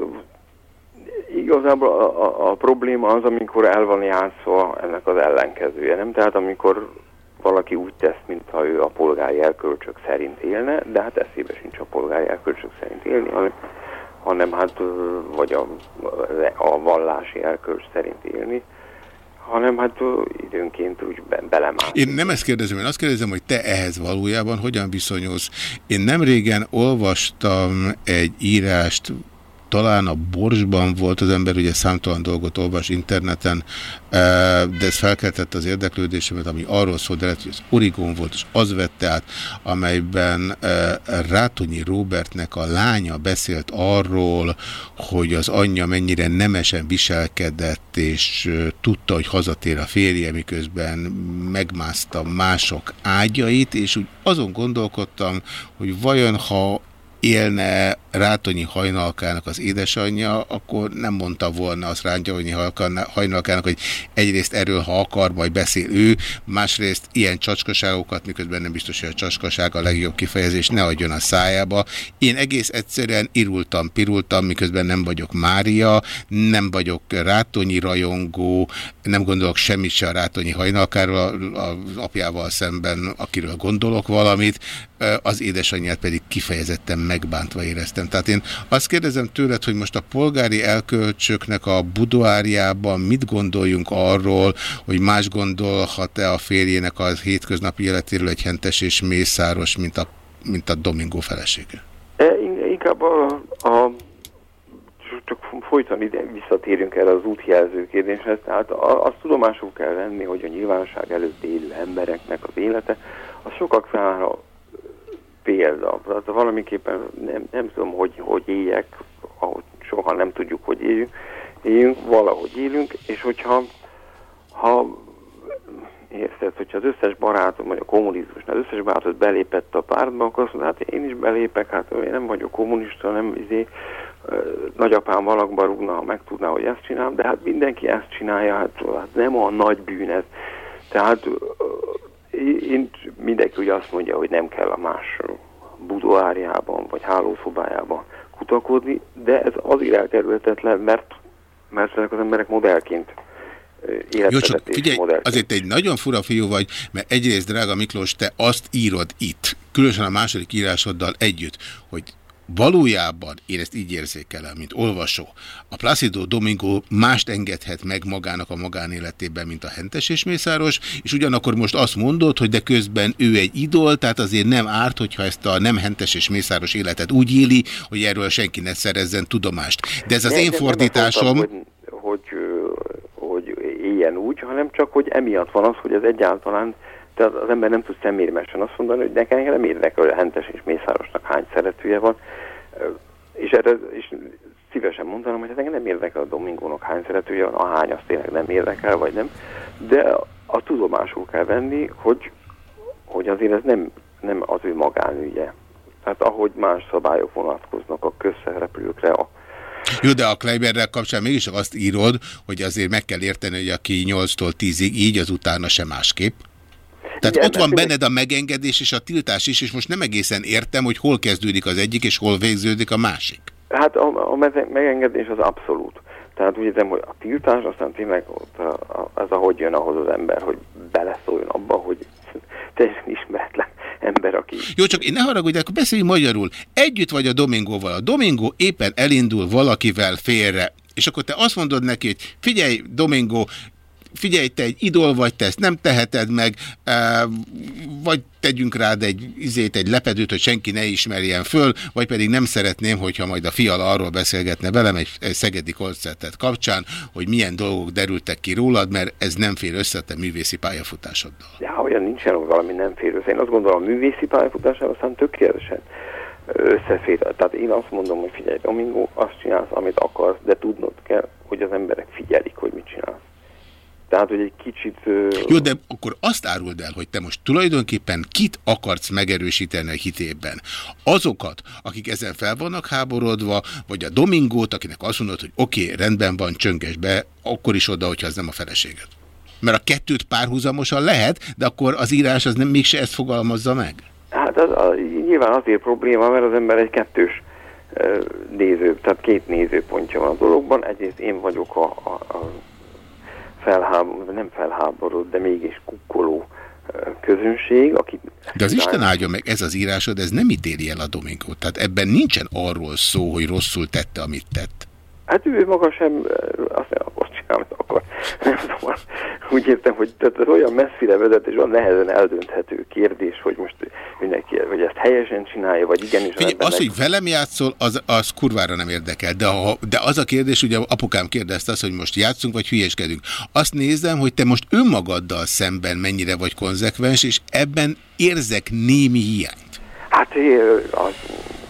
igazából a, a, a probléma az, amikor el van játszva ennek az ellenkezője, nem? Tehát amikor valaki úgy tesz, mintha ő a polgári elkölcsök szerint élne, de hát eszébe sincs a polgári elkölcsök szerint élni, hanem, hanem hát vagy a, a vallási elkölcs szerint élni, hanem hát időnként úgy be, belemászni. Én nem ezt kérdezem, én azt kérdezem, hogy te ehhez valójában hogyan viszonyulsz. Én nem régen olvastam egy írást, talán a Borsban volt az ember, ugye számtalan dolgot olvas interneten, eh, de ez felkeltette az érdeklődésemet, ami arról szólt, de lehet, hogy az Origon volt, és az vette át, amelyben eh, Rátonyi Robertnek a lánya beszélt arról, hogy az anyja mennyire nemesen viselkedett, és eh, tudta, hogy hazatér a férje, miközben megmászta mások ágyait, és úgy azon gondolkodtam, hogy vajon ha élne Rátonyi hajnalkának az édesanyja, akkor nem mondta volna az Rátonyi hajnalkának, hogy egyrészt erről, ha akar, majd beszél ő, másrészt ilyen csacskaságokat, miközben nem biztos, hogy a csacskaság a legjobb kifejezés, ne adjon a szájába. Én egész egyszerűen irultam, pirultam, miközben nem vagyok Mária, nem vagyok Rátonyi rajongó, nem gondolok semmit se a Rátonyi hajnalkáról, az apjával szemben, akiről gondolok valamit, az édesanyját pedig kifejezetten megbántva éreztem. Tehát én azt kérdezem tőled, hogy most a polgári elkölcsöknek a budoárjában mit gondoljunk arról, hogy más gondolhat-e a férjének az hétköznapi életéről egy hentes és mészáros, mint a, mint a Domingo felesége? E, in- inkább a, a csak folyton ide visszatérünk erre az útjelző kérdéshez, tehát a- azt tudomásul kell venni, hogy a nyilvánosság előtt élő embereknek az élete, az sokak számára példa. Tehát valamiképpen nem, nem tudom, hogy, hogy éljek, ahogy soha nem tudjuk, hogy éljünk, éljünk, valahogy élünk, és hogyha ha érted, hogyha az összes barátom, vagy a kommunizmusnál az összes barátot belépett a pártba, akkor azt mondja, hát én is belépek, hát én nem vagyok kommunista, nem izé, nagyapám valakba rúgna, ha megtudná, hogy ezt csinálom, de hát mindenki ezt csinálja, hát, hát nem a nagy bűn ez. Tehát én mindenki ugye azt mondja, hogy nem kell a más budoárjában, vagy hálószobájában kutakodni, de ez azért elkerülhetetlen, mert, mert ezek az emberek modellként Jó, csak figyelj, modellként. azért egy nagyon fura fiú vagy, mert egyrészt, drága Miklós, te azt írod itt, különösen a második írásoddal együtt, hogy valójában, én ezt így érzékelem, mint olvasó, a Placido Domingo mást engedhet meg magának a magánéletében, mint a Hentes és Mészáros, és ugyanakkor most azt mondod, hogy de közben ő egy idol, tehát azért nem árt, hogyha ezt a nem Hentes és Mészáros életet úgy éli, hogy erről senki ne szerezzen tudomást. De ez az Nem, én fordításom... mondtam, Hogy, hogy, hogy éljen úgy, hanem csak, hogy emiatt van az, hogy ez egyáltalán, tehát az ember nem tud szemérmesen azt mondani, hogy nekem nem érdekel, hogy Hentes és Mészárosnak hány szeretője van, és erre és szívesen mondanám, hogy ez engem nem érdekel a Domingónak hány szeretője van, ahány azt tényleg nem érdekel, vagy nem, de a tudomásul kell venni, hogy, hogy azért ez nem, nem az ő magánügye. Tehát ahogy más szabályok vonatkoznak a közszereplőkre, a Jó, de a Kleiberrel kapcsán mégis azt írod, hogy azért meg kell érteni, hogy aki 8-tól 10-ig így, az utána sem másképp. Tehát Igen, ott van benned a megengedés és a tiltás is, és most nem egészen értem, hogy hol kezdődik az egyik, és hol végződik a másik. Hát a, a megengedés az abszolút. Tehát úgy érzem, hogy a tiltás aztán tényleg ott a, a, az, ahogy jön ahhoz az ember, hogy beleszóljon abba, hogy teljesen ismeretlen ember, aki... Jó, csak én ne haragudj, akkor beszéljünk magyarul. Együtt vagy a Domingóval. A Domingo éppen elindul valakivel félre. És akkor te azt mondod neki, hogy figyelj, Domingo, figyelj, te egy idol vagy, te ezt nem teheted meg, eh, vagy tegyünk rád egy izét, egy lepedőt, hogy senki ne ismerjen föl, vagy pedig nem szeretném, hogyha majd a fiala arról beszélgetne velem egy, egy szegedi koncertet kapcsán, hogy milyen dolgok derültek ki rólad, mert ez nem fér össze te művészi pályafutásoddal. Ja, olyan nincsen, hogy valami nem fér össze. Én azt gondolom, a művészi pályafutásával aztán tökéletesen összefér. Tehát én azt mondom, hogy figyelj, Domingo, azt csinálsz, amit akarsz, de tudnod kell, hogy az emberek figyelik, hogy mit csinálsz. Tehát, hogy egy kicsit... Jó, de akkor azt áruld el, hogy te most tulajdonképpen kit akarsz megerősíteni a hitében. Azokat, akik ezen fel vannak háborodva, vagy a Domingót, akinek azt mondod, hogy oké, okay, rendben van, csönges be, akkor is oda, hogyha az nem a feleséged. Mert a kettőt párhuzamosan lehet, de akkor az írás az nem mégse ezt fogalmazza meg. Hát az, az, nyilván azért probléma, mert az ember egy kettős néző, tehát két nézőpontja van a dologban. Egyrészt én vagyok a, a, a felháború, nem felháború, de mégis kukkoló közönség, aki... De az Isten áldja meg, ez az írásod, ez nem ítéli el a Domingót. Tehát ebben nincsen arról szó, hogy rosszul tette, amit tett. Hát ő maga sem azt nem akar. Nem tudom, úgy értem, hogy tehát ez olyan messzire vezet, és olyan nehezen eldönthető kérdés, hogy most mindenki, hogy ezt helyesen csinálja, vagy igenis Figyelj, az, hogy velem játszol, az, az kurvára nem érdekel. De, ha, de az a kérdés, ugye apukám kérdezte azt, hogy most játszunk, vagy hülyeskedünk. Azt nézem, hogy te most önmagaddal szemben mennyire vagy konzekvens, és ebben érzek némi hiányt. Hát az,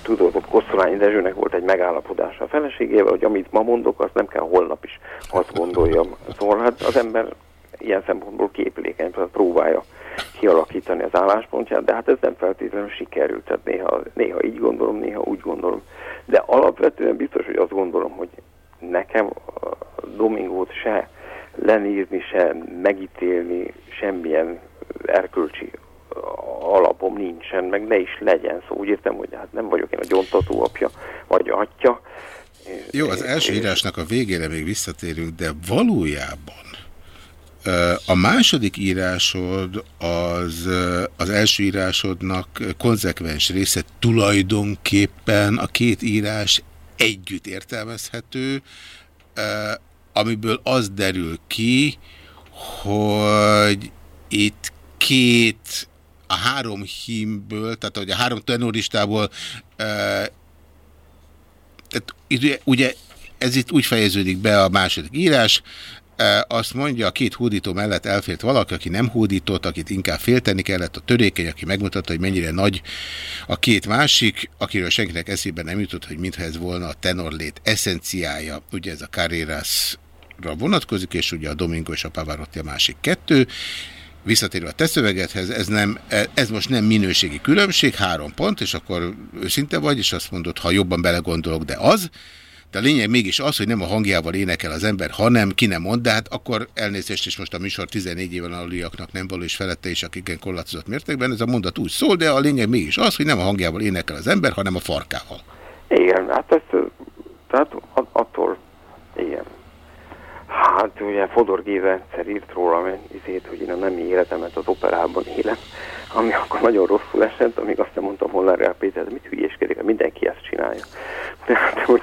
tudod, hogy Kosztolányi Dezsőnek volt egy megállapodása a feleségével, hogy amit ma mondok, azt nem kell holnap is azt gondoljam. Szóval hát az ember ilyen szempontból képlékeny, próbálja kialakítani az álláspontját, de hát ez nem feltétlenül sikerült, tehát néha, néha így gondolom, néha úgy gondolom. De alapvetően biztos, hogy azt gondolom, hogy nekem Domingót se lenírni, se megítélni, semmilyen erkölcsi alapom nincsen, meg ne is legyen. Szóval úgy értem, hogy hát nem vagyok én a gyontató apja, vagy atya. Jó, az első írásnak a végére még visszatérünk, de valójában a második írásod az, az első írásodnak konzekvens része tulajdonképpen a két írás együtt értelmezhető, amiből az derül ki, hogy itt két a három hímből, tehát hogy a három tenoristából tehát ugye, ez itt úgy fejeződik be a második írás, e, azt mondja, a két hódító mellett elfért valaki, aki nem hódított, akit inkább félteni kellett, a törékeny, aki megmutatta, hogy mennyire nagy a két másik, akiről senkinek eszébe nem jutott, hogy mintha ez volna a tenorlét eszenciája, ugye ez a Carreras vonatkozik, és ugye a Domingo és a Pavarotti a másik kettő, visszatérve a te szövegedhez, ez, nem, ez most nem minőségi különbség, három pont, és akkor őszinte vagy, és azt mondod, ha jobban belegondolok, de az, de a lényeg mégis az, hogy nem a hangjával énekel az ember, hanem ki nem mond, de hát akkor elnézést is most a műsor 14 éven aluliaknak nem való, és felette is, akik igen korlátozott mértékben, ez a mondat úgy szól, de a lényeg mégis az, hogy nem a hangjával énekel az ember, hanem a farkával. Igen, hát ezt, tehát at- attól, igen. Hát ugye Fodor Géza egyszer írt róla izét, hogy én a nem életemet az operában élem, ami akkor nagyon rosszul esett, amíg azt nem mondtam Molnár Gál Péter, de mit hülyéskedik, mindenki ezt csinálja. Tehát, hogy,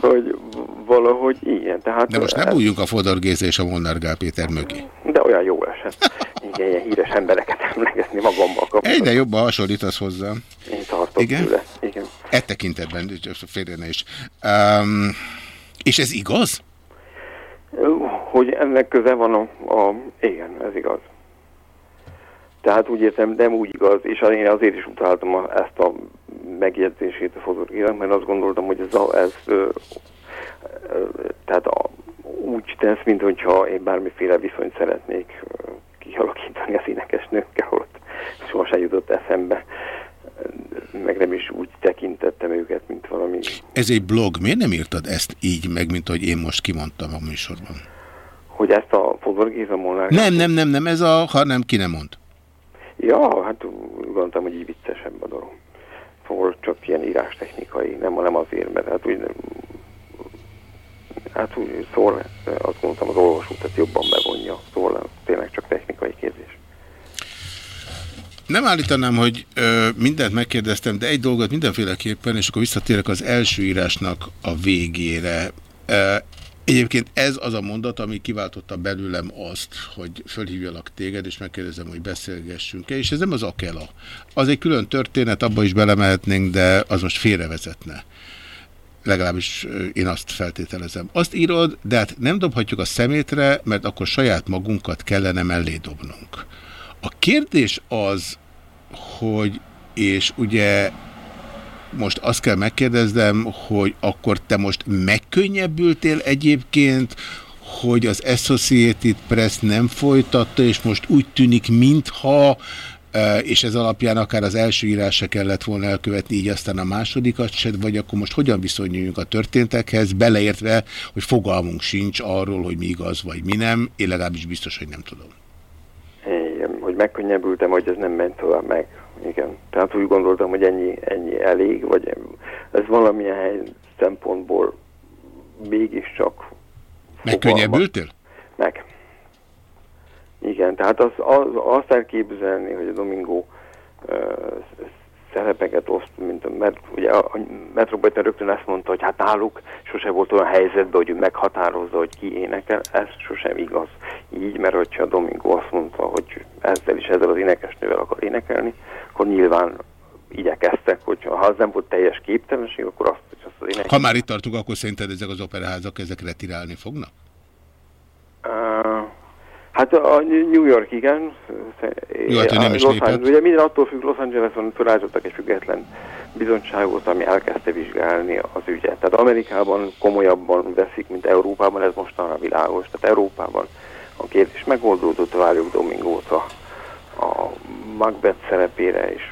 hogy valahogy ilyen. Tehát, De most nem bújjunk a Fodor Géza és a Molnár Péter mögé. De olyan jó esett. Igen, ilyen híres embereket emlegetni magammal kapcsolatban. Egyre jobban hasonlítasz hozzá. Én tartok Igen? tőle. Igen. E tekintetben, félre ne is. Um, és ez igaz? Hogy ennek köze van a, a... Igen, ez igaz. Tehát úgy értem, nem úgy igaz, és én azért is utáltam a, ezt a megjegyzését a Fodor mert azt gondoltam, hogy ez, a, ez ö, ö, tehát a, úgy tesz, mint hogyha én bármiféle viszonyt szeretnék kialakítani az énekesnőkkel, ott sohasem jutott eszembe, meg nem is úgy tekintettem őket, mint valami Ez egy blog. Miért nem írtad ezt így meg, mint ahogy én most kimondtam a műsorban? hogy ezt a Fodor Géza Molnár... Nem, nem, nem, nem, ez a, ha nem, ki nem mond. Ja, hát gondoltam, hogy így viccesebb a dolog. Szóval csak ilyen írástechnikai, nem, nem azért, mert hát úgy nem, Hát úgy, eh, azt gondoltam az olvasót jobban bevonja, szóval tényleg csak technikai kérdés. Nem állítanám, hogy ö, mindent megkérdeztem, de egy dolgot mindenféleképpen, és akkor visszatérek az első írásnak a végére. Ö, egyébként ez az a mondat, ami kiváltotta belőlem azt, hogy fölhívjalak téged, és megkérdezem, hogy beszélgessünk-e, és ez nem az akela. Az egy külön történet, abba is belemehetnénk, de az most félrevezetne. Legalábbis én azt feltételezem. Azt írod, de hát nem dobhatjuk a szemétre, mert akkor saját magunkat kellene mellé dobnunk. A kérdés az, hogy, és ugye most azt kell megkérdeznem, hogy akkor te most megkönnyebbültél egyébként, hogy az Associated Press nem folytatta, és most úgy tűnik, mintha, e, és ez alapján akár az első írás kellett volna elkövetni, így aztán a másodikat se, vagy akkor most hogyan viszonyuljunk a történtekhez, beleértve, hogy fogalmunk sincs arról, hogy mi igaz vagy mi nem, én legalábbis biztos, hogy nem tudom. Hogy megkönnyebbültem, hogy ez nem ment tovább meg. Igen. Tehát úgy gondoltam, hogy ennyi, ennyi elég, vagy ez valamilyen hely szempontból mégiscsak Megkönnyebbültél? meg. Igen, tehát az, az, azt elképzelni, hogy a Domingo uh, szerepeket oszt, mint a, mert ugye a, a Metropolitan rögtön ezt mondta, hogy hát náluk sose volt olyan helyzetben, hogy ő meghatározza, hogy ki énekel, ez sosem igaz. Így, mert hogyha a Domingo azt mondta, hogy ezzel is ezzel az énekesnővel akar énekelni, akkor nyilván igyekeztek, hogy ha az nem volt teljes képtelenség, akkor azt, hogy azt az ének... Ha már itt tartunk, akkor szerinted ezek az operaházak ezek retirálni fognak? Uh, hát a New York igen. Jó, hát ő nem is Los lépett. Angeles, ugye minden attól függ, Los Angeleson felállítottak egy független bizottságot, ami elkezdte vizsgálni az ügyet. Tehát Amerikában komolyabban veszik, mint Európában, ez mostanra világos. Tehát Európában a kérdés megoldódott, várjuk Domingót a, a Macbeth szerepére, és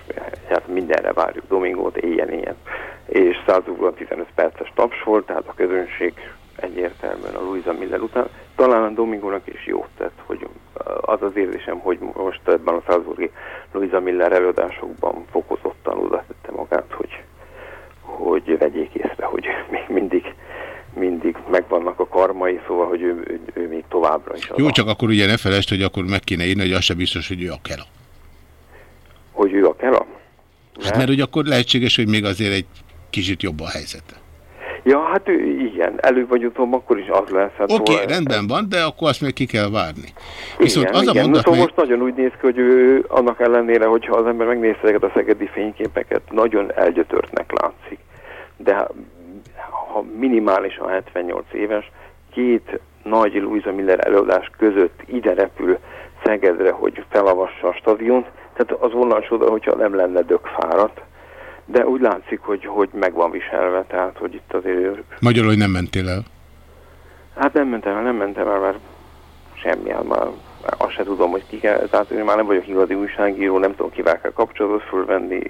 hát mindenre várjuk Domingót éjjel-éjjel. És 115 perces taps volt, tehát a közönség egyértelműen a Louisa Miller után. Talán a Domingónak is jót tett, hogy az az érzésem, hogy most ebben a Salzburgi Louisa Miller előadásokban fokozottan oda tette magát, hogy, hogy vegyék észre, hogy még mindig mindig megvannak a karmai, szóval, hogy ő, ő, ő még továbbra is Jó, a- csak akkor ugye ne felejtsd, hogy akkor meg kéne írni, hogy az sem biztos, hogy ő a Kela. hogy ő a Kela. Hát mert hogy akkor lehetséges, hogy még azért egy kicsit jobb a helyzete. Ja, hát ő, igen, előbb vagy utóbb akkor is az lesz. Hát Oké, okay, szóval- rendben van, de akkor azt még ki kell várni. Viszont igen, az igen. a mondat, szóval mely... most nagyon úgy néz ki, hogy ő annak ellenére, hogyha az ember megnézte ezeket a szegedi fényképeket, nagyon elgyötörtnek látszik. De ha- minimálisan 78 éves, két nagy Louisa Miller előadás között ide repül Szegedre, hogy felavassa a stadiont, tehát az volna csoda, hogyha nem lenne dögfáradt, de úgy látszik, hogy, hogy meg van viselve, tehát hogy itt azért Magyarul, hogy nem mentél el. Hát nem mentem el, nem mentem el, mert semmi, hát már azt se tudom, hogy ki kell, tehát én már nem vagyok igazi újságíró, nem tudom kivel kell kapcsolatot fölvenni,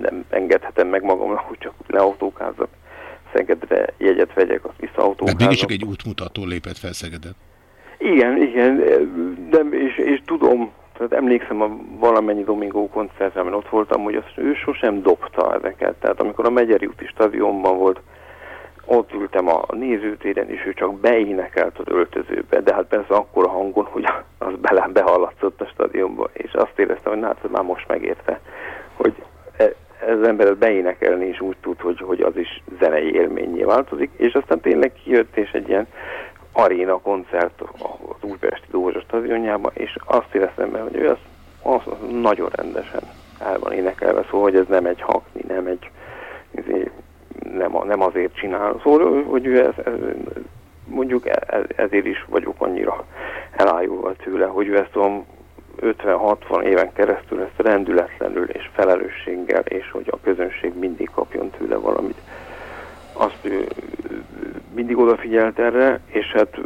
nem engedhetem meg magamnak, hogy csak leautókázzak. Szegedre jegyet vegyek, azt Mert visszaautókázok. mégis csak egy útmutató lépett fel Szegeden. Igen, igen, de, és, és tudom, tehát emlékszem a valamennyi Domingo koncertre, amin ott voltam, hogy azt ő sosem dobta ezeket. Tehát amikor a Megyeri úti stadionban volt, ott ültem a nézőtéren, és ő csak beénekelt az öltözőbe, de hát persze akkor a hangon, hogy az bele behallatszott a stadionba, és azt éreztem, hogy hát már most megérte, hogy e- ez ember beénekelni is úgy tud, hogy, hogy az is zenei élményé változik, és aztán tényleg kijött, és egy ilyen aréna koncert az Újpesti Dózsa stadionjában, és azt éreztem be, hogy ő az, az nagyon rendesen el van énekelve, szóval, hogy ez nem egy hakni, nem egy izé, nem, nem azért csinál. Szóval, hogy ő ez, ez, mondjuk e- ezért is vagyok annyira elájulva tőle, hogy ő ezt a 50-60 éven keresztül ezt rendületlenül és felelősséggel, és hogy a közönség mindig kapjon tőle valamit. Azt mindig odafigyelt erre, és hát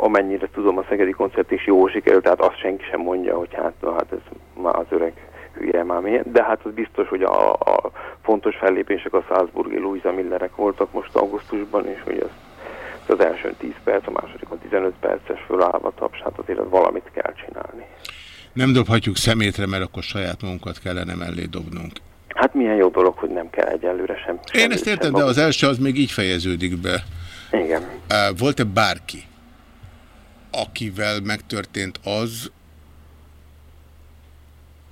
amennyire tudom, a Szegedi koncert is jó sikerült, tehát azt senki sem mondja, hogy hát, hát ez már az öreg hülye már milyen. De hát az biztos, hogy a, a fontos fellépések a Salzburgi Louisa Millerek voltak most augusztusban, és hogy ez az első 10 perc, a másodikon 15 perces fölállva taps, hát azért az valamit kell csinálni. Nem dobhatjuk szemétre, mert akkor saját magunkat kellene mellé dobnunk. Hát milyen jó dolog, hogy nem kell egyelőre sem. Én ezt értem, de az első az még így fejeződik be. Igen. Volt-e bárki, akivel megtörtént az,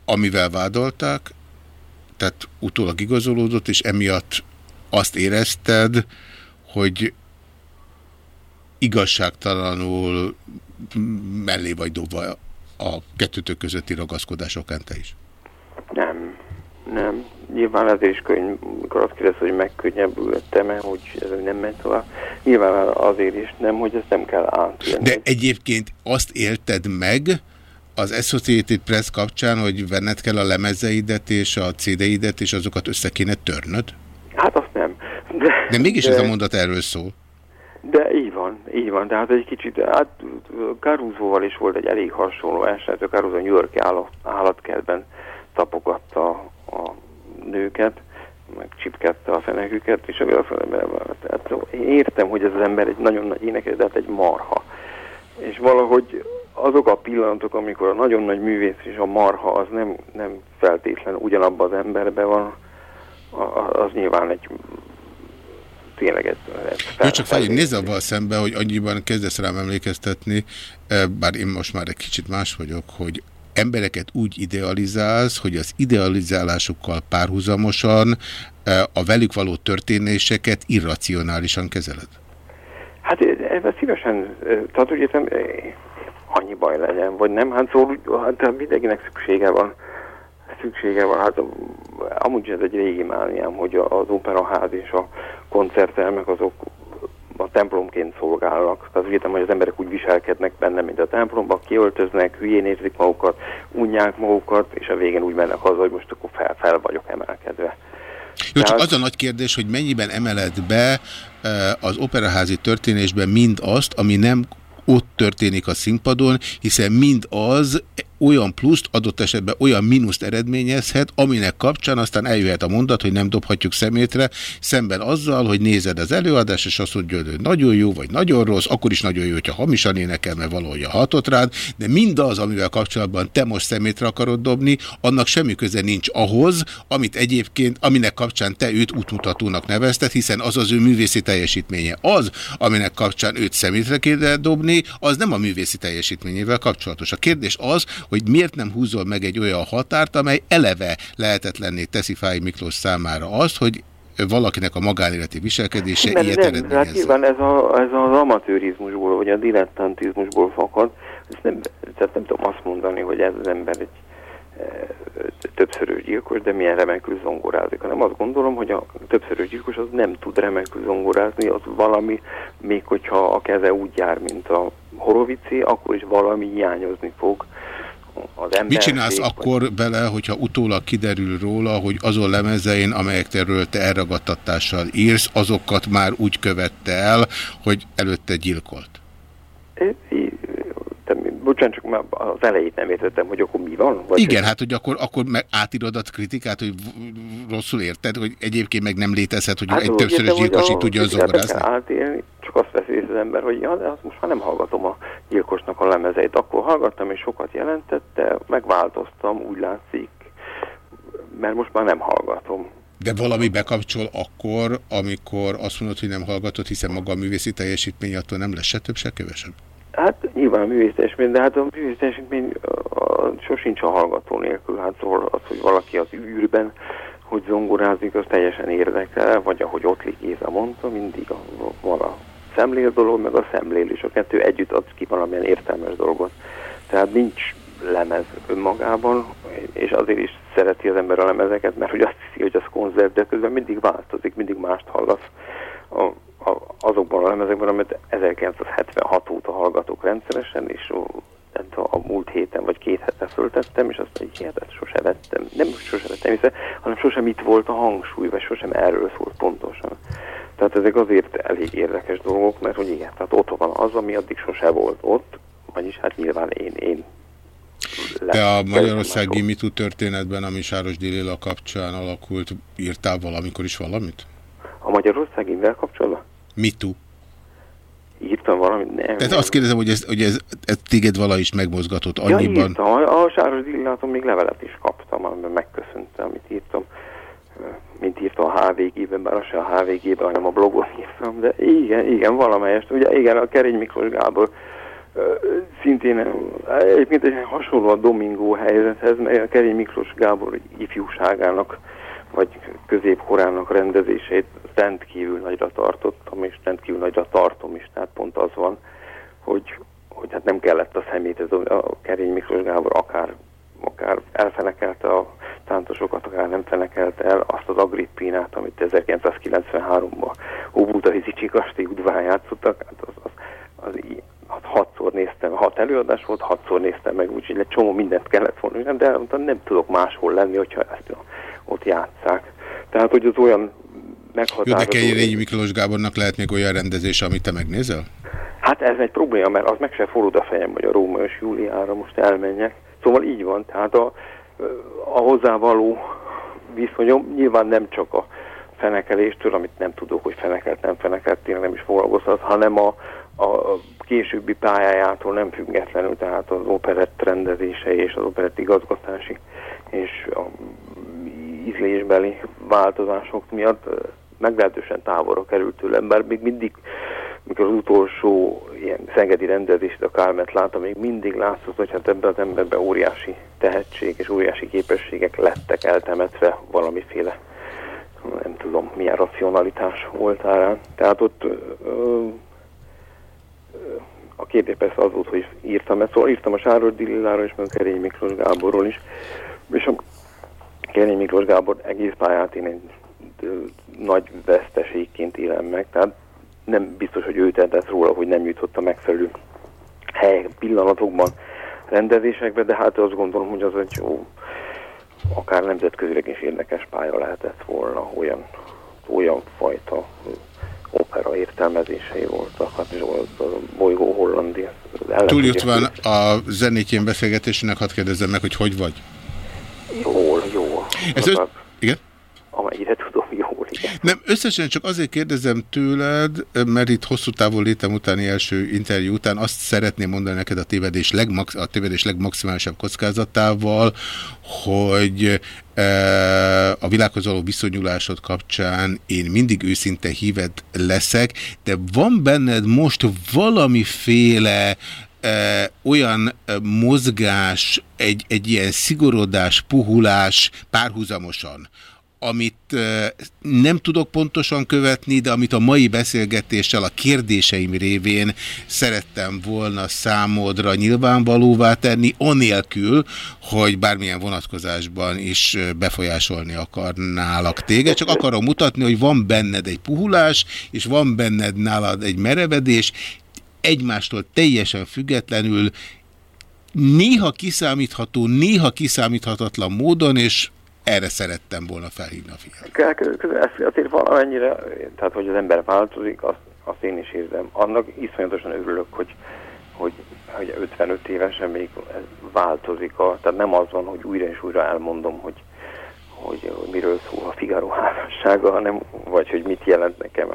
amivel vádolták, tehát utólag igazolódott, és emiatt azt érezted, hogy igazságtalanul mellé vagy dobva a kettőtök közötti ragaszkodás okán te is. Nem, nem. Nyilván ezért is könny, amikor azt kérdez, hogy megkönnyebbültem-e, hogy ez nem megy tovább. Nyilván azért is nem, hogy ezt nem kell átélni. De egyébként azt élted meg az Associated Press kapcsán, hogy venned kell a lemezeidet és a CD-idet, és azokat össze kéne törnöd? Hát azt nem. De, De mégis de, ez a mondat erről szól. De így van, így van. Tehát egy kicsit, hát Caruso-val is volt egy elég hasonló eset. A Caruso New York állat, állatkertben tapogatta a nőket, meg csipkedte a feneküket, és a tehát én értem, hogy ez az ember egy nagyon nagy énekes, de hát egy marha. És valahogy azok a pillanatok, amikor a nagyon nagy művész és a marha, az nem, nem feltétlenül ugyanabban az emberben van, az nyilván egy tényleg egy, Jó, csak Fáj, nézz avval szembe, hogy annyiban kezdesz rám emlékeztetni, eh, bár én most már egy kicsit más vagyok, hogy embereket úgy idealizálsz, hogy az idealizálásukkal párhuzamosan eh, a velük való történéseket irracionálisan kezeled. Hát ebben szívesen, ö, tehát úgy értem, ö, annyi baj legyen, vagy nem, hát szóval hát mindenkinek szüksége van, szüksége van, hát amúgy ez egy régi mániám, hogy az operaház és a koncerttermek azok a templomként szolgálnak. Tehát úgy értem, hogy az emberek úgy viselkednek benne, mint a templomban, kiöltöznek, hülyén érzik magukat, unják magukat, és a végén úgy mennek haza, hogy most akkor fel, fel vagyok emelkedve. Jó, csak az a nagy kérdés, hogy mennyiben emeled be eh, az operaházi történésben mind azt, ami nem ott történik a színpadon, hiszen mind az olyan pluszt, adott esetben olyan mínuszt eredményezhet, aminek kapcsán aztán eljöhet a mondat, hogy nem dobhatjuk szemétre, szemben azzal, hogy nézed az előadást, és azt mondod, hogy nagyon jó, vagy nagyon rossz, akkor is nagyon jó, hogyha hamisan énekel, mert valahogy hatott rád, de mindaz, amivel kapcsolatban te most szemétre akarod dobni, annak semmi köze nincs ahhoz, amit egyébként, aminek kapcsán te őt útmutatónak nevezted, hiszen az az ő művészi teljesítménye. Az, aminek kapcsán őt szemétre kéne dobni, az nem a művészi teljesítményével kapcsolatos. A kérdés az, hogy miért nem húzol meg egy olyan határt, amely eleve lehetetlenné teszi Fáj Miklós számára azt, hogy valakinek a magánéleti viselkedése Nem, ilyet nem, hát nyilván ez, a, ez az amatőrizmusból, vagy a dilettantizmusból fakad. Ez nem, tehát nem tudom azt mondani, hogy ez az ember egy e, többszörös gyilkos, de milyen remekül zongorázik, hanem azt gondolom, hogy a többszörös gyilkos az nem tud remekül zongorázni, az valami, még hogyha a keze úgy jár, mint a Horovicé, akkor is valami hiányozni fog az ember. Mit csinálsz akkor vele, hogyha utólag kiderül róla, hogy azon lemezein, amelyek terről te elragadtatással írsz, azokat már úgy követte el, hogy előtte gyilkolt? Bocsánat, csak már az elejét nem értettem, hogy akkor mi van? Vagy Igen, hát hogy akkor, akkor meg átírod a kritikát, hogy rosszul érted, hogy egyébként meg nem létezhet, hogy Hát egy többszörös értem, hogy gyilkos így a tudjon kritikát zongorázni. kell átélni, csak azt veszi észre az ember, hogy ja, de azt most már nem hallgatom a gyilkosnak a lemezeit. Akkor hallgattam, és sokat jelentett, de megváltoztam, úgy látszik, mert most már nem hallgatom. De valami bekapcsol akkor, amikor azt mondod, hogy nem hallgatod, hiszen maga a művészi teljesítmény attól nem lesz se több, se kevesebb. Hát nyilván a művész teljesítmény, de hát a művész teljesítmény a, sosincs a hallgató nélkül. Hát szóval az, hogy valaki az űrben, hogy zongorázik, az teljesen érdekel, vagy ahogy Ottlik Géza mondta, mindig a, van a szemlél dolog, meg a szemlél, és a kettő együtt ad ki valamilyen értelmes dolgot. Tehát nincs lemez önmagában, és azért is szereti az ember a lemezeket, mert hogy azt hiszi, hogy az koncert, de közben mindig változik, mindig mást hallasz a, a, azokban a lemezekben, amit 1976 óta hallgatok rendszeresen, és tudom, a múlt héten vagy két hete föltettem, és azt hogy hát sose vettem, nem sose vettem észre, hanem sosem itt volt a hangsúly, vagy sosem erről szólt pontosan. Tehát ezek azért elég érdekes dolgok, mert hogy igen, tehát ott van az, ami addig sose volt ott, vagyis hát nyilván én, én Te a magyarországi MeToo történetben, ami Sáros Dillila kapcsán alakult, írtál valamikor is valamit? A Magyarország invel kapcsolatban MeToo. írtam valamit, nem. Tehát azt kérdezem, hogy ez, hogy ez, ez téged vala is megmozgatott Ja, annyiban. írtam. A, a Sáros Dilláton még levelet is kaptam, amiben megköszöntem, amit írtam. mint írta a HVG-ben, bár se a HVG-ben, hanem a blogon írtam, de igen, igen, valamelyest. Ugye igen, a Kerény Miklós Gábor szintén egyébként egy hasonló a Domingo helyzethez, mert a Kerény Miklós Gábor ifjúságának vagy középkorának rendezését rendkívül nagyra tartottam, és rendkívül nagyra tartom is, tehát pont az van, hogy, hogy hát nem kellett a szemét, ez a, a Kerény Miklós Gábor akár, akár elfenekelte a tántosokat, akár nem fenekelte el azt az Agrippinát, amit 1993-ban Óbudai Csikasti udván játszottak, hát az, az, az í- hát hatszor néztem, hat előadás volt, hatszor néztem meg, úgyhogy egy csomó mindent kellett volna, de nem tudok máshol lenni, hogyha ezt ott játszák. Tehát, hogy az olyan Jó, de meghatározó... Kejrényi Miklós Gábornak lehet még olyan rendezése, amit te megnézel? Hát ez egy probléma, mert az meg se forrod a fejem, hogy a Róma és Júliára most elmenjek. Szóval így van, tehát a, a hozzávaló viszonyom nyilván nem csak a fenekeléstől, amit nem tudok, hogy fenekelt, nem fenekelt, tényleg nem is foglalkoztat, hanem a, a későbbi pályájától nem függetlenül, tehát az operett rendezése és az operett igazgatási és a ízlésbeli változások miatt meglehetősen távolra került tőlem, bár még mindig, mikor az utolsó ilyen szegedi rendezést, a Kálmet látta, még mindig látszott, hogy hát ebben az emberben óriási tehetség és óriási képességek lettek eltemetve valamiféle nem tudom, milyen racionalitás volt árán. Tehát ott ö, ö, a kérdés persze az volt, hogy írtam ezt, szóval írtam a Sáros Dilliláról és meg Kerény Miklós Gáborról is, és a Kerény Miklós Gábor egész pályát én egy nagy veszteségként élem meg, tehát nem biztos, hogy ő tehetett róla, hogy nem jutott a megfelelő hely pillanatokban rendezésekbe, de hát azt gondolom, hogy az egy jó, akár nemzetközileg is érdekes pálya lehetett volna, olyan, olyan fajta opera értelmezései voltak, hát a bolygó ellen- Túljutván a zenétjén beszélgetésének, hadd kérdezzem meg, hogy hogy vagy? Jól, jól. Ez össz... Igen? Amennyire tudom, jól, igen. Nem, összesen csak azért kérdezem tőled, mert itt hosszú távol létem utáni első interjú után azt szeretném mondani neked a tévedés, legmax, a tévedés legmaximálisabb kockázatával, hogy e, a világhoz való viszonyulásod kapcsán én mindig őszinte híved leszek, de van benned most valamiféle e, olyan e, mozgás, egy, egy ilyen szigorodás, puhulás párhuzamosan, amit nem tudok pontosan követni, de amit a mai beszélgetéssel a kérdéseim révén szerettem volna számodra nyilvánvalóvá tenni, anélkül, hogy bármilyen vonatkozásban is befolyásolni akarnálak téged, csak akarom mutatni, hogy van benned egy puhulás, és van benned nálad egy merevedés, egymástól teljesen függetlenül, néha kiszámítható, néha kiszámíthatatlan módon, és erre szerettem volna felhívni a figyelmet. Ez azért valamennyire, tehát hogy az ember változik, azt, azt én is érzem. Annak iszonyatosan örülök, hogy, hogy, hogy 55 évesen még változik. A, tehát nem az van, hogy újra és újra elmondom, hogy, hogy, hogy miről szól a Figaro házassága, hanem, vagy hogy mit jelent nekem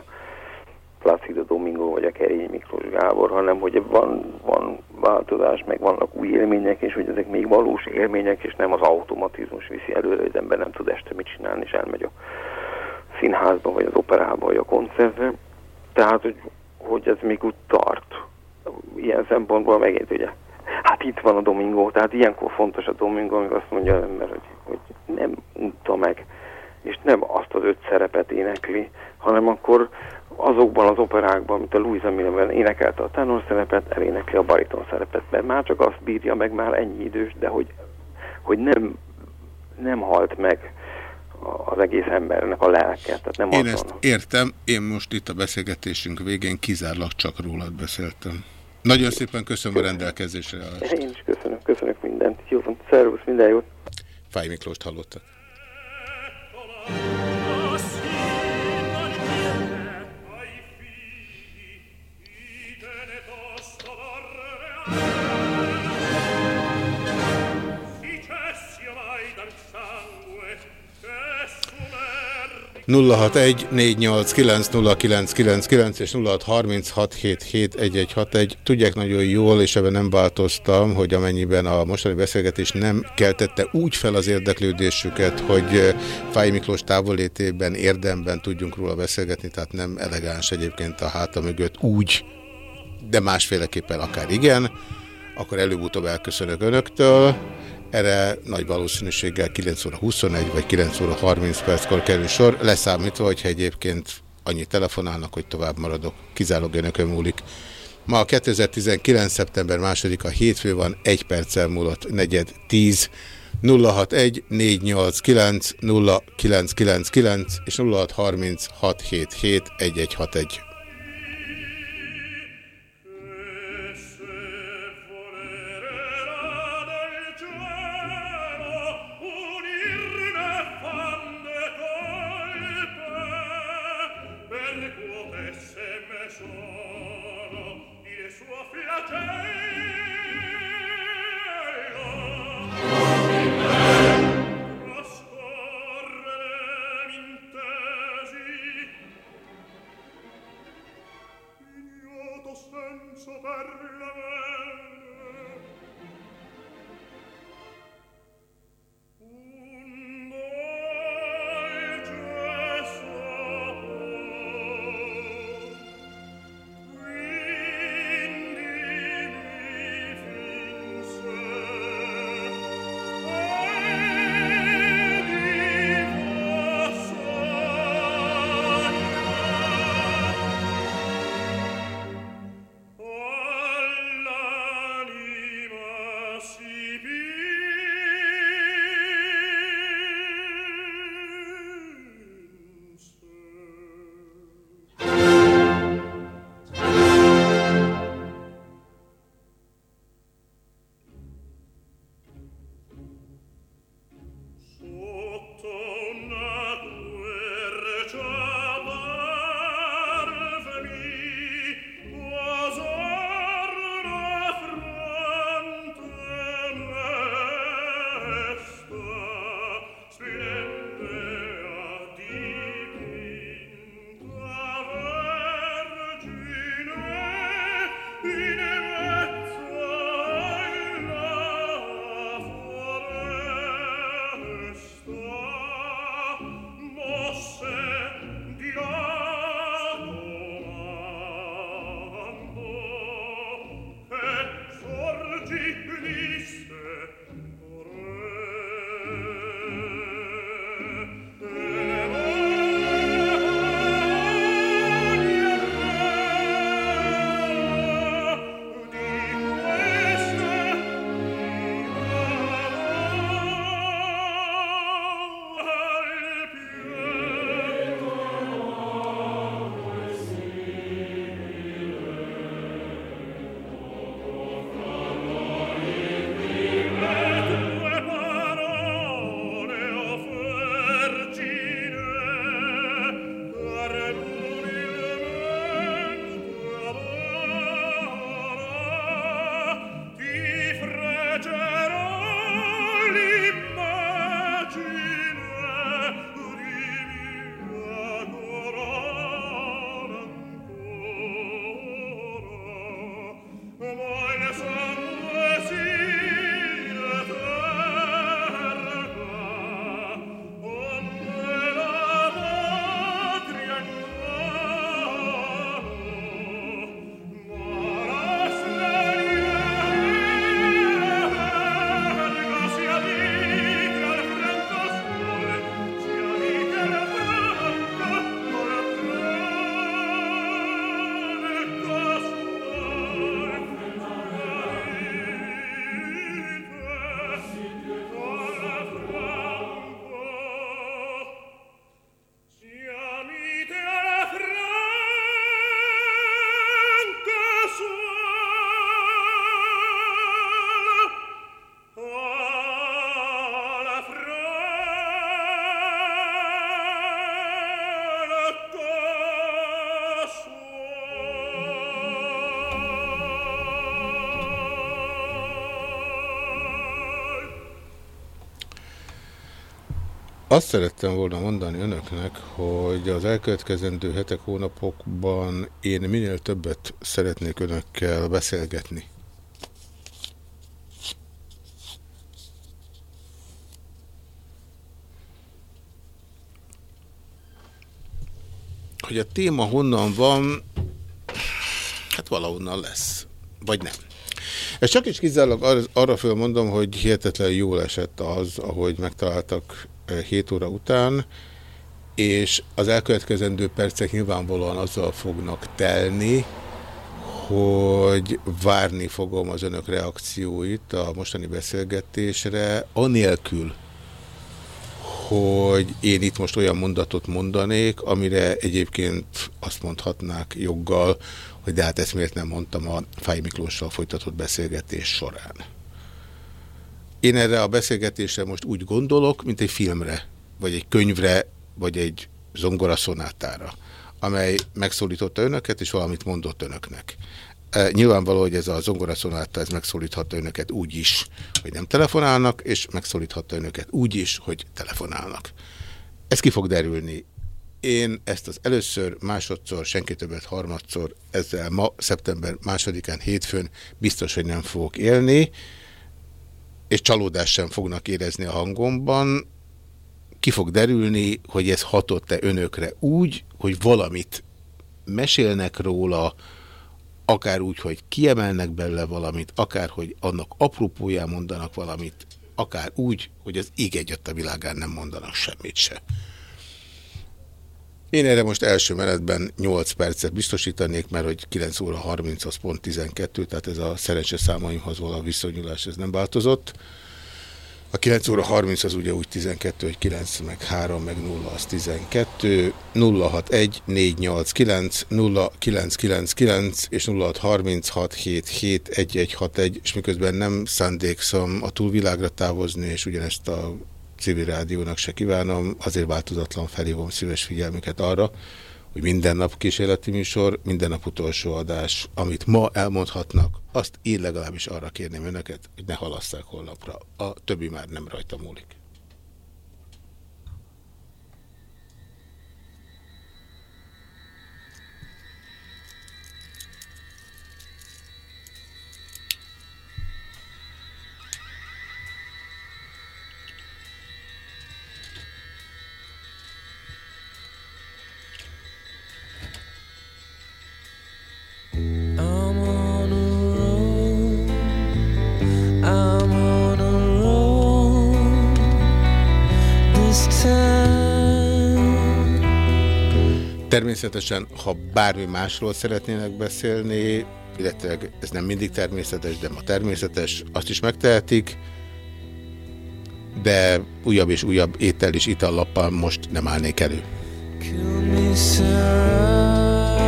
a Placido Domingo vagy a Kerény Miklós Gábor, hanem hogy van, van változás, meg vannak új élmények, és hogy ezek még valós élmények, és nem az automatizmus viszi előre, hogy az ember nem tud este mit csinálni, és elmegy a színházba, vagy az operába, vagy a koncertre. Tehát, hogy, hogy ez még úgy tart. Ilyen szempontból megint ugye, hát itt van a Domingo, tehát ilyenkor fontos a Domingo, amikor azt mondja az ember, hogy, hogy nem unta meg, és nem azt az öt szerepet énekli, hanem akkor azokban az operákban, mint a Louisa Millben énekelte a tenor szerepet, elénekli a bariton szerepet, mert már csak azt bírja meg már ennyi idős, de hogy, hogy nem, nem halt meg az egész embernek a lelke. Tehát nem Én ezt értem, én most itt a beszélgetésünk végén kizárólag csak rólad beszéltem. Nagyon szépen köszönöm a rendelkezésre állást. Én is köszönöm, köszönök mindent. Jó van, szervusz, minden jót. Fáj Miklóst hallottak. 061 489 és 0636771161. Tudják nagyon jól, és ebben nem változtam, hogy amennyiben a mostani beszélgetés nem keltette úgy fel az érdeklődésüket, hogy eh, Fáj Miklós távolétében érdemben tudjunk róla beszélgetni, tehát nem elegáns egyébként a háta mögött úgy, de másféleképpen akár igen, akkor előbb-utóbb elköszönök önöktől. Erre nagy valószínűséggel 9 óra 21 vagy 9 óra 30 perckor kerül sor, leszámítva, hogyha egyébként annyit telefonálnak, hogy tovább maradok. Kizárólag önökön múlik. Ma a 2019. szeptember második a hétfő van, egy perccel múlott negyed 10. 061 489 0999 és 0630 Azt szerettem volna mondani önöknek, hogy az elkövetkezendő hetek, hónapokban én minél többet szeretnék önökkel beszélgetni. Hogy a téma honnan van, hát valahonnan lesz. Vagy nem. Ez csak is kizárólag ar arra fölmondom, hogy hihetetlen jól esett az, ahogy megtaláltak 7 óra után, és az elkövetkezendő percek nyilvánvalóan azzal fognak telni, hogy várni fogom az önök reakcióit a mostani beszélgetésre, anélkül, hogy én itt most olyan mondatot mondanék, amire egyébként azt mondhatnák joggal, hogy de hát ezt miért nem mondtam a Fáj Miklóssal folytatott beszélgetés során. Én erre a beszélgetésre most úgy gondolok, mint egy filmre, vagy egy könyvre, vagy egy zongoraszonátára, amely megszólította önöket, és valamit mondott önöknek. E, nyilvánvaló, hogy ez a zongoraszonáta, ez megszólíthatta önöket úgy is, hogy nem telefonálnak, és megszólíthatta önöket úgy is, hogy telefonálnak. Ez ki fog derülni. Én ezt az először, másodszor, senki többet harmadszor, ezzel ma, szeptember másodikán, hétfőn biztos, hogy nem fogok élni, és csalódást sem fognak érezni a hangomban. Ki fog derülni, hogy ez hatott-e önökre úgy, hogy valamit mesélnek róla, akár úgy, hogy kiemelnek belőle valamit, akár, hogy annak apropóján mondanak valamit, akár úgy, hogy az ég egyet a világán nem mondanak semmit se. Én erre most első menetben 8 percet biztosítanék, mert hogy 9 óra 30 az pont 12, tehát ez a szerencse számaimhoz való viszonyulás, ez nem változott. A 9 óra 30 az ugye úgy 12, hogy 9 meg 3 meg 0 az 12, 061 489 0999 és 0636 77 1161, és miközben nem szándékszom a túlvilágra távozni, és ugyanezt a civil rádiónak se kívánom, azért változatlan felhívom szíves figyelmüket arra, hogy minden nap kísérleti műsor, minden nap utolsó adás, amit ma elmondhatnak, azt én legalábbis arra kérném önöket, hogy ne halasszák holnapra. A többi már nem rajta múlik. Természetesen, ha bármi másról szeretnének beszélni, illetve ez nem mindig természetes, de ma természetes, azt is megtehetik, de újabb és újabb étel és itallappal most nem állnék elő. Kill me, Sarah.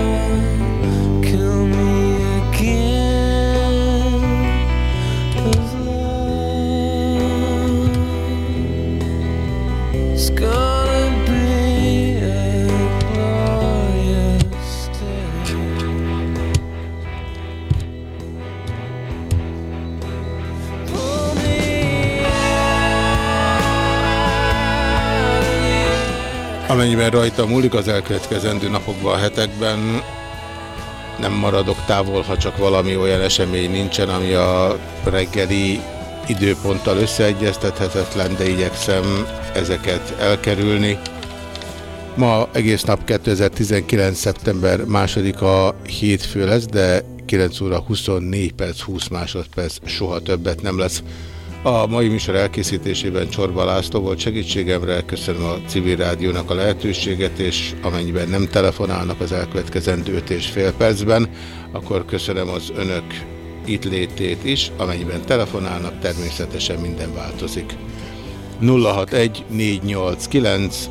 Amennyiben rajta múlik az elkövetkezendő napokban, hetekben, nem maradok távol, ha csak valami olyan esemény nincsen, ami a reggeli időponttal összeegyeztethetetlen, de igyekszem ezeket elkerülni. Ma egész nap 2019. szeptember 2-a hétfő lesz, de 9 óra 24 perc, 20 másodperc, soha többet nem lesz. A mai műsor elkészítésében Csorba László volt segítségemre, köszönöm a civil rádiónak a lehetőséget, és amennyiben nem telefonálnak az elkövetkezendő 5 és fél percben, akkor köszönöm az önök itt létét is, amennyiben telefonálnak, természetesen minden változik. 061 489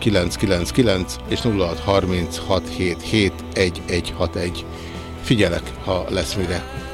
0999 és 0636771161. Figyelek, ha lesz mire.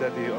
that the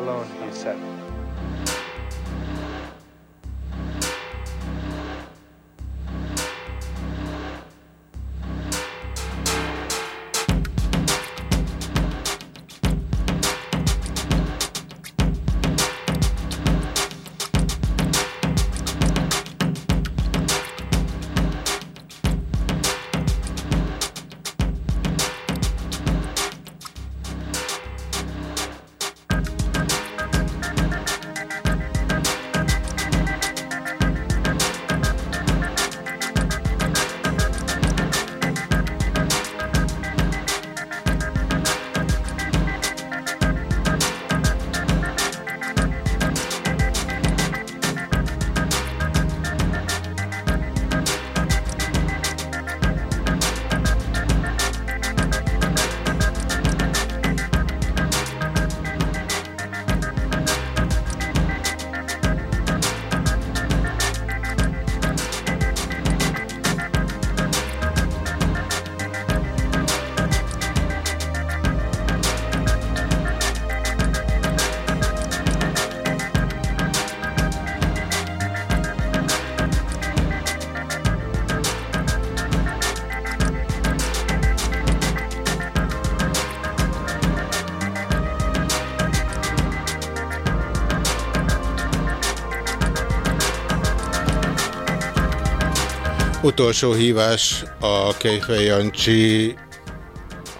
Utolsó hívás a Kejfej Jancsi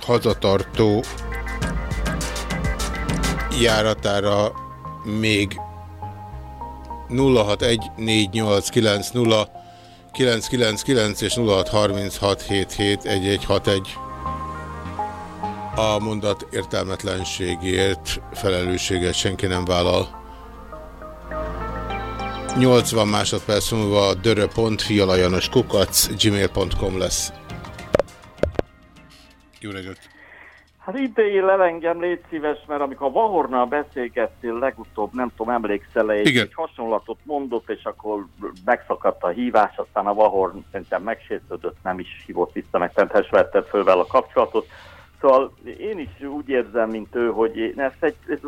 hazatartó járatára még 0614890999 és 0636771161 a mondat értelmetlenségért felelősséget senki nem vállal. 80 másodperc múlva kukac gmail.com lesz. Jó reggelt! Hát idején el engem, légy szíves, mert amikor Vahornal beszélgettél legutóbb, nem tudom, emlékszel Igen. egy hasonlatot mondott, és akkor megszakadt a hívás, aztán a Vahorn szerintem megsértődött, nem is hívott vissza, meg vette föl vele a kapcsolatot. Szóval én is úgy érzem, mint ő, hogy én ezt egy, egy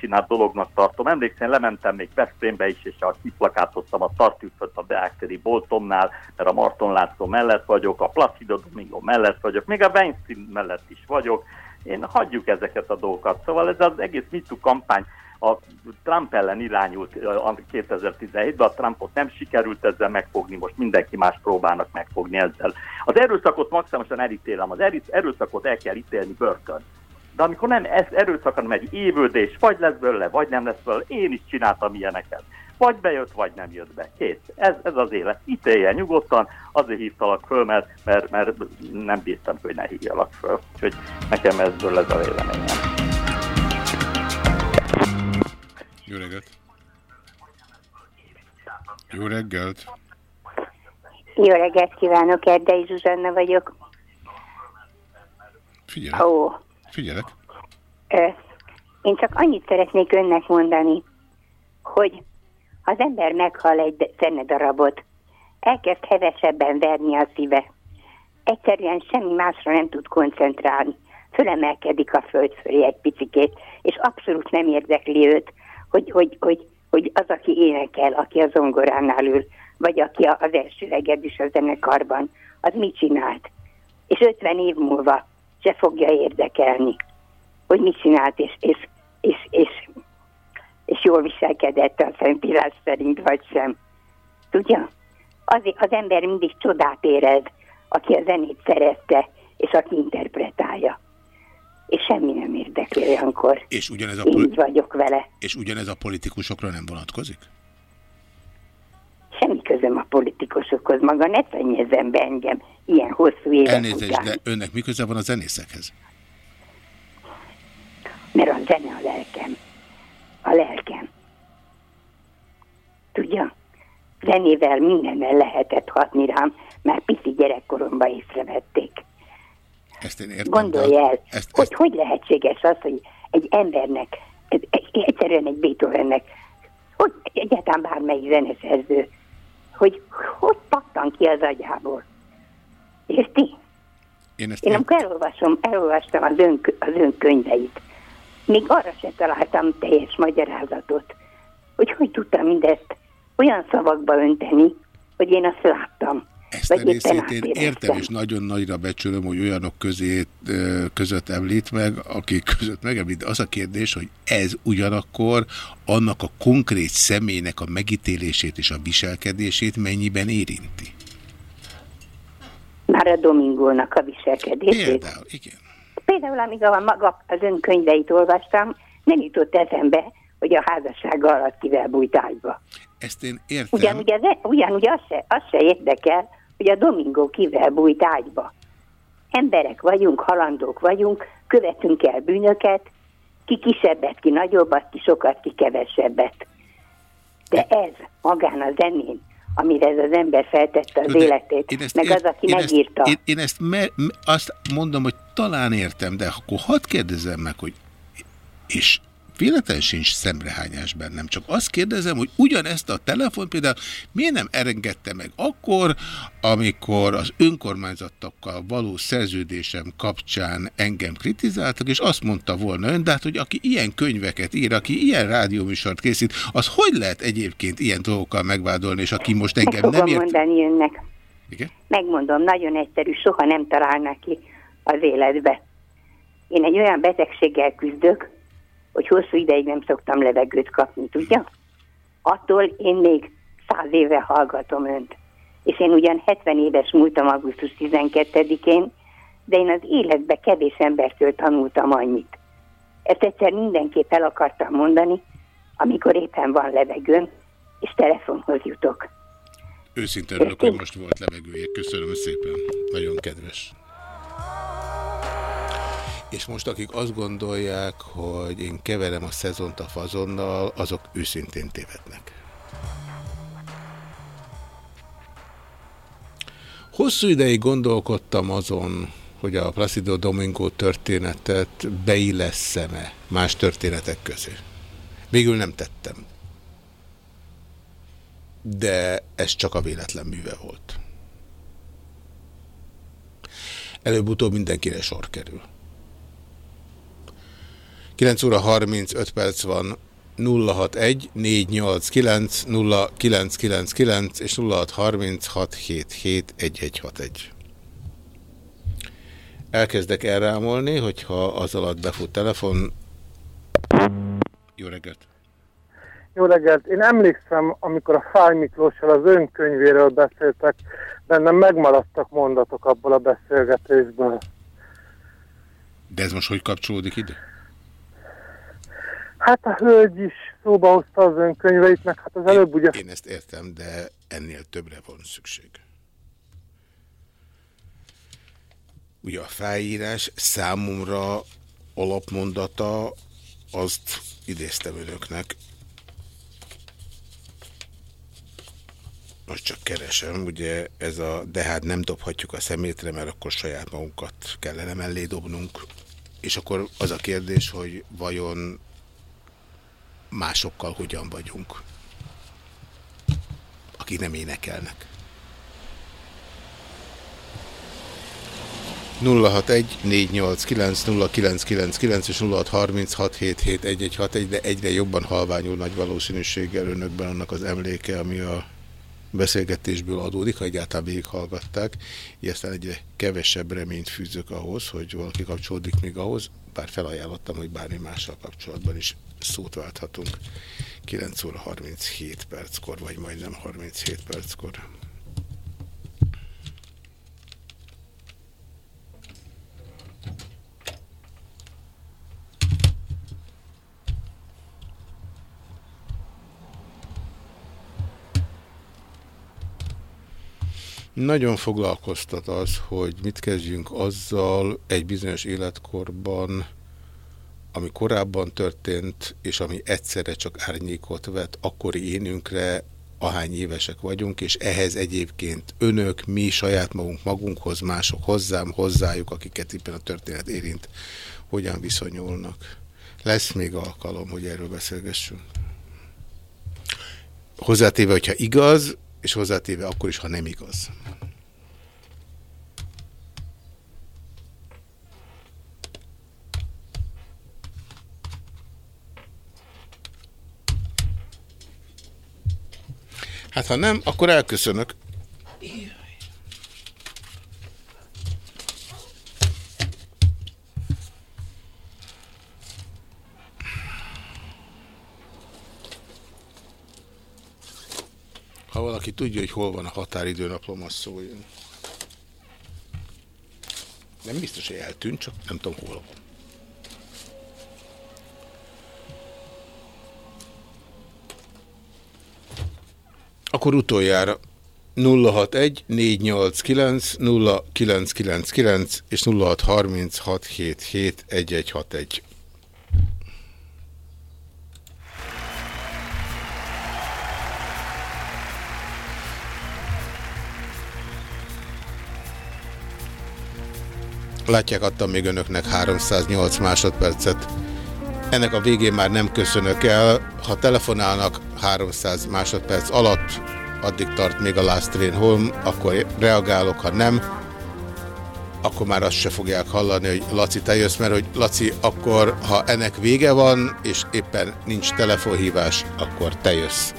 csinált dolognak tartom. Emlékszem, lementem még Veszprémbe is, és a kiplakátoztam a Tartűföt a Beákteri boltomnál, mert a Marton László mellett vagyok, a Placido Domingo mellett vagyok, még a Weinstein mellett is vagyok. Én hagyjuk ezeket a dolgokat. Szóval ez az egész MeToo kampány a Trump ellen irányult ö, a 2017-ben, a Trumpot nem sikerült ezzel megfogni, most mindenki más próbálnak megfogni ezzel. Az erőszakot maximálisan elítélem, az erő- erőszakot el kell ítélni börtön. De amikor nem ez erőszakon megy évődés, vagy lesz belőle, vagy nem lesz belőle, én is csináltam ilyeneket. Vagy bejött, vagy nem jött be. Kész. Ez, ez az élet. Ítélje nyugodtan, azért hívtalak föl, mert, mert, mert nem bírtam, hogy ne hívjalak föl. Úgyhogy nekem ezből ez a véleményem. Jó reggelt! Jó reggelt! Jó reggelt kívánok, Erdei Zsuzsanna vagyok. Figyelek. Ó, Figyelek. ö, én csak annyit szeretnék önnek mondani, hogy ha az ember meghal egy zenedarabot, elkezd hevesebben verni a szíve. Egyszerűen semmi másra nem tud koncentrálni. Fölemelkedik a föld fölé egy picikét, és abszolút nem érdekli őt, hogy, hogy, hogy, hogy az, aki énekel, aki a zongoránál ül, vagy aki az első regedűs a zenekarban, az mit csinált. És 50 év múlva se fogja érdekelni, hogy mit csinált, és, és, és, és, és jól viselkedett a Szentírás szerint, vagy sem. Tudja? Azért az ember mindig csodát érez, aki a zenét szerette, és aki interpretálja. És semmi nem érdekli olyankor. És ugyanez a, így vagyok vele. és ugyanez a politikusokra nem vonatkozik? Semmi közöm a politikusokhoz. Maga ne szennyezzen be engem ilyen hosszú évek Elnézést, után. de önnek mi köze van a zenészekhez? Mert a zene a lelkem. A lelkem. Tudja? Zenével mindennel lehetett hatni rám, már pici gyerekkoromban észrevették. Ezt én értem. Gondolj el, ezt- hogy hogy lehetséges az, hogy egy embernek, egy, egy, egyszerűen egy Beethovennek, hogy egyáltalán bármelyik zeneszerző, hogy hogy pattan ki az agyából. Érti? Én, ezt Én amikor elolvasom, elolvastam az ön, az ön könyveit, még arra se találtam teljes magyarázatot, hogy hogy tudtam mindezt olyan szavakba önteni, hogy én azt láttam. Ezt a részét én értem, és nagyon nagyra becsülöm, hogy olyanok közé, között említ meg, akik között megemlít. Az a kérdés, hogy ez ugyanakkor annak a konkrét személynek a megítélését és a viselkedését mennyiben érinti. Már a Domingónak a viselkedését. Például, igen. Például, amíg a maga az ön könyveit olvastam, nem jutott eszembe, hogy a házassága alatt kivel bújt ágyba. Ezt én értem. Ugyanúgy, az, ugyanúgy az, se, az se érdekel, hogy a Domingó kivel bújt ágyba. Emberek vagyunk, halandók vagyunk, követünk el bűnöket, ki kisebbet, ki nagyobbat, ki sokat, ki kevesebbet. De ez magán a zenén, amire ez az ember feltette az De életét, én ezt meg ért- az, aki én megírta. Ezt, én, én ezt me, azt mondom, hogy talán értem, de akkor hadd kérdezem meg, hogy és véletlen sincs szemrehányás bennem, csak azt kérdezem, hogy ugyanezt a telefon például miért nem engedte meg akkor, amikor az önkormányzatokkal való szerződésem kapcsán engem kritizáltak, és azt mondta volna ön, de hát, hogy aki ilyen könyveket ír, aki ilyen rádióműsort készít, az hogy lehet egyébként ilyen dolgokkal megvádolni, és aki most Meg engem nem ért... mondani önnek. Igen? Megmondom, nagyon egyszerű, soha nem találnak ki az életbe. Én egy olyan betegséggel küzdök, hogy hosszú ideig nem szoktam levegőt kapni, tudja? Attól én még száz éve hallgatom önt. És én ugyan 70 éves múltam augusztus 12-én, de én az életbe kevés embertől tanultam annyit. Ezt egyszer mindenképp el akartam mondani, amikor éppen van levegőm, és telefonhoz jutok. Őszintén örülök, hogy most volt levegője. Köszönöm szépen. Nagyon kedves. És most akik azt gondolják, hogy én keverem a szezont a fazonnal, azok őszintén tévednek. Hosszú ideig gondolkodtam azon, hogy a Placido Domingo történetet beilleszem-e más történetek közé. Végül nem tettem. De ez csak a véletlen műve volt. Előbb-utóbb mindenkire sor kerül. 9 óra 35 perc van 061 489 0999 és 0636 77 1161. Elkezdek elrámolni, hogyha az alatt befut telefon. Jó reggelt! Jó reggelt! Én emlékszem, amikor a Fáj Miklóssal az önkönyvéről beszéltek, bennem megmaradtak mondatok abból a beszélgetésből. De ez most hogy kapcsolódik ide? Hát a hölgy is szóba hozta az önkönyveit, meg hát az előbb ugye... Én ezt értem, de ennél többre van szükség. Ugye a felírás számomra alapmondata, azt idéztem önöknek. Most csak keresem, ugye ez a, de hát nem dobhatjuk a szemétre, mert akkor saját magunkat kellene mellé dobnunk. És akkor az a kérdés, hogy vajon másokkal hogyan vagyunk, akik nem énekelnek. 061 489 0999 és 0636771161, de egyre jobban halványul nagy valószínűséggel önökben annak az emléke, ami a beszélgetésből adódik, ha egyáltalán végighallgatták, így aztán egyre kevesebb reményt fűzök ahhoz, hogy valaki kapcsolódik még ahhoz, bár felajánlottam, hogy bármi mással kapcsolatban is szót válthatunk. 9 óra 37 perckor, vagy majdnem 37 perckor. Nagyon foglalkoztat az, hogy mit kezdjünk azzal egy bizonyos életkorban, ami korábban történt, és ami egyszerre csak árnyékot vet akkori énünkre, ahány évesek vagyunk, és ehhez egyébként önök, mi saját magunk magunkhoz, mások hozzám, hozzájuk, akiket éppen a történet érint, hogyan viszonyulnak. Lesz még alkalom, hogy erről beszélgessünk. Hozzátéve, hogyha igaz, és hozzátéve akkor is, ha nem igaz. Hát ha nem, akkor elköszönök. Ha valaki tudja, hogy hol van a határidőnaplom, az szóljon. Nem biztos, hogy eltűnt, csak nem tudom, hol van. Akkor utoljára 061 489 0999 és 0636 77 1161. Látják, adtam még önöknek 308 másodpercet. Ennek a végén már nem köszönök el. Ha telefonálnak 300 másodperc alatt, addig tart még a Last Train Home, akkor reagálok, ha nem, akkor már azt se fogják hallani, hogy Laci, te jössz, mert hogy Laci, akkor ha ennek vége van, és éppen nincs telefonhívás, akkor te jössz.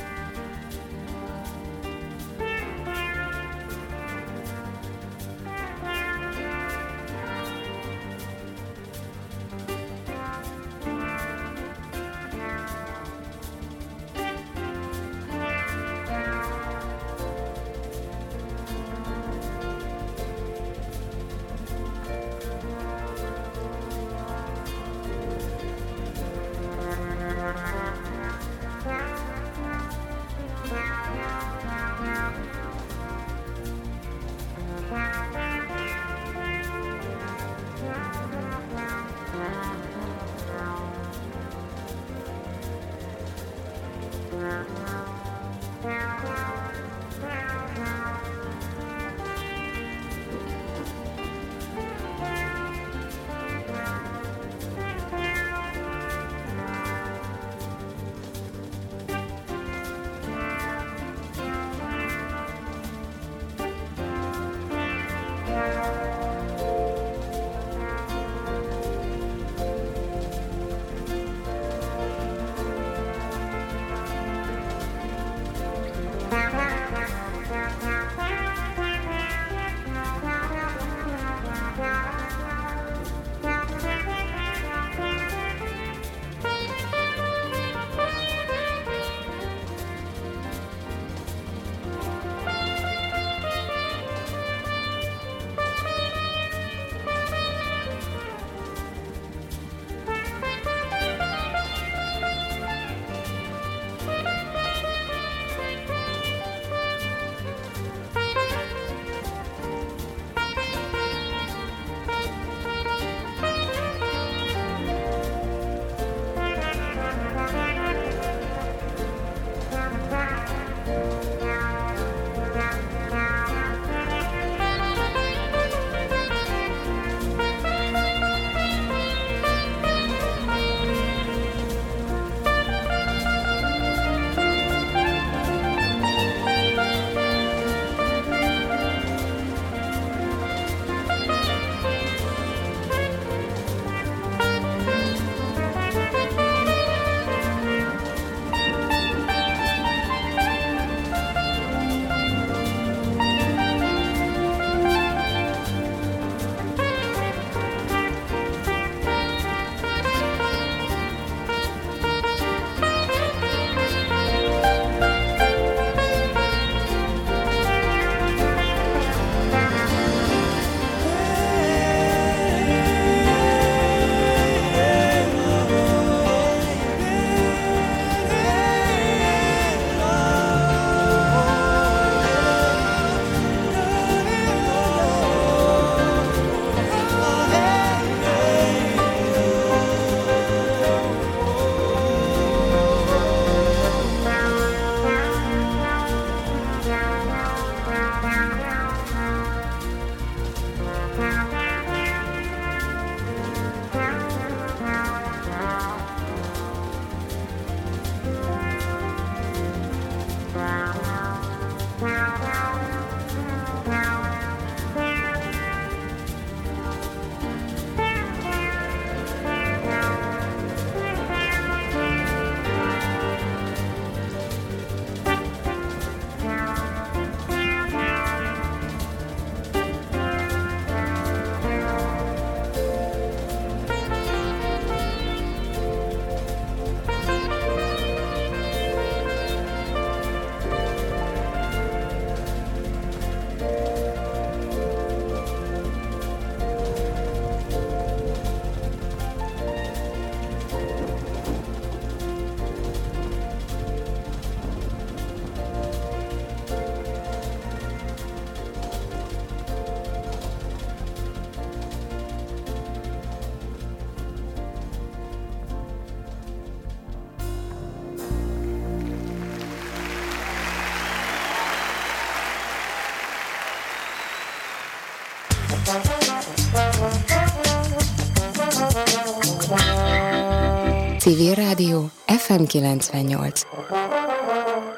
Civil Rádió FM 98.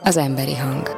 Az emberi hang.